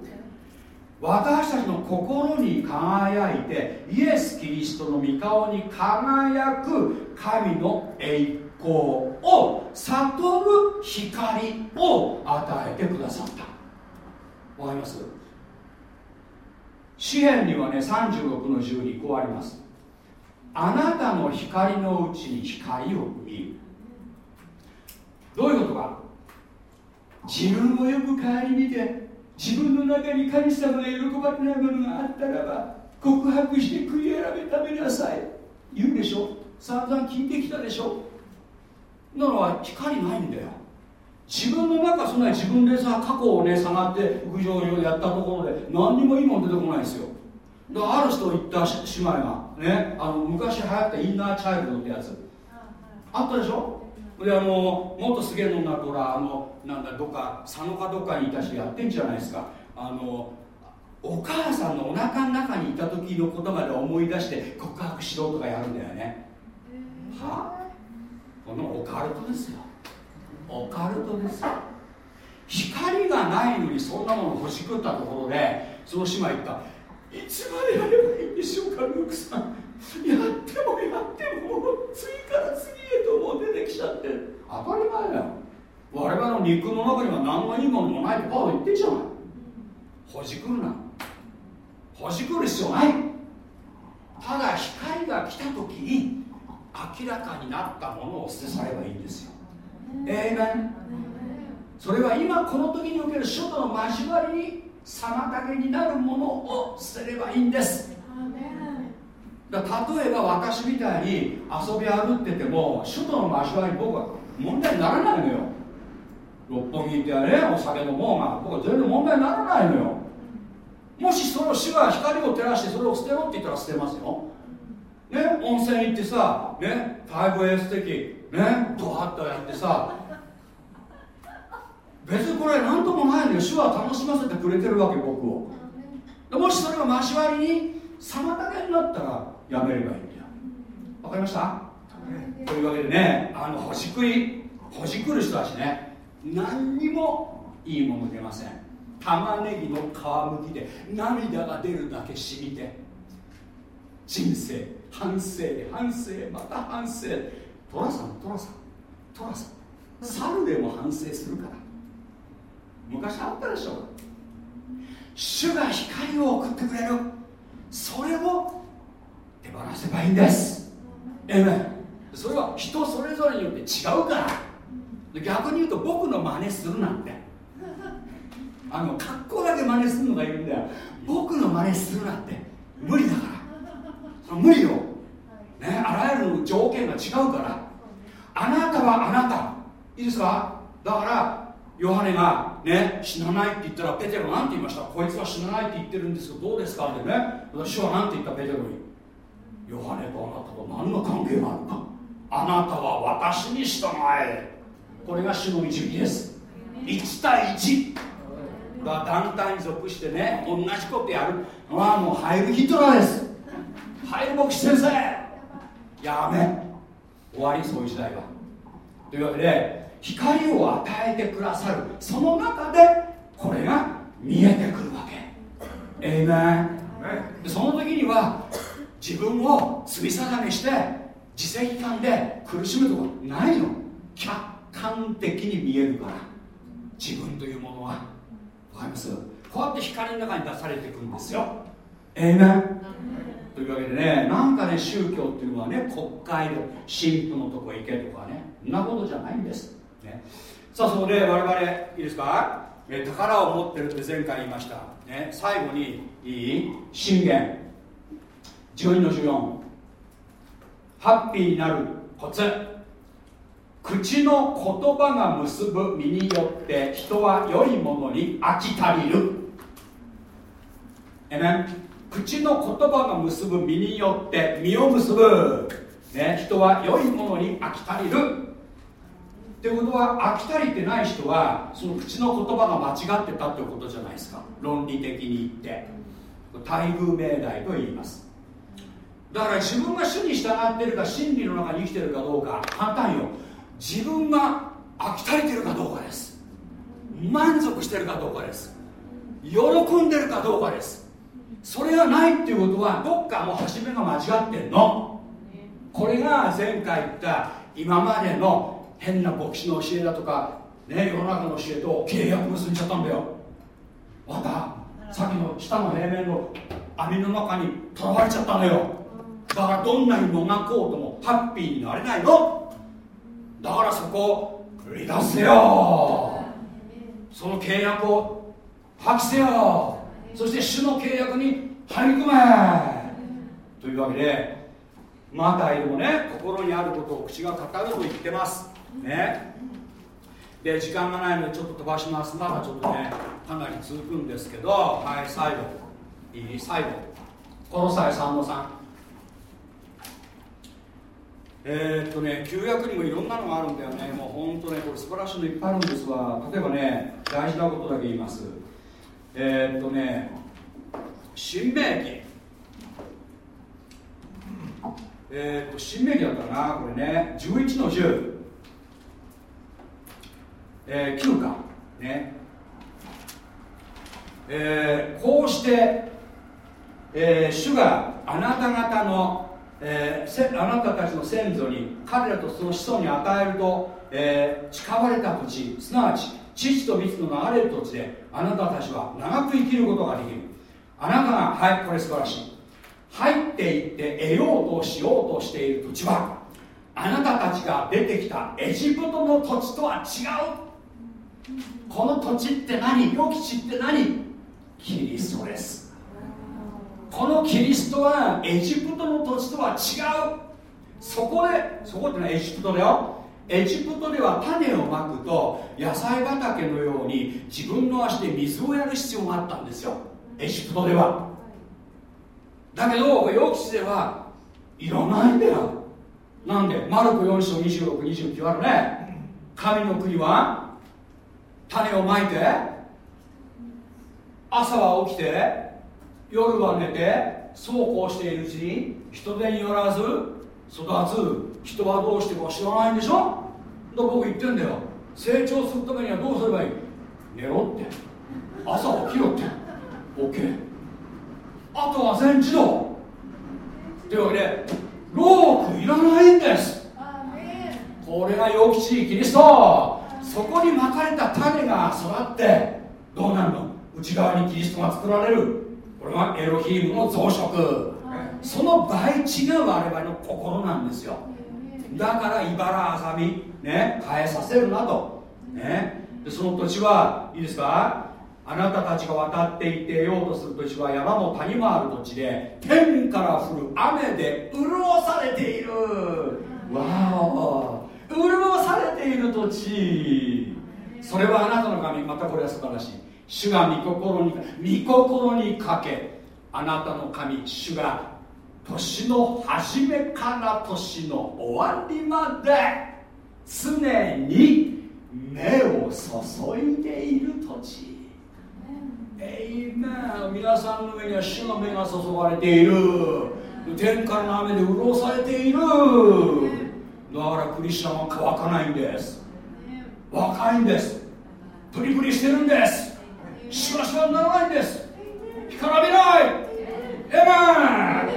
私たちの心に輝いてイエス・キリストの御顔に輝く神の栄光を悟る光を与えてくださった。わかります？詩篇にはね36の12こうあります。あなたの光のうちに光を見る。どういうことか？自分をよく顧みて自分の中に神様が喜ばれないものがあったらば告白して悔い改め食べなさい。言うでしょ？散々聞いてきたでしょ？なのは光ないんだよ。自分の中そんなに自分でさ過去をね下がって屋上をやったところで何にもいいもん出てこないですよ。だからある人言った姉妹がねあの昔流行ったインナーチャイルドってやつ。あったでしょ？であのもっとすげえのになるとほらあのなんだどっか佐野かどっかにいた人やってんじゃないですか。あのお母さんのお腹の中にいた時のことまで思い出して告白しろとかやるんだよね。はあ？このオカルトですよ。オカルトですよ。光がないのにそんなものを欲しくったところでその姉妹言った。いつまでやればいいんでしょうかルークさんやってもやっても次から次へともう出てきちゃって。当たり前だよ我々の肉の中には何のいいものもないってパウロ言ってんじゃない。ほじくるな。ほじくる必要ない。ただ光が来た時に明らかになったものを捨て去ればいいんですよ。ええねそれは今この時における書との交わりに妨げになるものを捨てればいいんですだ例えば私みたいに遊び歩ってても首都の交わりに僕は問題にならないのよ。六本木ってねお酒飲もう。が僕は全然問題にならないのよ。もしその主が光を照らしてそれを捨てろって言ったら捨てますよ。ね？温泉行ってさね？5S 的ね？ドワッとやってさ別にこれ何ともないのよ。主は楽しませてくれてるわけ僕を。もしそれが交わりに妨げになったらやめればいいんだよ。わかりました？というわけでねあのほじくりほじくる人たちね何にもいいもの出ません。玉ねぎの皮むきで涙が出るだけ染みて人生反省反省また反省。寅さん寅さん寅さん。猿でも反省するから。昔あったでしょ。主が光を送ってくれる。それを手放せばいいんです。えめそれは人それぞれによって違うから。逆に言うと僕の真似するなんて。あの格好だけ真似するのがいるんだよ。僕の真似するなんて。無理だから。無理よ、ね、あらゆる条件が違うから。あなたはあなた。いいですか？だからヨハネがね死なないって言ったらペテロなんて言いました。こいつは死なないって言ってるんですけどどうですか？ってね。私は何て言った？ペテロに。ヨハネとあなたと何の関係があるか。あなたは私に従え。これが主の導きです。1対1が団体に属してね同じことやる。のはもうハイルヒトラーです。ハイル牧師先生。やめ。終わりそういう時代は。というわけで光を与えてくださる。その中でこれが見えてくるわけ。えいめその時には自分を罪定めして自責感で苦しむとかないの。客観的に見えるから。自分というものは。わかります？こうやって光の中に出されていくんですよ。えいめというわけでねなんかね宗教っていうのはね国会で神父のとこ行けとかねそんなことじゃないんです。ね、さあそこで我々いいですか、え宝を持ってるって前回言いました、ね、最後にいい？信玄。12の14ハッピーになるコツ。口の言葉が結ぶ身によって人は良いものに飽き足りる。えね口の言葉が結ぶ身によって身を結ぶ、ね、人は良いものに飽き足りる。っていうことは飽き足りてない人はその口の言葉が間違ってたってことじゃないですか。論理的に言って。待遇命題と言います。だから自分が主に従ってるか真理の中に生きてるかどうか簡単よ。自分が飽き足りてるかどうかです。満足してるかどうかです。喜んでるかどうかです。それがないっていうことはどっかもう初めが間違ってんの。これが前回言った今までの変な牧師の教えだとか、ね、世の中の教えと契約結んじゃったんだよ。またさっきの下の平面の網の中にとらわれちゃったのよ。だからどんなにもがこうともハッピーになれないの。だからそこを離脱せよ。その契約を破棄せよ。そして主の契約に入り込め。というわけでマタイでもね心にあることを口が語ると言ってます。ね。で時間がないのでちょっと飛ばします。まだちょっとねかなり続くんですけどはい最後。いい最後。この際3の3えー、っとね旧約にもいろんなのがあるんだよね。もう本当ねこれ素晴らしいのいっぱいあるんですわ。例えばね大事なことだけ言います。えー、っとね新明記。えー、っと新明記だったかなこれね。11の10えー、9巻ね。えー、こうして、えー、主があなた方のえー、あなたたちの先祖に彼らとその子孫に与えると、えー、誓われた土地すなわち父と蜜の流れる土地であなたたちは長く生きることができる。あなたがはいこれ素晴らしい。入っていって得ようとしようとしている土地はあなたたちが出てきたエジプトの土地とは違う。この土地って何？良き地って何？キリストです。このキリストはエジプトの土地とは違う。そこでそこってのはエジプトだよ。エジプトでは種をまくと野菜畑のように自分の足で水をやる必要があったんですよ。エジプトでは。だけどヨキ地ではいらないんだよ。なんで？マルコ4章2629あるね。神の国は種をまいて朝は起きて夜は寝てそうこうしているうちに人手によらず育つ人はどうしてか知らないんでしょ？だ僕言ってんだよ。成長するためにはどうすればいい？寝ろって。朝起きろって。OK あとは全自動。というわけでロークいらないんです。これが良きキリストそこにまかれた種が育ってどうなるの？内側にキリストが作られる。これはエロヒームの増殖。その倍地が我々の心なんですよ。だから茨あざみね変えさせるなと。ね。でその土地はいいですか？あなたたちが渡っていってようとする土地は山も谷もある土地で天から降る雨で潤されている。わお。潤されている土地。それはあなたの神またこれは素晴らしい主が御心に御心にかけあなたの神主が年の初めから年の終わりまで常に目を注いでいる土地。えいめ皆さんの上には主の目が注がれている。天からの雨で潤されている。だからクリスチャンは乾かないんです。若いんです。プリプリしてるんです。しばしばならないんです。干からびない。エマン。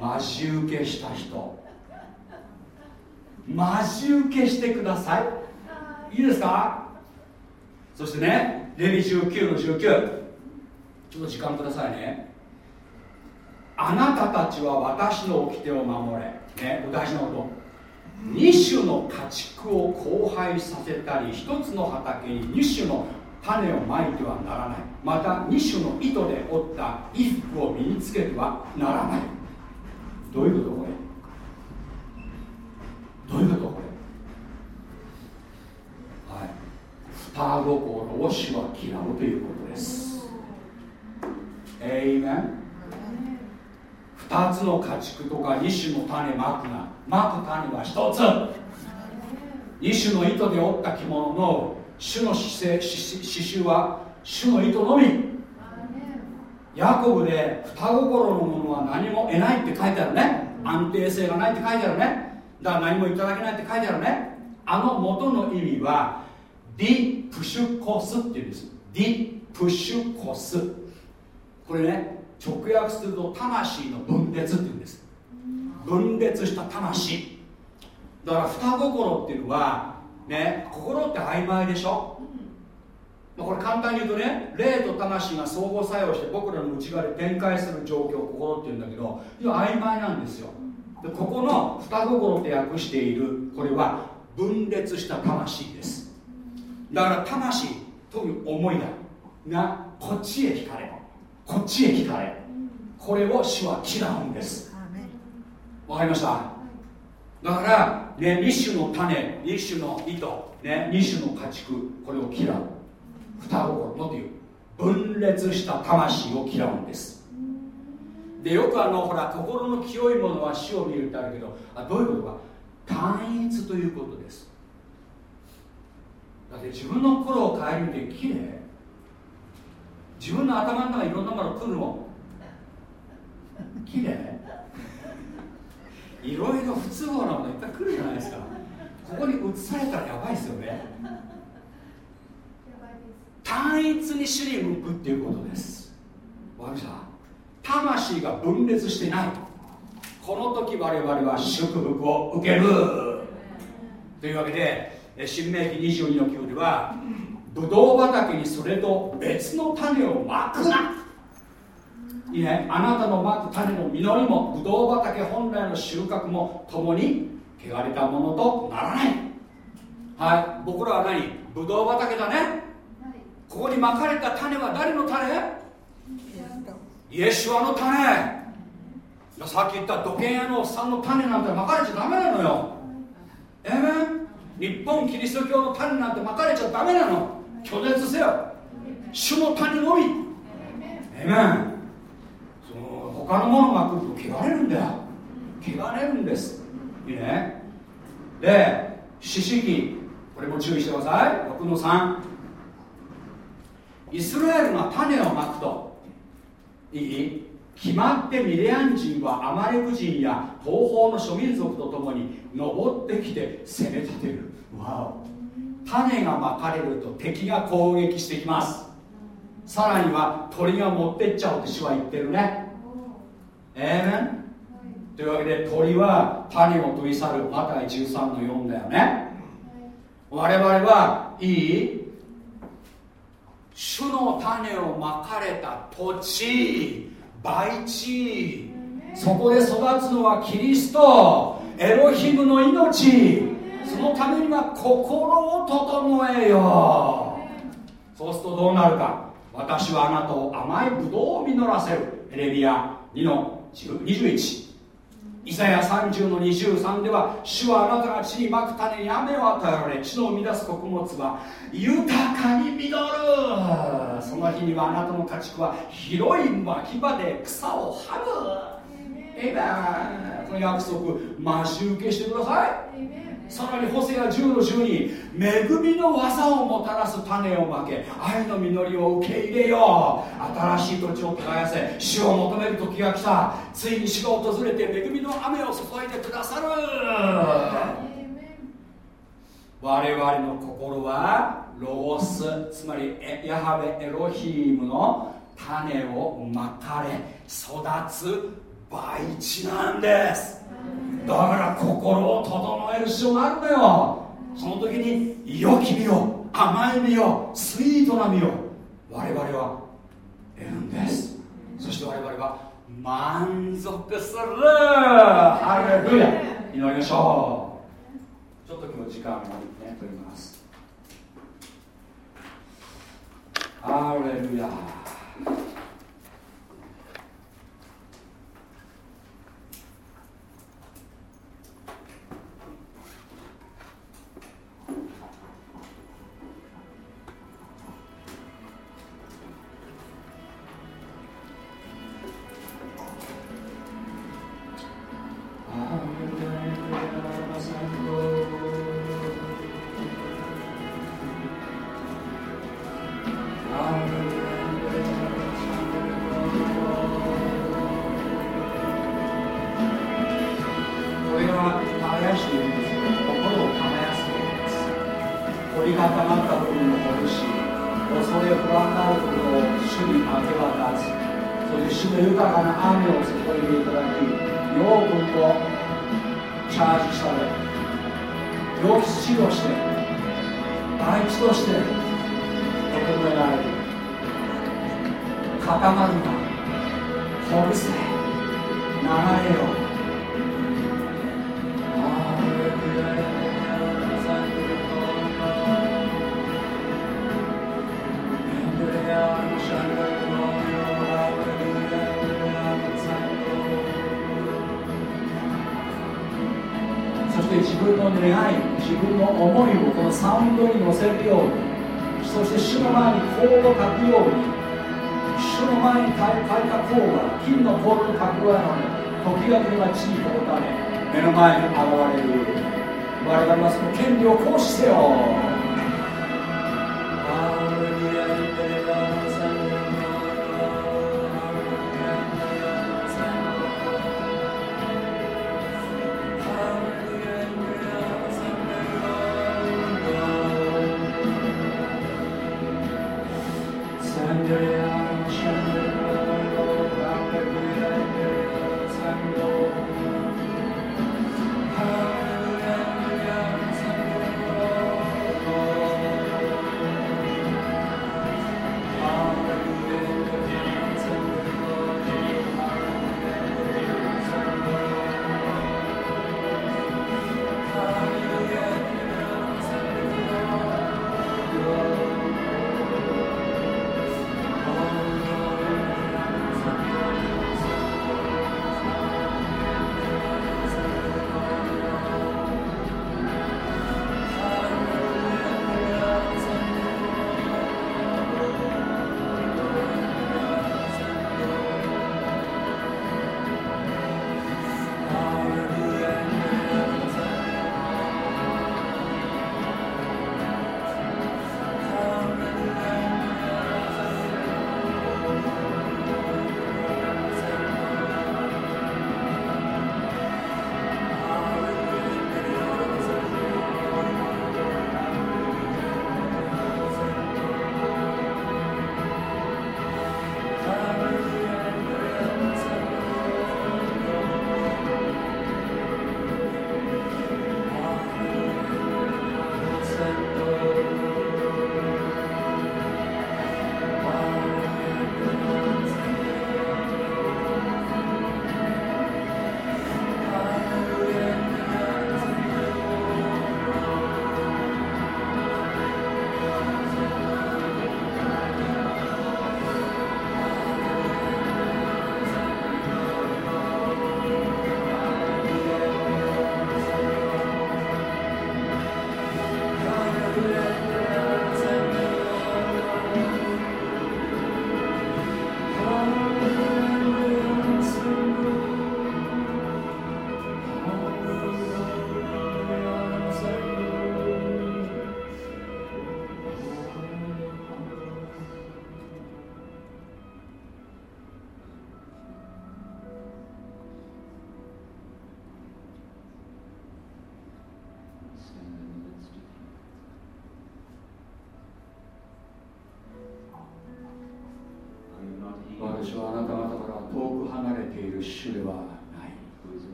待ち受けした人。待ち受けしてください。いいですか？そしてねレビ19の19ちょっと時間くださいね。あなたたちは私の掟を守れ。ね大事なこと。2種の家畜を交配させたり1つの畑に2種の種をまいてはならない。また2種の糸で織った衣服を身につけてはならない。どういうことこれ？どういうことこれ？はい。双心を死は嫌うということです。えいめん。2つの家畜とか2種の種まくなまく種は1つ。2種の糸で織った着物の種の刺繍は種の糸のみ。ヤコブで双心のものは何も得ないって書いてあるね。安定性がないって書いてあるね。だから何もいただけないって書いてあるね。あの元の意味はディプシュコスっていうんです。ディプシュコス。これね直訳すると魂の分裂っていうんです。分裂した魂。だから双心っていうのはね心って曖昧でしょ？まあ、これ簡単に言うとね霊と魂が相互作用して僕らの内側で展開する状況を心っていうんだけどいや曖昧なんですよ。でここの双心って訳しているこれは分裂した魂です。だから魂という思いだがこっちへ惹かれこっちへ惹かれこれを主は嫌うんですわかりました。だからね2種の種2種の糸ね2種の家畜これを嫌う。双心のという。分裂した魂を嫌うんです。でよくあのほら心の清いものは死を見るってあるけどあどういうことか。単一ということです。だって自分の心を変えるってきれい。自分の頭の中にいろんなもの来るの。きれい。いろいろ不都合なものいっぱい来るじゃないですか。ここに移されたらやばいですよね。単一に主に向くっていうことです。わかりました？魂が分裂してない。この時我々は祝福を受ける。というわけで新明記22の9ではブドウ畑にそれと別の種をまくな。いいねあなたのまく種の実りもブドウ畑本来の収穫も共に汚れたものとならない。はい。僕らは何？ブドウ畑だね。ここにまかれた種は誰の種？イエシュアの種。さっき言った土建屋のおっさんの種なんてまかれちゃダメなのよ。え？め日本キリスト教の種なんてまかれちゃダメなの。拒絶せよ。主の種のみ。えめその他のものが来ると汚れるんだよ。汚れるんです。いいね。で四式これも注意してください。6の3イスラエルが種をまくと。いい？決まってミレアン人はアマレク人や東方の諸民族と共に登ってきて攻め立てる。わお。種がまかれると敵が攻撃してきます。さらには鳥が持ってっちゃうって主は言ってるね。ええ、というわけで鳥は種を取り去るマタイ13の4だよね。我々はいい主の種をまかれた土地培地。そこで育つのはキリストエロヒムの命。そのためには心を整えよ。そうするとどうなるか。私はあなたを甘いブドウを実らせる。エレビア2の21イザヤ30の23では主はあなたが地にまく種に雨を与えられ地の生み出す穀物は豊かに実る。その日にはあなたの家畜は広い牧場で草をはむえめこの約束待ち受けしてくださいさらにホセア10の10に恵みの技をもたらす種をまけ愛の実りを受け入れよう。新しい土地を耕せ主を求める時が来た。ついに主が訪れて恵みの雨を注いでくださる。我々の心はロゴスつまりヤハベエロヒームの種をまかれ育つ培地なんです。だから心を整える必要があるんだよ。その時に良き実を甘い実をスイートな実を我々は得るんです。そして我々は満足する。ハレルヤ。祈りましょう。ちょっと今日時間をね取ります。ハレルヤ。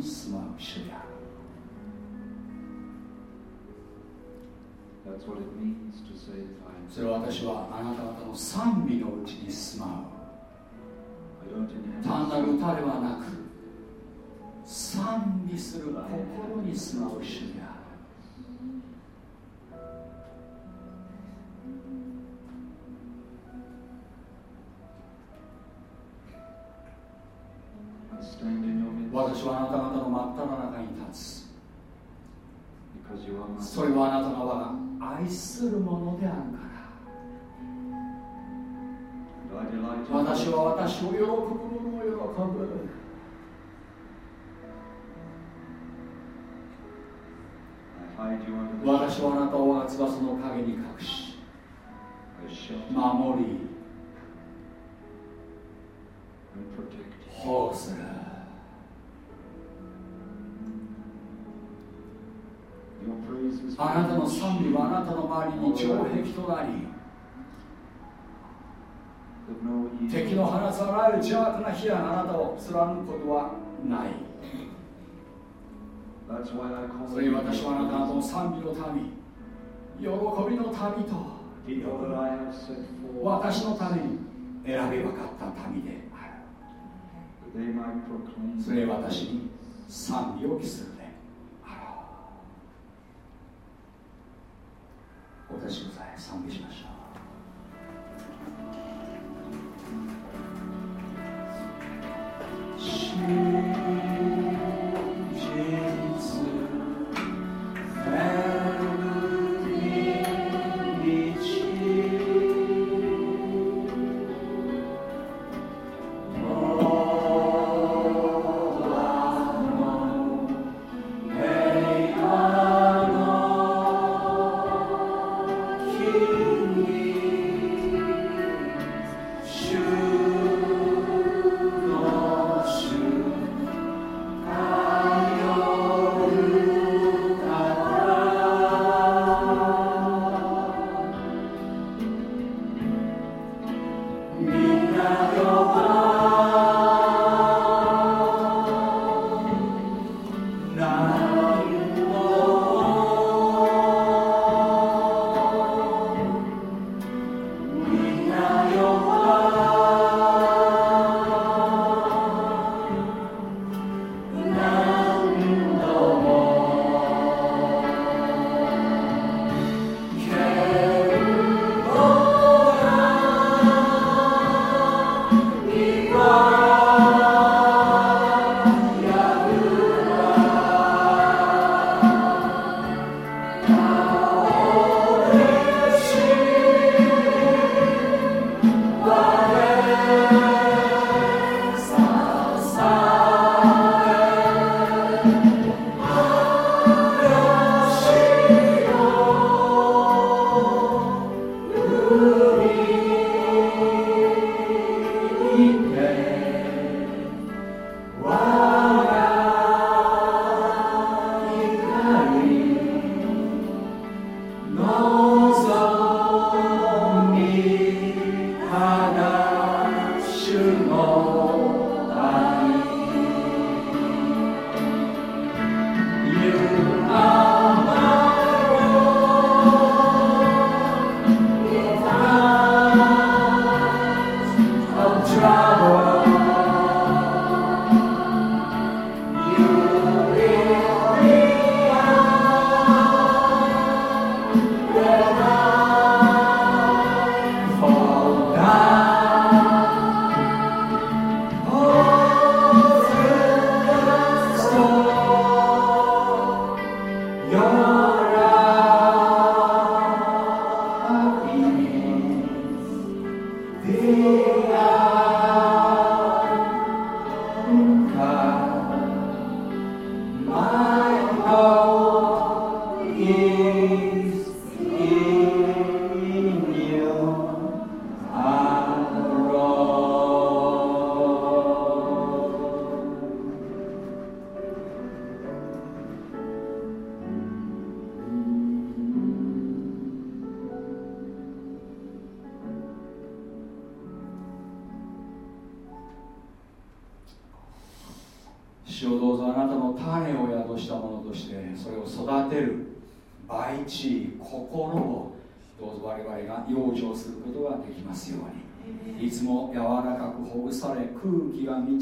に住まう主であるそれは私はあなた方の賛美のうちに住まう単なる歌ではなく賛美する心に住まう主である私はあなた方の真っ只中に立つ。それはあなたの我が愛するものであるから。私は私を喜ぶ者を喜ぶ私はあなたを我が翼の陰に隠し守りあなたの賛美はあなたの周りに城壁となり敵の放つあらゆる邪悪な火やあなたを貫くことはない。それに私はあなたの賛美の民。喜びの民と私のために選び分かった民でそれ私に賛美を期するであろうお立ちください。賛美しまし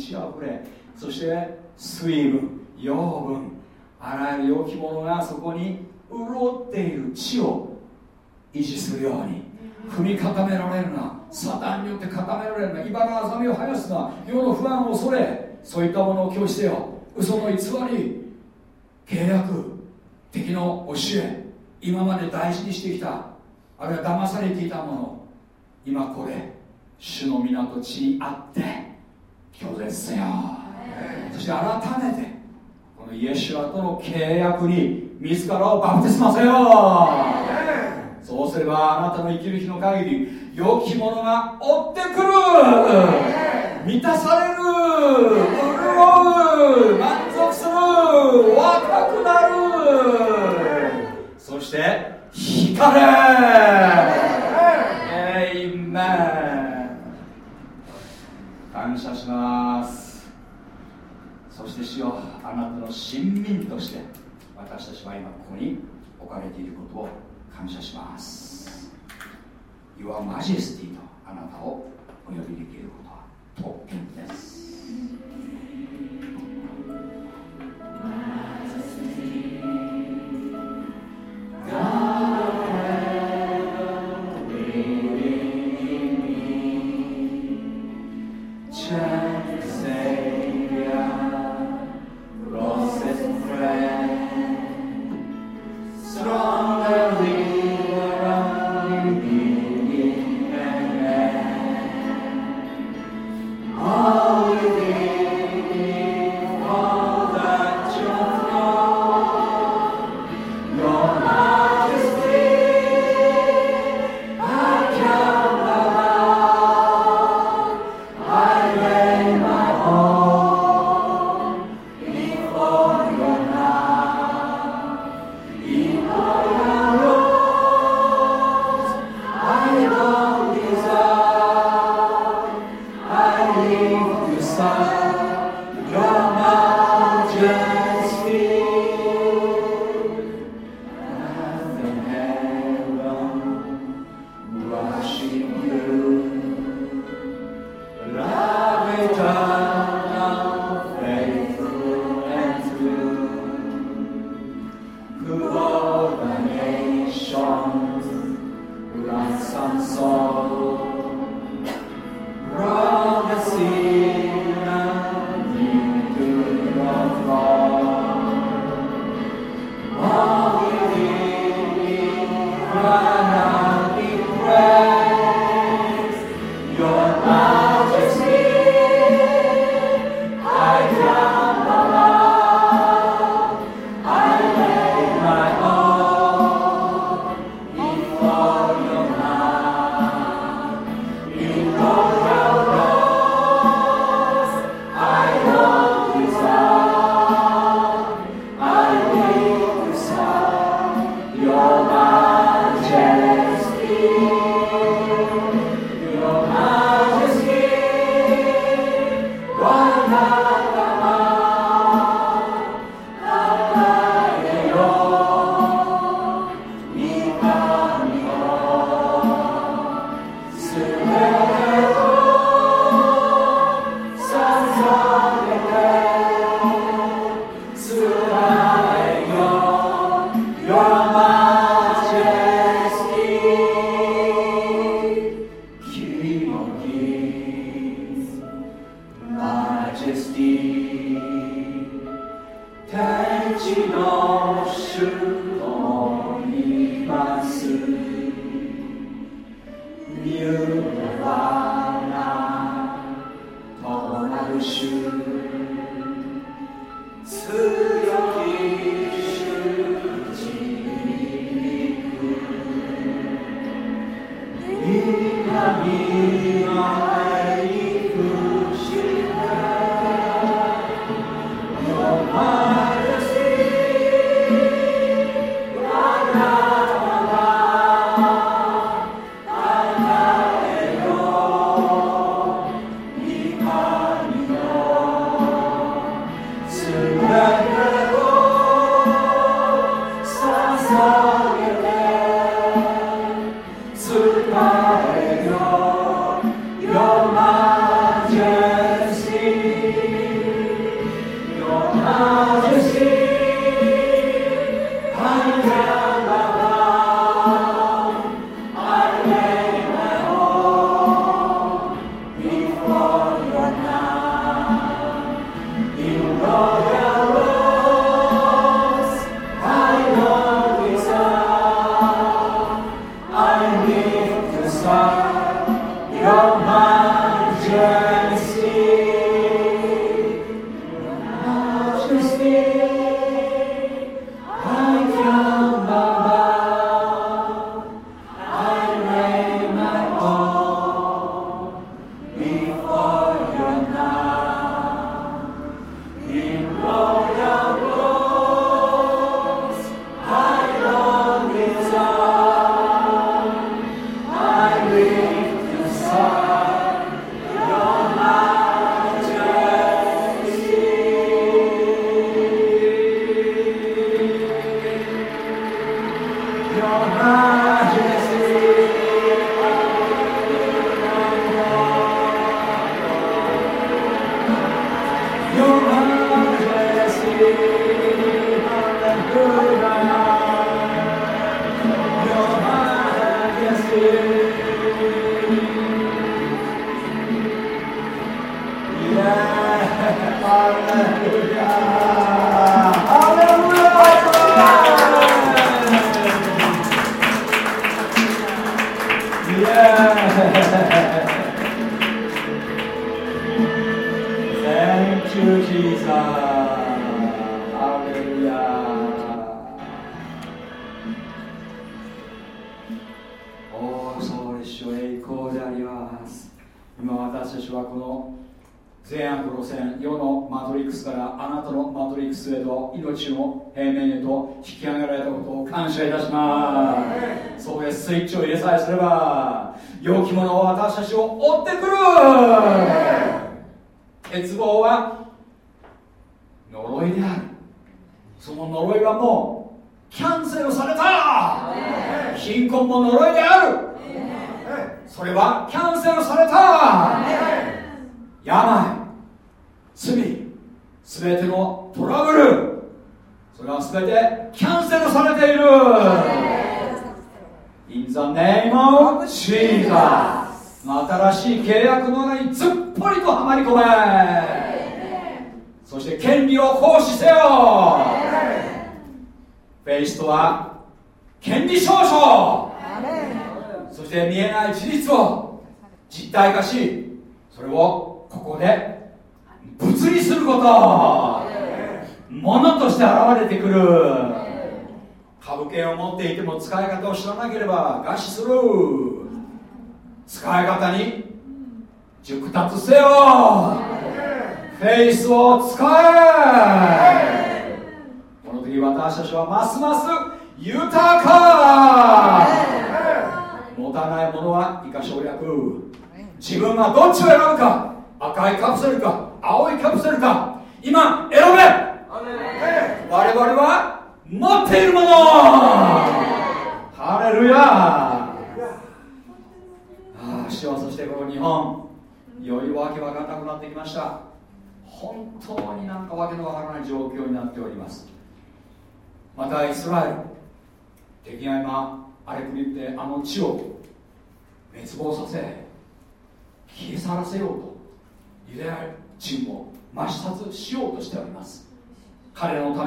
ちれそして水分養分あらゆる容きものがそこに潤っている地を維持するように踏み固められるなサタンによって固められるな茨のあざみを生やすな世の不安を恐れそういったものを拒否せよ嘘の偽り契約敵の教え今まで大事にしてきたあるいは騙されていたもの今これ主の港地にあって拒絶せよ。そして改めてこのイエシュアとの契約に自らをバプテスマせよ。そうすればあなたの生きる日の限り良きものが追ってくる。満たされる。潤う。満足する。若くなる。そして惹かれ。感謝します。そして主よあなたの親民として私たちは今ここに置かれていることを感謝します。Your Majesty とあなたをお呼びできることは特権です。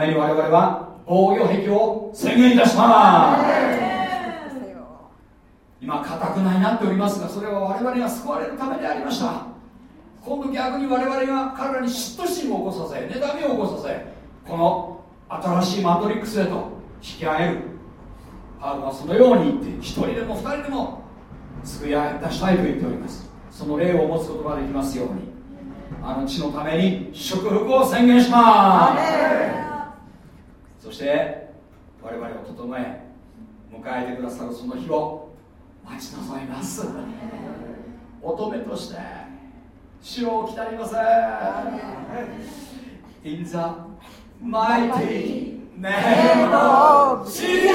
めに我々は防御壁を宣言いたします今固くないなっておりますがそれは我々が救われるためでありました。今度逆に我々が彼らに嫉妬心を起こさせ妬みを起こさせこの新しいマトリックスへと引き上げる。パウロはそのように言って一人でも二人でも救い出したいと言っております。その霊を持つことができますようにあの地のために祝福を宣言します。そして我々を整え迎えてくださるその日を待ち望みます。乙女として白を鍛えりませ。ん In the mighty name of Jesus!